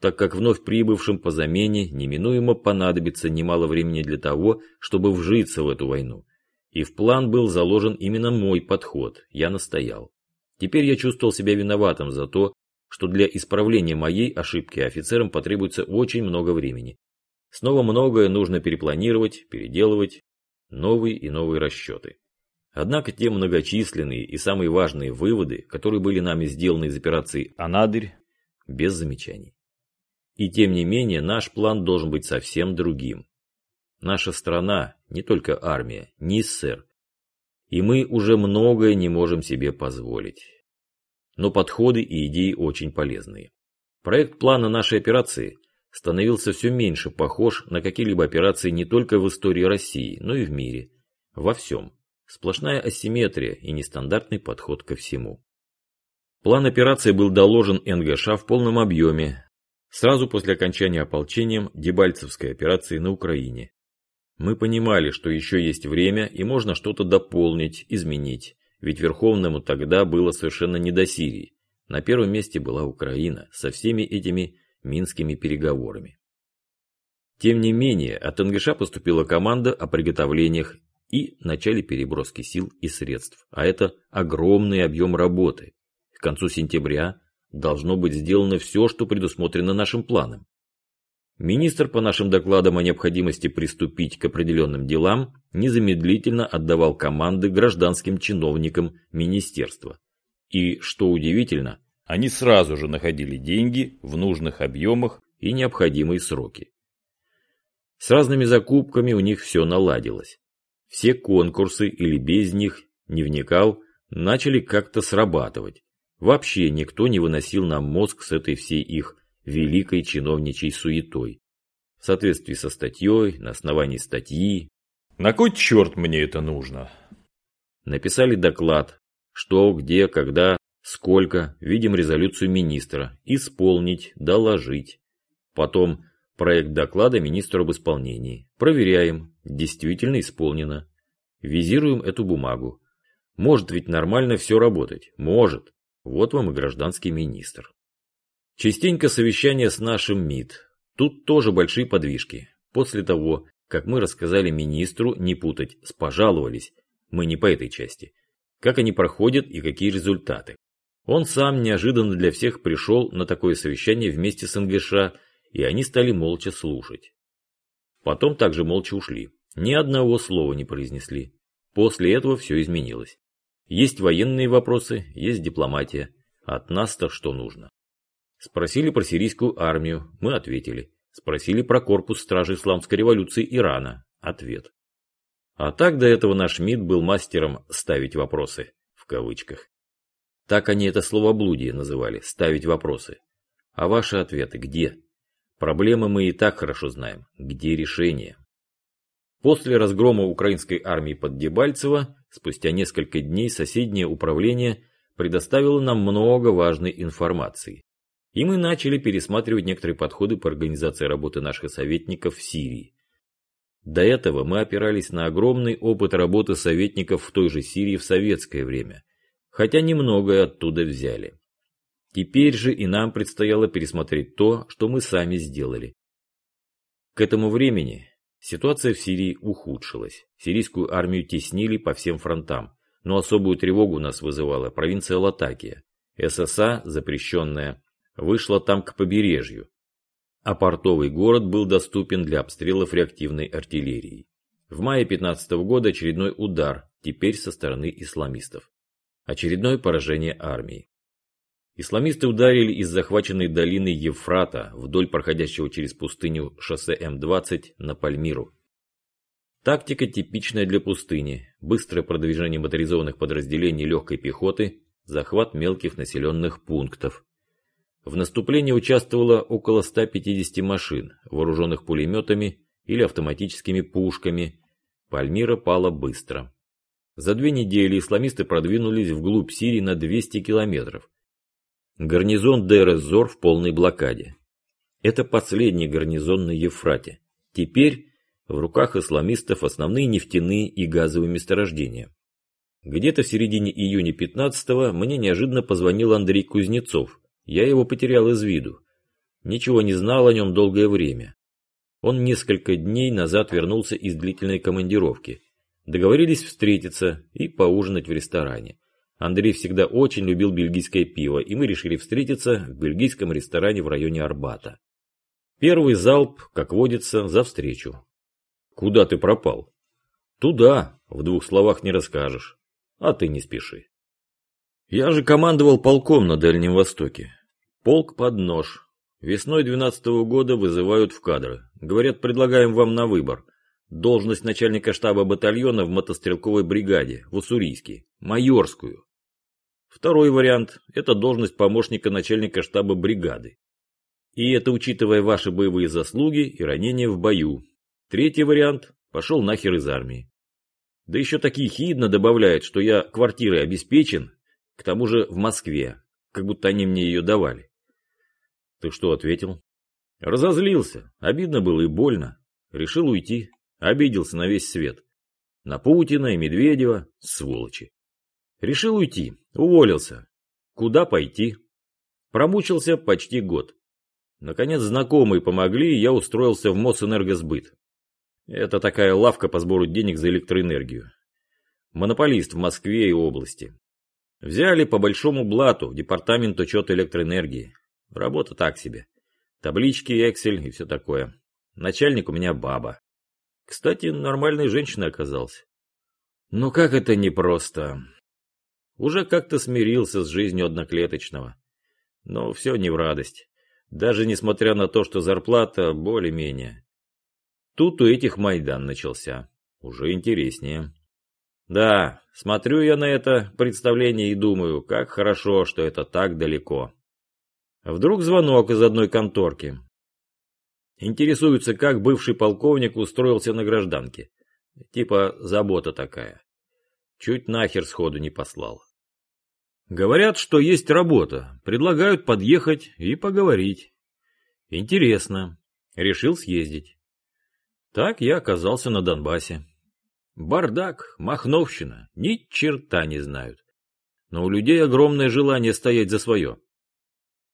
Так как вновь прибывшим по замене неминуемо понадобится немало времени для того, чтобы вжиться в эту войну. И в план был заложен именно мой подход, я настоял. Теперь я чувствовал себя виноватым за то, что для исправления моей ошибки офицерам потребуется очень много времени. Снова многое нужно перепланировать, переделывать, новые и новые расчеты. Однако те многочисленные и самые важные выводы, которые были нами сделаны из операции «Анадырь», без замечаний. И тем не менее, наш план должен быть совсем другим. Наша страна, не только армия, не СССР. И мы уже многое не можем себе позволить но подходы и идеи очень полезные. Проект плана нашей операции становился все меньше похож на какие-либо операции не только в истории России, но и в мире. Во всем. Сплошная асимметрия и нестандартный подход ко всему. План операции был доложен НГШ в полном объеме, сразу после окончания ополчением Дебальцевской операции на Украине. Мы понимали, что еще есть время и можно что-то дополнить, изменить, ведь Верховному тогда было совершенно не до Сирии. На первом месте была Украина со всеми этими минскими переговорами. Тем не менее, от НГШ поступила команда о приготовлениях и начале переброски сил и средств, а это огромный объем работы. К концу сентября должно быть сделано все, что предусмотрено нашим планом. Министр по нашим докладам о необходимости приступить к определенным делам незамедлительно отдавал команды гражданским чиновникам министерства. И, что удивительно, они сразу же находили деньги в нужных объемах и необходимые сроки. С разными закупками у них все наладилось. Все конкурсы или без них, не вникал, начали как-то срабатывать. Вообще никто не выносил нам мозг с этой всей их великой чиновничьей суетой. В соответствии со статьей, на основании статьи. На кой черт мне это нужно? Написали доклад, что, где, когда, сколько, видим резолюцию министра, исполнить, доложить. Потом проект доклада министру об исполнении. Проверяем, действительно исполнено. Визируем эту бумагу. Может ведь нормально все работать? Может. Вот вам и гражданский министр. Частенько совещание с нашим МИД. Тут тоже большие подвижки. После того, как мы рассказали министру, не путать, с пожаловались, мы не по этой части, как они проходят и какие результаты. Он сам неожиданно для всех пришел на такое совещание вместе с НГШ, и они стали молча слушать. Потом также молча ушли. Ни одного слова не произнесли. После этого все изменилось. Есть военные вопросы, есть дипломатия. От нас-то что нужно? Спросили про сирийскую армию, мы ответили. Спросили про корпус стражи исламской революции Ирана. Ответ. А так до этого наш МИД был мастером «ставить вопросы», в кавычках. Так они это словоблудие называли, ставить вопросы. А ваши ответы где? Проблемы мы и так хорошо знаем. Где решение? После разгрома украинской армии под Дебальцево, спустя несколько дней соседнее управление предоставило нам много важной информации. И мы начали пересматривать некоторые подходы по организации работы наших советников в Сирии. До этого мы опирались на огромный опыт работы советников в той же Сирии в советское время, хотя немногое оттуда взяли. Теперь же и нам предстояло пересмотреть то, что мы сами сделали. К этому времени ситуация в Сирии ухудшилась. Сирийскую армию теснили по всем фронтам, но особую тревогу у нас вызывала провинция Латакия. ССА, запрещенная, вышла там к побережью, а портовый город был доступен для обстрелов реактивной артиллерией. В мае 15 года очередной удар, теперь со стороны исламистов. Очередное поражение армии. Исламисты ударили из захваченной долины Евфрата вдоль проходящего через пустыню шоссе М-20 на Пальмиру. Тактика типичная для пустыни. Быстрое продвижение моторизованных подразделений легкой пехоты, захват мелких населенных пунктов. В наступлении участвовало около 150 машин, вооруженных пулеметами или автоматическими пушками. Пальмира пала быстро. За две недели исламисты продвинулись вглубь Сирии на 200 километров Гарнизон Дер-эз-Зор в полной блокаде. Это последний гарнизон на Евфрате. Теперь в руках исламистов основные нефтяные и газовые месторождения. Где-то в середине июня 15-го мне неожиданно позвонил Андрей Кузнецов. Я его потерял из виду. Ничего не знал о нем долгое время. Он несколько дней назад вернулся из длительной командировки. Договорились встретиться и поужинать в ресторане. Андрей всегда очень любил бельгийское пиво, и мы решили встретиться в бельгийском ресторане в районе Арбата. Первый залп, как водится, за встречу. «Куда ты пропал?» «Туда, в двух словах не расскажешь. А ты не спеши». Я же командовал полком на Дальнем Востоке. Полк под нож. Весной двенадцатого года вызывают в кадры. Говорят, предлагаем вам на выбор. Должность начальника штаба батальона в мотострелковой бригаде, в Уссурийске. Майорскую. Второй вариант – это должность помощника начальника штаба бригады. И это учитывая ваши боевые заслуги и ранения в бою. Третий вариант – пошел нахер из армии. Да еще такие хидно добавляют, что я квартирой обеспечен, к тому же в Москве, как будто они мне ее давали. Ты что ответил? Разозлился, обидно было и больно. Решил уйти, обиделся на весь свет. На Путина и Медведева, сволочи. Решил уйти, уволился. Куда пойти? Промучился почти год. Наконец знакомые помогли, и я устроился в Мосэнергосбыт. Это такая лавка по сбору денег за электроэнергию. Монополист в Москве и области. Взяли по большому блату в департамент учета электроэнергии. Работа так себе. Таблички, Excel и все такое. Начальник у меня баба. Кстати, нормальной женщиной оказался. Но как это непросто. Уже как-то смирился с жизнью одноклеточного. Но все не в радость. Даже несмотря на то, что зарплата более-менее. Тут у этих Майдан начался. Уже интереснее. Да, смотрю я на это представление и думаю, как хорошо, что это так далеко. Вдруг звонок из одной конторки. Интересуется, как бывший полковник устроился на гражданке. Типа забота такая. Чуть нахер сходу не послал. Говорят, что есть работа. Предлагают подъехать и поговорить. Интересно. Решил съездить. Так я оказался на Донбассе. Бардак, махновщина, ни черта не знают. Но у людей огромное желание стоять за свое.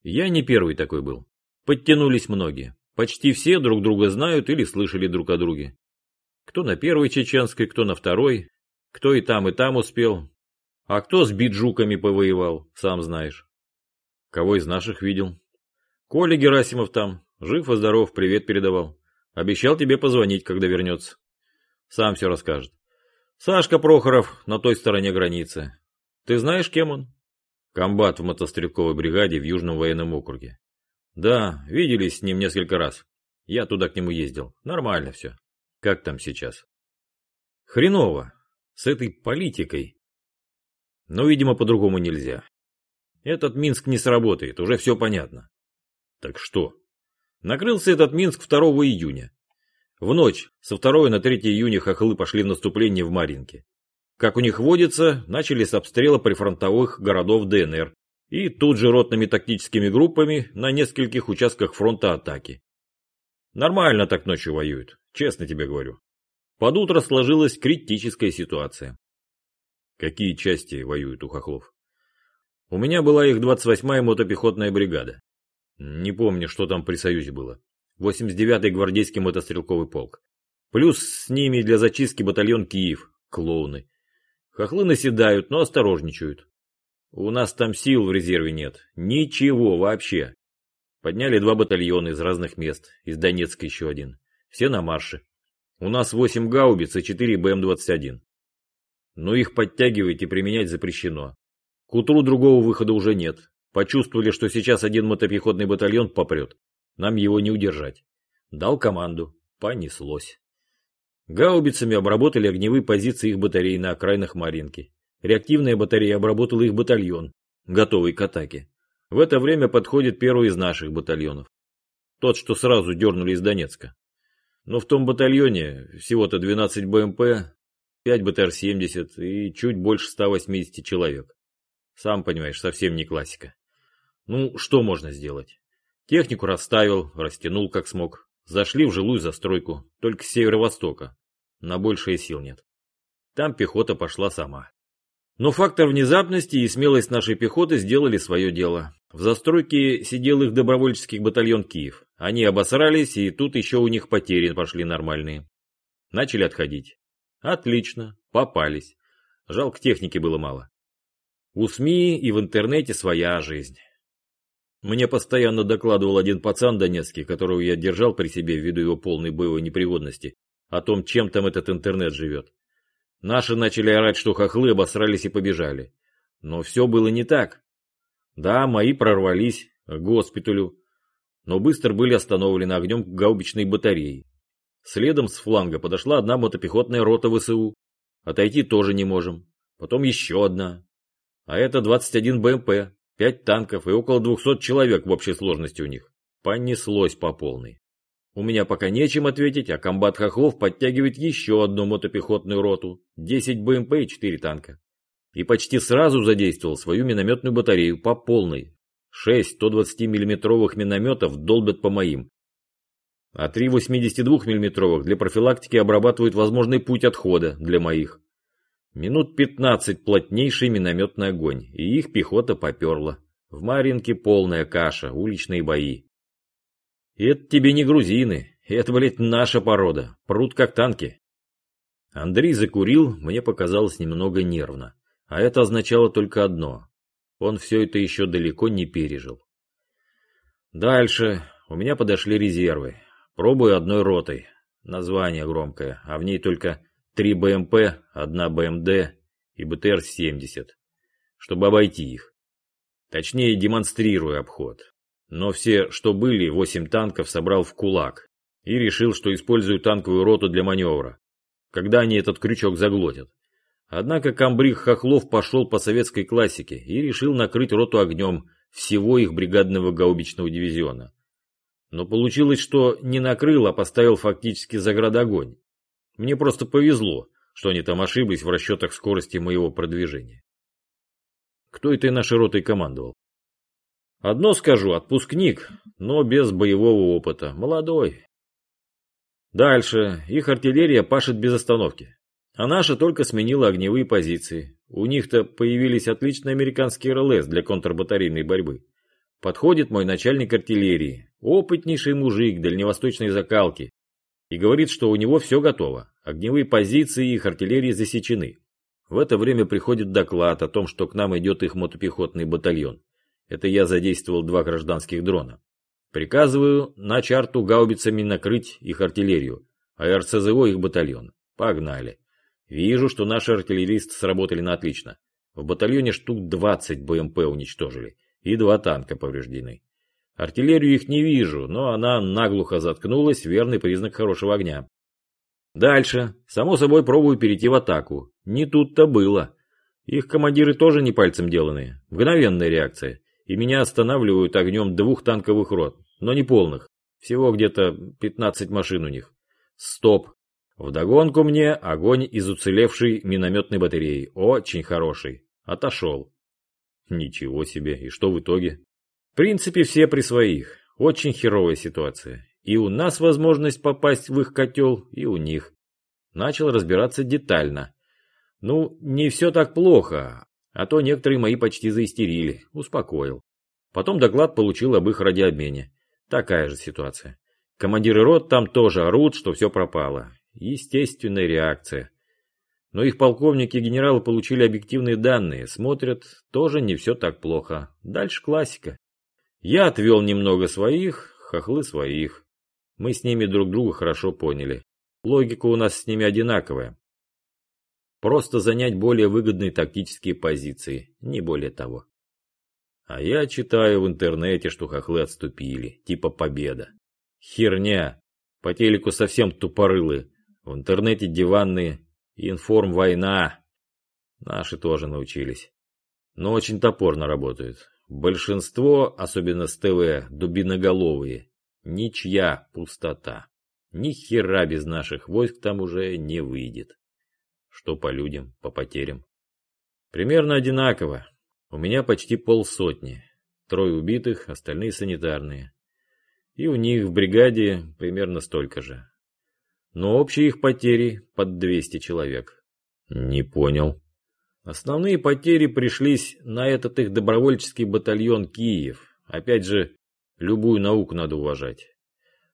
Я не первый такой был. Подтянулись многие. Почти все друг друга знают или слышали друг о друге. Кто на первой чеченской, кто на второй, кто и там, и там успел. А кто с биджуками повоевал, сам знаешь. Кого из наших видел? Коля Герасимов там, жив и здоров, привет передавал. Обещал тебе позвонить, когда вернется. Сам все расскажет. Сашка Прохоров на той стороне границы. Ты знаешь, кем он? Комбат в мотострелковой бригаде в Южном военном округе. Да, виделись с ним несколько раз. Я туда к нему ездил. Нормально все. Как там сейчас? Хреново. С этой политикой. Но, видимо, по-другому нельзя. Этот Минск не сработает, уже все понятно. Так что? Накрылся этот Минск 2 июня. В ночь со 2 на 3 июня хохлы пошли в наступление в Маринке. Как у них водится, начали с обстрела прифронтовых городов ДНР и тут же ротными тактическими группами на нескольких участках фронта атаки. Нормально так ночью воюют, честно тебе говорю. Под утро сложилась критическая ситуация. Какие части воюют у хохлов? У меня была их 28-я мотопехотная бригада. Не помню, что там при Союзе было. 89-й гвардейский мотострелковый полк. Плюс с ними для зачистки батальон Киев, клоуны. Хохлы наседают, но осторожничают. У нас там сил в резерве нет. Ничего вообще. Подняли два батальона из разных мест. Из Донецка еще один. Все на марше. У нас восемь гаубиц и четыре БМ-21. Но их подтягивать и применять запрещено. К утру другого выхода уже нет. Почувствовали, что сейчас один мотопехотный батальон попрет. Нам его не удержать. Дал команду. Понеслось. Гаубицами обработали огневые позиции их батарей на окраинах Маринки. Реактивная батарея обработала их батальон, готовый к атаке. В это время подходит первый из наших батальонов. Тот, что сразу дернули из Донецка. Но в том батальоне всего-то 12 БМП, 5 БТР-70 и чуть больше 180 человек. Сам понимаешь, совсем не классика. Ну, что можно сделать? Технику расставил, растянул как смог. Зашли в жилую застройку, только с северо-востока. На большее сил нет. Там пехота пошла сама. Но фактор внезапности и смелость нашей пехоты сделали свое дело. В застройке сидел их добровольческий батальон Киев. Они обосрались, и тут еще у них потери пошли нормальные. Начали отходить. Отлично, попались. Жалко техники было мало. У СМИ и в интернете своя жизнь. Мне постоянно докладывал один пацан донецкий, которого я держал при себе ввиду его полной боевой непригодности, о том, чем там этот интернет живет. Наши начали орать, что хохлы обосрались и побежали. Но все было не так. Да, мои прорвались к госпиталю, но быстро были остановлены огнем гаубичной батареи. Следом с фланга подошла одна мотопехотная рота ВСУ. Отойти тоже не можем. Потом еще одна. А это 21 БМП, 5 танков и около 200 человек в общей сложности у них. Понеслось по полной. У меня пока нечем ответить, а комбат Хохлов подтягивает еще одну мотопехотную роту, 10 БМП и 4 танка. И почти сразу задействовал свою минометную батарею по полной. Шесть 120 миллиметровых минометов долбят по моим, а три 82 миллиметровых для профилактики обрабатывают возможный путь отхода для моих. Минут 15 плотнейший минометный огонь, и их пехота поперла. В Маринке полная каша, уличные бои. Это тебе не грузины, это, блядь, наша порода, прут как танки. Андрей закурил, мне показалось немного нервно. А это означало только одно. Он все это еще далеко не пережил. Дальше у меня подошли резервы. Пробую одной ротой. Название громкое, а в ней только три БМП, одна БМД и БТР-70, чтобы обойти их. Точнее, демонстрирую обход. Но все, что были, восемь танков собрал в кулак и решил, что использую танковую роту для маневра, когда они этот крючок заглотят. Однако комбриг Хохлов пошел по советской классике и решил накрыть роту огнем всего их бригадного гаубичного дивизиона. Но получилось, что не накрыл, а поставил фактически заградогонь. Мне просто повезло, что они там ошиблись в расчетах скорости моего продвижения. Кто этой нашей ротой командовал? Одно скажу, отпускник, но без боевого опыта, молодой. Дальше, их артиллерия пашет без остановки. А наша только сменила огневые позиции. У них-то появились отличные американские РЛС для контрбатарейной борьбы. Подходит мой начальник артиллерии, опытнейший мужик дальневосточной закалки, и говорит, что у него все готово. Огневые позиции их артиллерии засечены. В это время приходит доклад о том, что к нам идет их мотопехотный батальон. Это я задействовал два гражданских дрона. Приказываю на чарту гаубицами накрыть их артиллерию, а РСЗО их батальон. Погнали. Вижу, что наши артиллеристы сработали на отлично. В батальоне штук 20 БМП уничтожили, и два танка повреждены. Артиллерию их не вижу, но она наглухо заткнулась, верный признак хорошего огня. Дальше, само собой, пробую перейти в атаку. Не тут-то было. Их командиры тоже не пальцем деланные. Мгновенная реакция. И меня останавливают огнем двух танковых рот, но не полных. Всего где-то 15 машин у них. Стоп. Вдогонку мне огонь из уцелевшей минометной батареи. Очень хороший. Отошел. Ничего себе. И что в итоге? В принципе, все при своих. Очень херовая ситуация. И у нас возможность попасть в их котел, и у них. Начал разбираться детально. Ну, не все так плохо, а то некоторые мои почти заистерили. Успокоил. Потом доклад получил об их радиообмене. Такая же ситуация. Командиры рот там тоже орут, что все пропало. Естественная реакция. Но их полковники и генералы получили объективные данные, смотрят, тоже не все так плохо. Дальше классика. Я отвел немного своих, хохлы своих. Мы с ними друг друга хорошо поняли. Логика у нас с ними одинаковая. Просто занять более выгодные тактические позиции, не более того. А я читаю в интернете, что хохлы отступили, типа победа. Херня. По телеку совсем тупорылые. В интернете диванные. Информ война. Наши тоже научились. Но очень топорно работают. Большинство, особенно с дубиноголовые. Ничья пустота. Ни хера без наших войск там уже не выйдет. Что по людям, по потерям. Примерно одинаково. У меня почти полсотни. Трое убитых, остальные санитарные. И у них в бригаде примерно столько же но общие их потери под 200 человек. Не понял. Основные потери пришлись на этот их добровольческий батальон Киев. Опять же, любую науку надо уважать.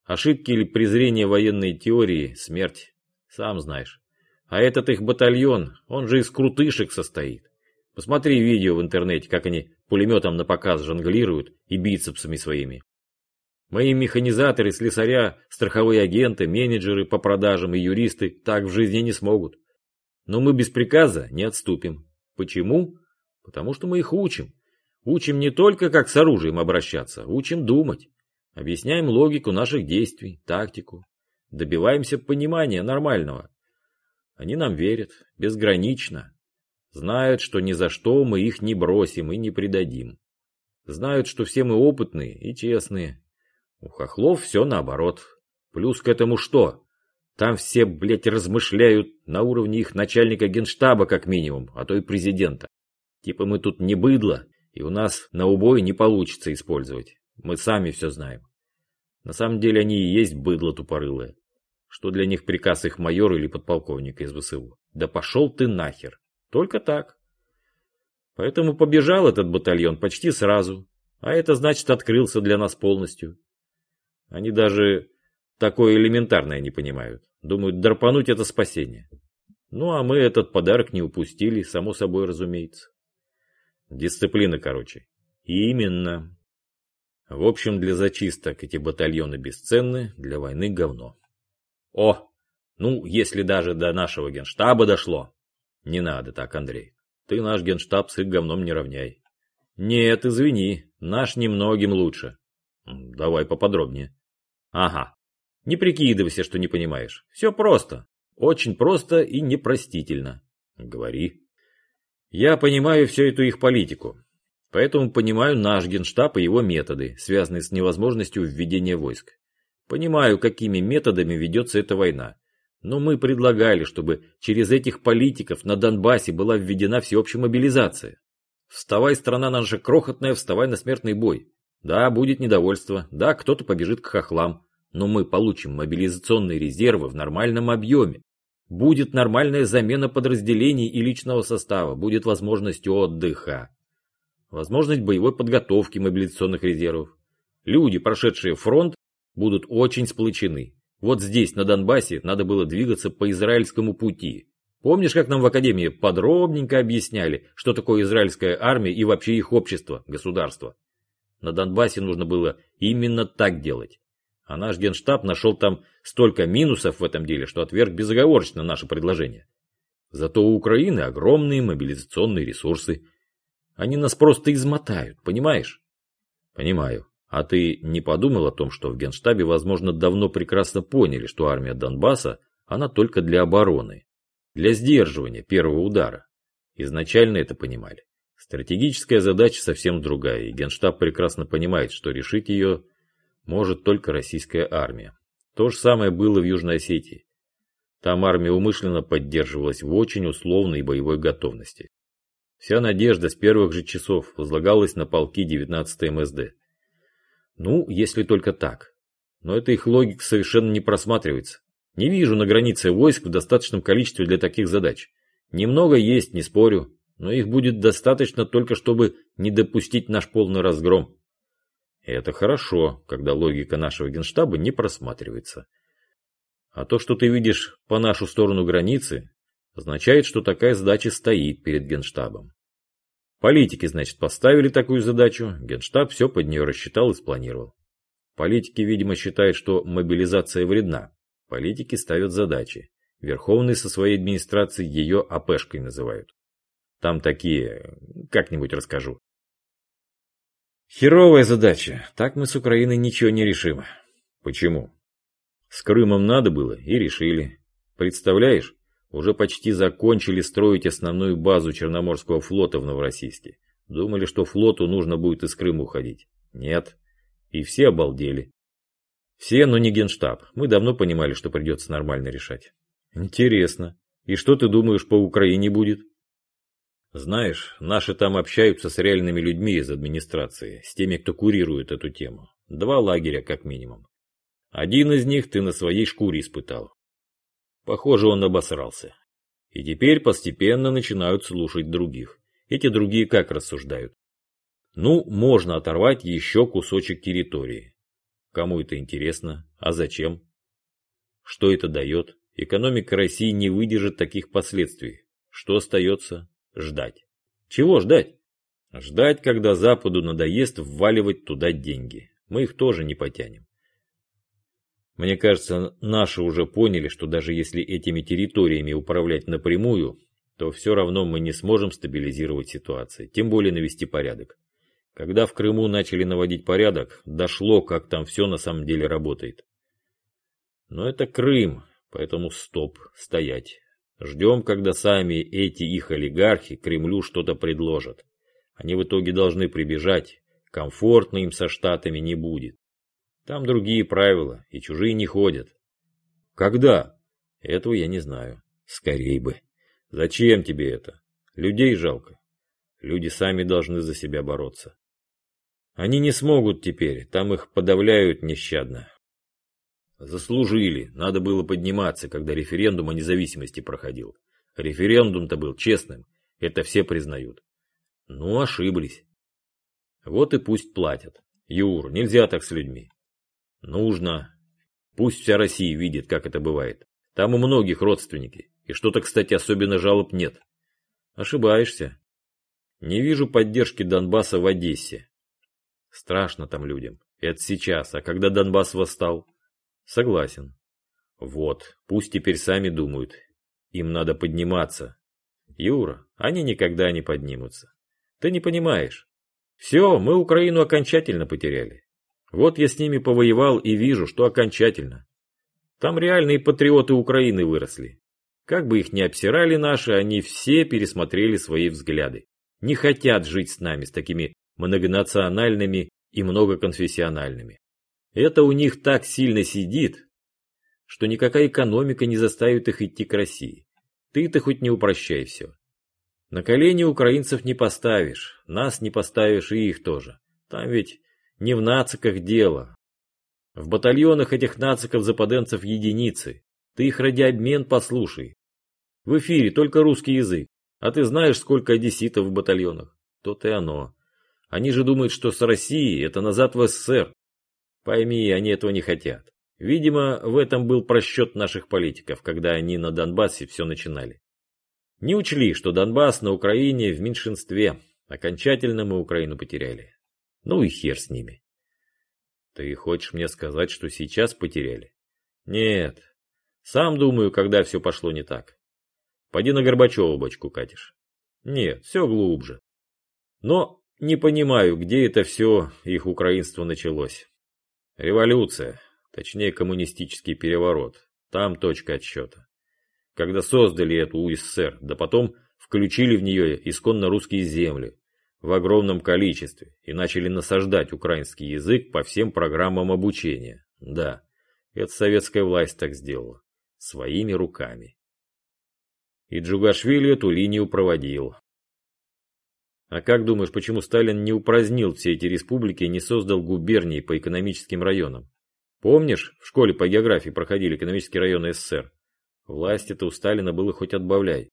Ошибки или презрение военной теории – смерть. Сам знаешь. А этот их батальон, он же из крутышек состоит. Посмотри видео в интернете, как они пулеметом на показ жонглируют и бицепсами своими. Мои механизаторы, слесаря, страховые агенты, менеджеры по продажам и юристы так в жизни не смогут. Но мы без приказа не отступим. Почему? Потому что мы их учим. Учим не только, как с оружием обращаться, учим думать. Объясняем логику наших действий, тактику. Добиваемся понимания нормального. Они нам верят, безгранично. Знают, что ни за что мы их не бросим и не предадим. Знают, что все мы опытные и честные, У хохлов все наоборот. Плюс к этому что? Там все, блядь, размышляют на уровне их начальника генштаба как минимум, а то и президента. Типа мы тут не быдло, и у нас на убой не получится использовать. Мы сами все знаем. На самом деле они и есть быдло тупорылое. Что для них приказ их майора или подполковника из ВСУ? Да пошел ты нахер. Только так. Поэтому побежал этот батальон почти сразу. А это значит открылся для нас полностью. Они даже такое элементарное не понимают. Думают, драпануть это спасение. Ну, а мы этот подарок не упустили, само собой разумеется. Дисциплина, короче. Именно. В общем, для зачисток эти батальоны бесценны, для войны говно. О, ну, если даже до нашего генштаба дошло. Не надо так, Андрей. Ты наш генштаб с их говном не равняй. Нет, извини, наш немногим лучше. Давай поподробнее. Ага, не прикидывайся, что не понимаешь. Все просто. Очень просто и непростительно. Говори. Я понимаю всю эту их политику. Поэтому понимаю наш генштаб и его методы, связанные с невозможностью введения войск. Понимаю, какими методами ведется эта война. Но мы предлагали, чтобы через этих политиков на Донбассе была введена всеобщая мобилизация. Вставай, страна наша крохотная, вставай на смертный бой. Да, будет недовольство, да, кто-то побежит к хохлам, но мы получим мобилизационные резервы в нормальном объеме. Будет нормальная замена подразделений и личного состава, будет возможность отдыха. Возможность боевой подготовки мобилизационных резервов. Люди, прошедшие фронт, будут очень сплочены. Вот здесь, на Донбассе, надо было двигаться по израильскому пути. Помнишь, как нам в Академии подробненько объясняли, что такое израильская армия и вообще их общество, государство? На Донбассе нужно было именно так делать. А наш генштаб нашел там столько минусов в этом деле, что отверг безоговорочно наше предложение. Зато у Украины огромные мобилизационные ресурсы. Они нас просто измотают, понимаешь? Понимаю. А ты не подумал о том, что в генштабе, возможно, давно прекрасно поняли, что армия Донбасса, она только для обороны, для сдерживания первого удара. Изначально это понимали. Стратегическая задача совсем другая, и генштаб прекрасно понимает, что решить ее может только российская армия. То же самое было в Южной Осетии. Там армия умышленно поддерживалась в очень условной боевой готовности. Вся надежда с первых же часов возлагалась на полки 19 МСД. Ну, если только так. Но эта их логика совершенно не просматривается. Не вижу на границе войск в достаточном количестве для таких задач. Немного есть, не спорю, но их будет достаточно только, чтобы не допустить наш полный разгром. И это хорошо, когда логика нашего генштаба не просматривается. А то, что ты видишь по нашу сторону границы, означает, что такая задача стоит перед генштабом. Политики, значит, поставили такую задачу, генштаб все под нее рассчитал и спланировал. Политики, видимо, считают, что мобилизация вредна. Политики ставят задачи. Верховные со своей администрацией ее АПшкой называют. Там такие, как-нибудь расскажу. Херовая задача. Так мы с Украиной ничего не решим. Почему? С Крымом надо было и решили. Представляешь, уже почти закончили строить основную базу Черноморского флота в Новороссийске. Думали, что флоту нужно будет из Крыма уходить. Нет. И все обалдели. Все, но не генштаб. Мы давно понимали, что придется нормально решать. Интересно. И что ты думаешь по Украине будет? Знаешь, наши там общаются с реальными людьми из администрации, с теми, кто курирует эту тему. Два лагеря, как минимум. Один из них ты на своей шкуре испытал. Похоже, он обосрался. И теперь постепенно начинают слушать других. Эти другие как рассуждают? Ну, можно оторвать еще кусочек территории. Кому это интересно? А зачем? Что это дает? Экономика России не выдержит таких последствий. Что остается? Ждать. Чего ждать? Ждать, когда Западу надоест вваливать туда деньги. Мы их тоже не потянем. Мне кажется, наши уже поняли, что даже если этими территориями управлять напрямую, то все равно мы не сможем стабилизировать ситуацию, тем более навести порядок. Когда в Крыму начали наводить порядок, дошло, как там все на самом деле работает. Но это Крым, поэтому стоп, стоять. Ждем, когда сами эти их олигархи Кремлю что-то предложат. Они в итоге должны прибежать. Комфортно им со Штатами не будет. Там другие правила, и чужие не ходят. Когда? Этого я не знаю. Скорей бы. Зачем тебе это? Людей жалко. Люди сами должны за себя бороться. Они не смогут теперь, там их подавляют нещадно. Заслужили, надо было подниматься, когда референдум о независимости проходил. Референдум-то был честным, это все признают. Ну, ошиблись. Вот и пусть платят. Юр, нельзя так с людьми. Нужно. Пусть вся Россия видит, как это бывает. Там у многих родственники. И что-то, кстати, особенно жалоб нет. Ошибаешься. Не вижу поддержки Донбасса в Одессе. Страшно там людям. Это сейчас. А когда Донбасс восстал? Согласен. Вот, пусть теперь сами думают. Им надо подниматься. Юра, они никогда не поднимутся. Ты не понимаешь. Все, мы Украину окончательно потеряли. Вот я с ними повоевал и вижу, что окончательно. Там реальные патриоты Украины выросли. Как бы их ни обсирали наши, они все пересмотрели свои взгляды. Не хотят жить с нами, с такими многонациональными и многоконфессиональными. Это у них так сильно сидит, что никакая экономика не заставит их идти к России. Ты-то хоть не упрощай все. На колени украинцев не поставишь, нас не поставишь и их тоже. Там ведь не в нациках дело. В батальонах этих нациков-западенцев единицы. Ты их ради обмен послушай. В эфире только русский язык. А ты знаешь, сколько одесситов в батальонах? То-то и оно. Они же думают, что с Россией это назад в СССР. Пойми, они этого не хотят. Видимо, в этом был просчет наших политиков, когда они на Донбассе все начинали. Не учли, что Донбасс на Украине в меньшинстве. Окончательно мы Украину потеряли. Ну и хер с ними. Ты хочешь мне сказать, что сейчас потеряли? Нет. Сам думаю, когда все пошло не так. Пойди на Горбачева бочку катишь. Нет, все глубже. Но не понимаю, где это все их украинство началось. Революция, точнее коммунистический переворот. Там точка отсчета. Когда создали эту УССР, да потом включили в нее исконно русские земли в огромном количестве и начали насаждать украинский язык по всем программам обучения. Да, это советская власть так сделала. Своими руками. И Джугашвили эту линию проводил. А как думаешь, почему Сталин не упразднил все эти республики и не создал губернии по экономическим районам? Помнишь, в школе по географии проходили экономические районы СССР? Власти-то у Сталина было хоть отбавляй.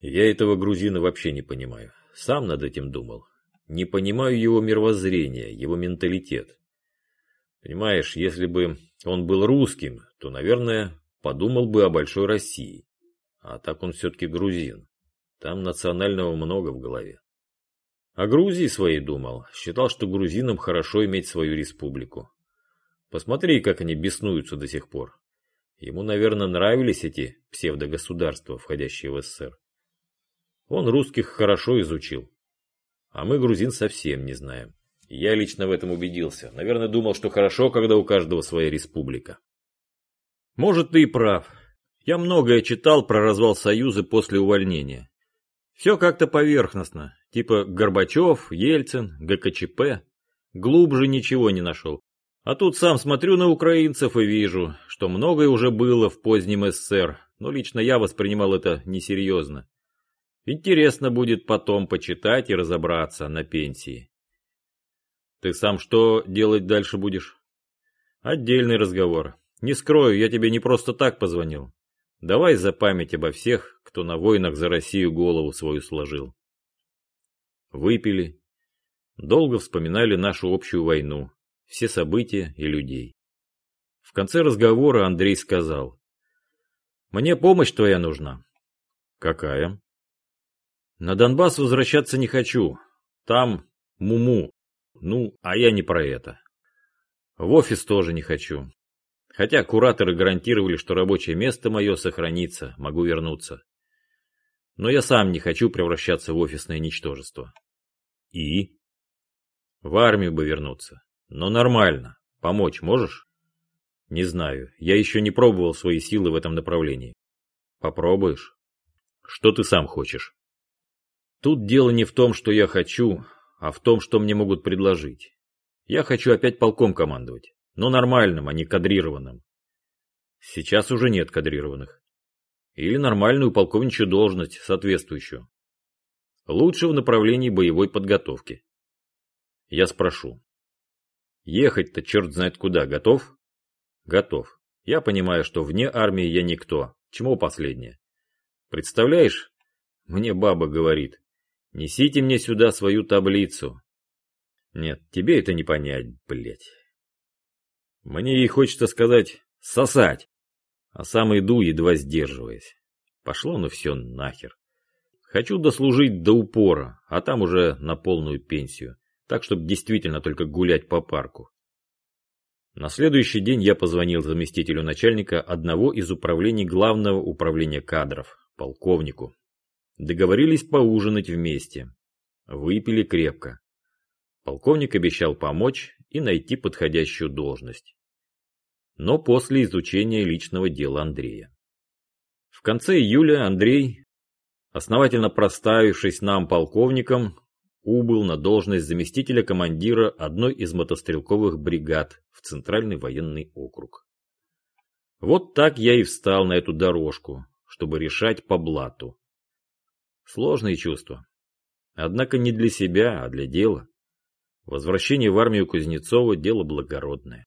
Я этого грузина вообще не понимаю. Сам над этим думал. Не понимаю его мировоззрения, его менталитет. Понимаешь, если бы он был русским, то, наверное, подумал бы о большой России. А так он все-таки грузин. Там национального много в голове. О Грузии своей думал, считал, что грузинам хорошо иметь свою республику. Посмотри, как они беснуются до сих пор. Ему, наверное, нравились эти псевдогосударства, входящие в СССР. Он русских хорошо изучил. А мы грузин совсем не знаем. Я лично в этом убедился. Наверное, думал, что хорошо, когда у каждого своя республика. Может, ты и прав. Я многое читал про развал Союза после увольнения. Все как-то поверхностно, типа Горбачев, Ельцин, ГКЧП. Глубже ничего не нашел. А тут сам смотрю на украинцев и вижу, что многое уже было в позднем СССР, но лично я воспринимал это несерьезно. Интересно будет потом почитать и разобраться на пенсии. Ты сам что делать дальше будешь? Отдельный разговор. Не скрою, я тебе не просто так позвонил. Давай за память обо всех, кто на войнах за Россию голову свою сложил. Выпили. Долго вспоминали нашу общую войну, все события и людей. В конце разговора Андрей сказал. Мне помощь твоя нужна. Какая? На Донбасс возвращаться не хочу. Там муму. Ну, а я не про это. В офис тоже не хочу. Хотя кураторы гарантировали, что рабочее место мое сохранится, могу вернуться. Но я сам не хочу превращаться в офисное ничтожество. И? В армию бы вернуться. Но нормально. Помочь можешь? Не знаю. Я еще не пробовал свои силы в этом направлении. Попробуешь? Что ты сам хочешь? Тут дело не в том, что я хочу, а в том, что мне могут предложить. Я хочу опять полком командовать. но нормальным, а не кадрированным. Сейчас уже нет кадрированных. Или нормальную полковничью должность, соответствующую. Лучше в направлении боевой подготовки. Я спрошу. Ехать-то черт знает куда, готов? Готов. Я понимаю, что вне армии я никто. Чему последнее? Представляешь, мне баба говорит, несите мне сюда свою таблицу. Нет, тебе это не понять, блядь. Мне ей хочется сказать «сосать», а сам иду, едва сдерживаясь. Пошло ну все нахер. Хочу дослужить до упора, а там уже на полную пенсию, так, чтобы действительно только гулять по парку. На следующий день я позвонил заместителю начальника одного из управлений главного управления кадров, полковнику. Договорились поужинать вместе. Выпили крепко. Полковник обещал помочь и найти подходящую должность. Но после изучения личного дела Андрея. В конце июля Андрей, основательно проставившись нам полковником, убыл на должность заместителя командира одной из мотострелковых бригад в Центральный военный округ. Вот так я и встал на эту дорожку, чтобы решать по блату. Сложные чувства. Однако не для себя, а для дела. Возвращение в армию Кузнецова – дело благородное.